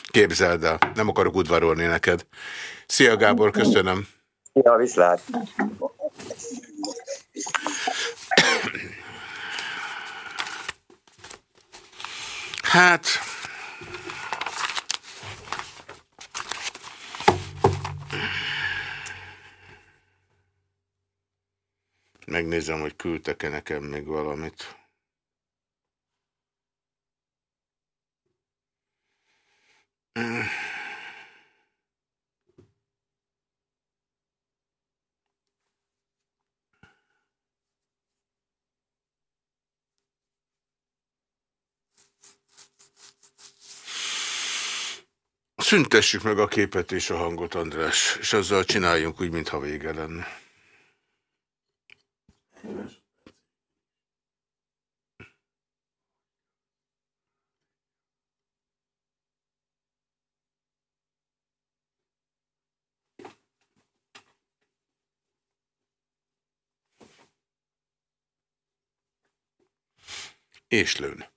Képzeld el, nem akarok udvarolni neked. Szia Gábor, köszönöm. Ja, viszlát. Hát... Megnézem, hogy küldtek-e nekem még valamit. Szüntessük meg a képet és a hangot, András, és azzal csináljunk úgy, mintha vége lenne. És lőn.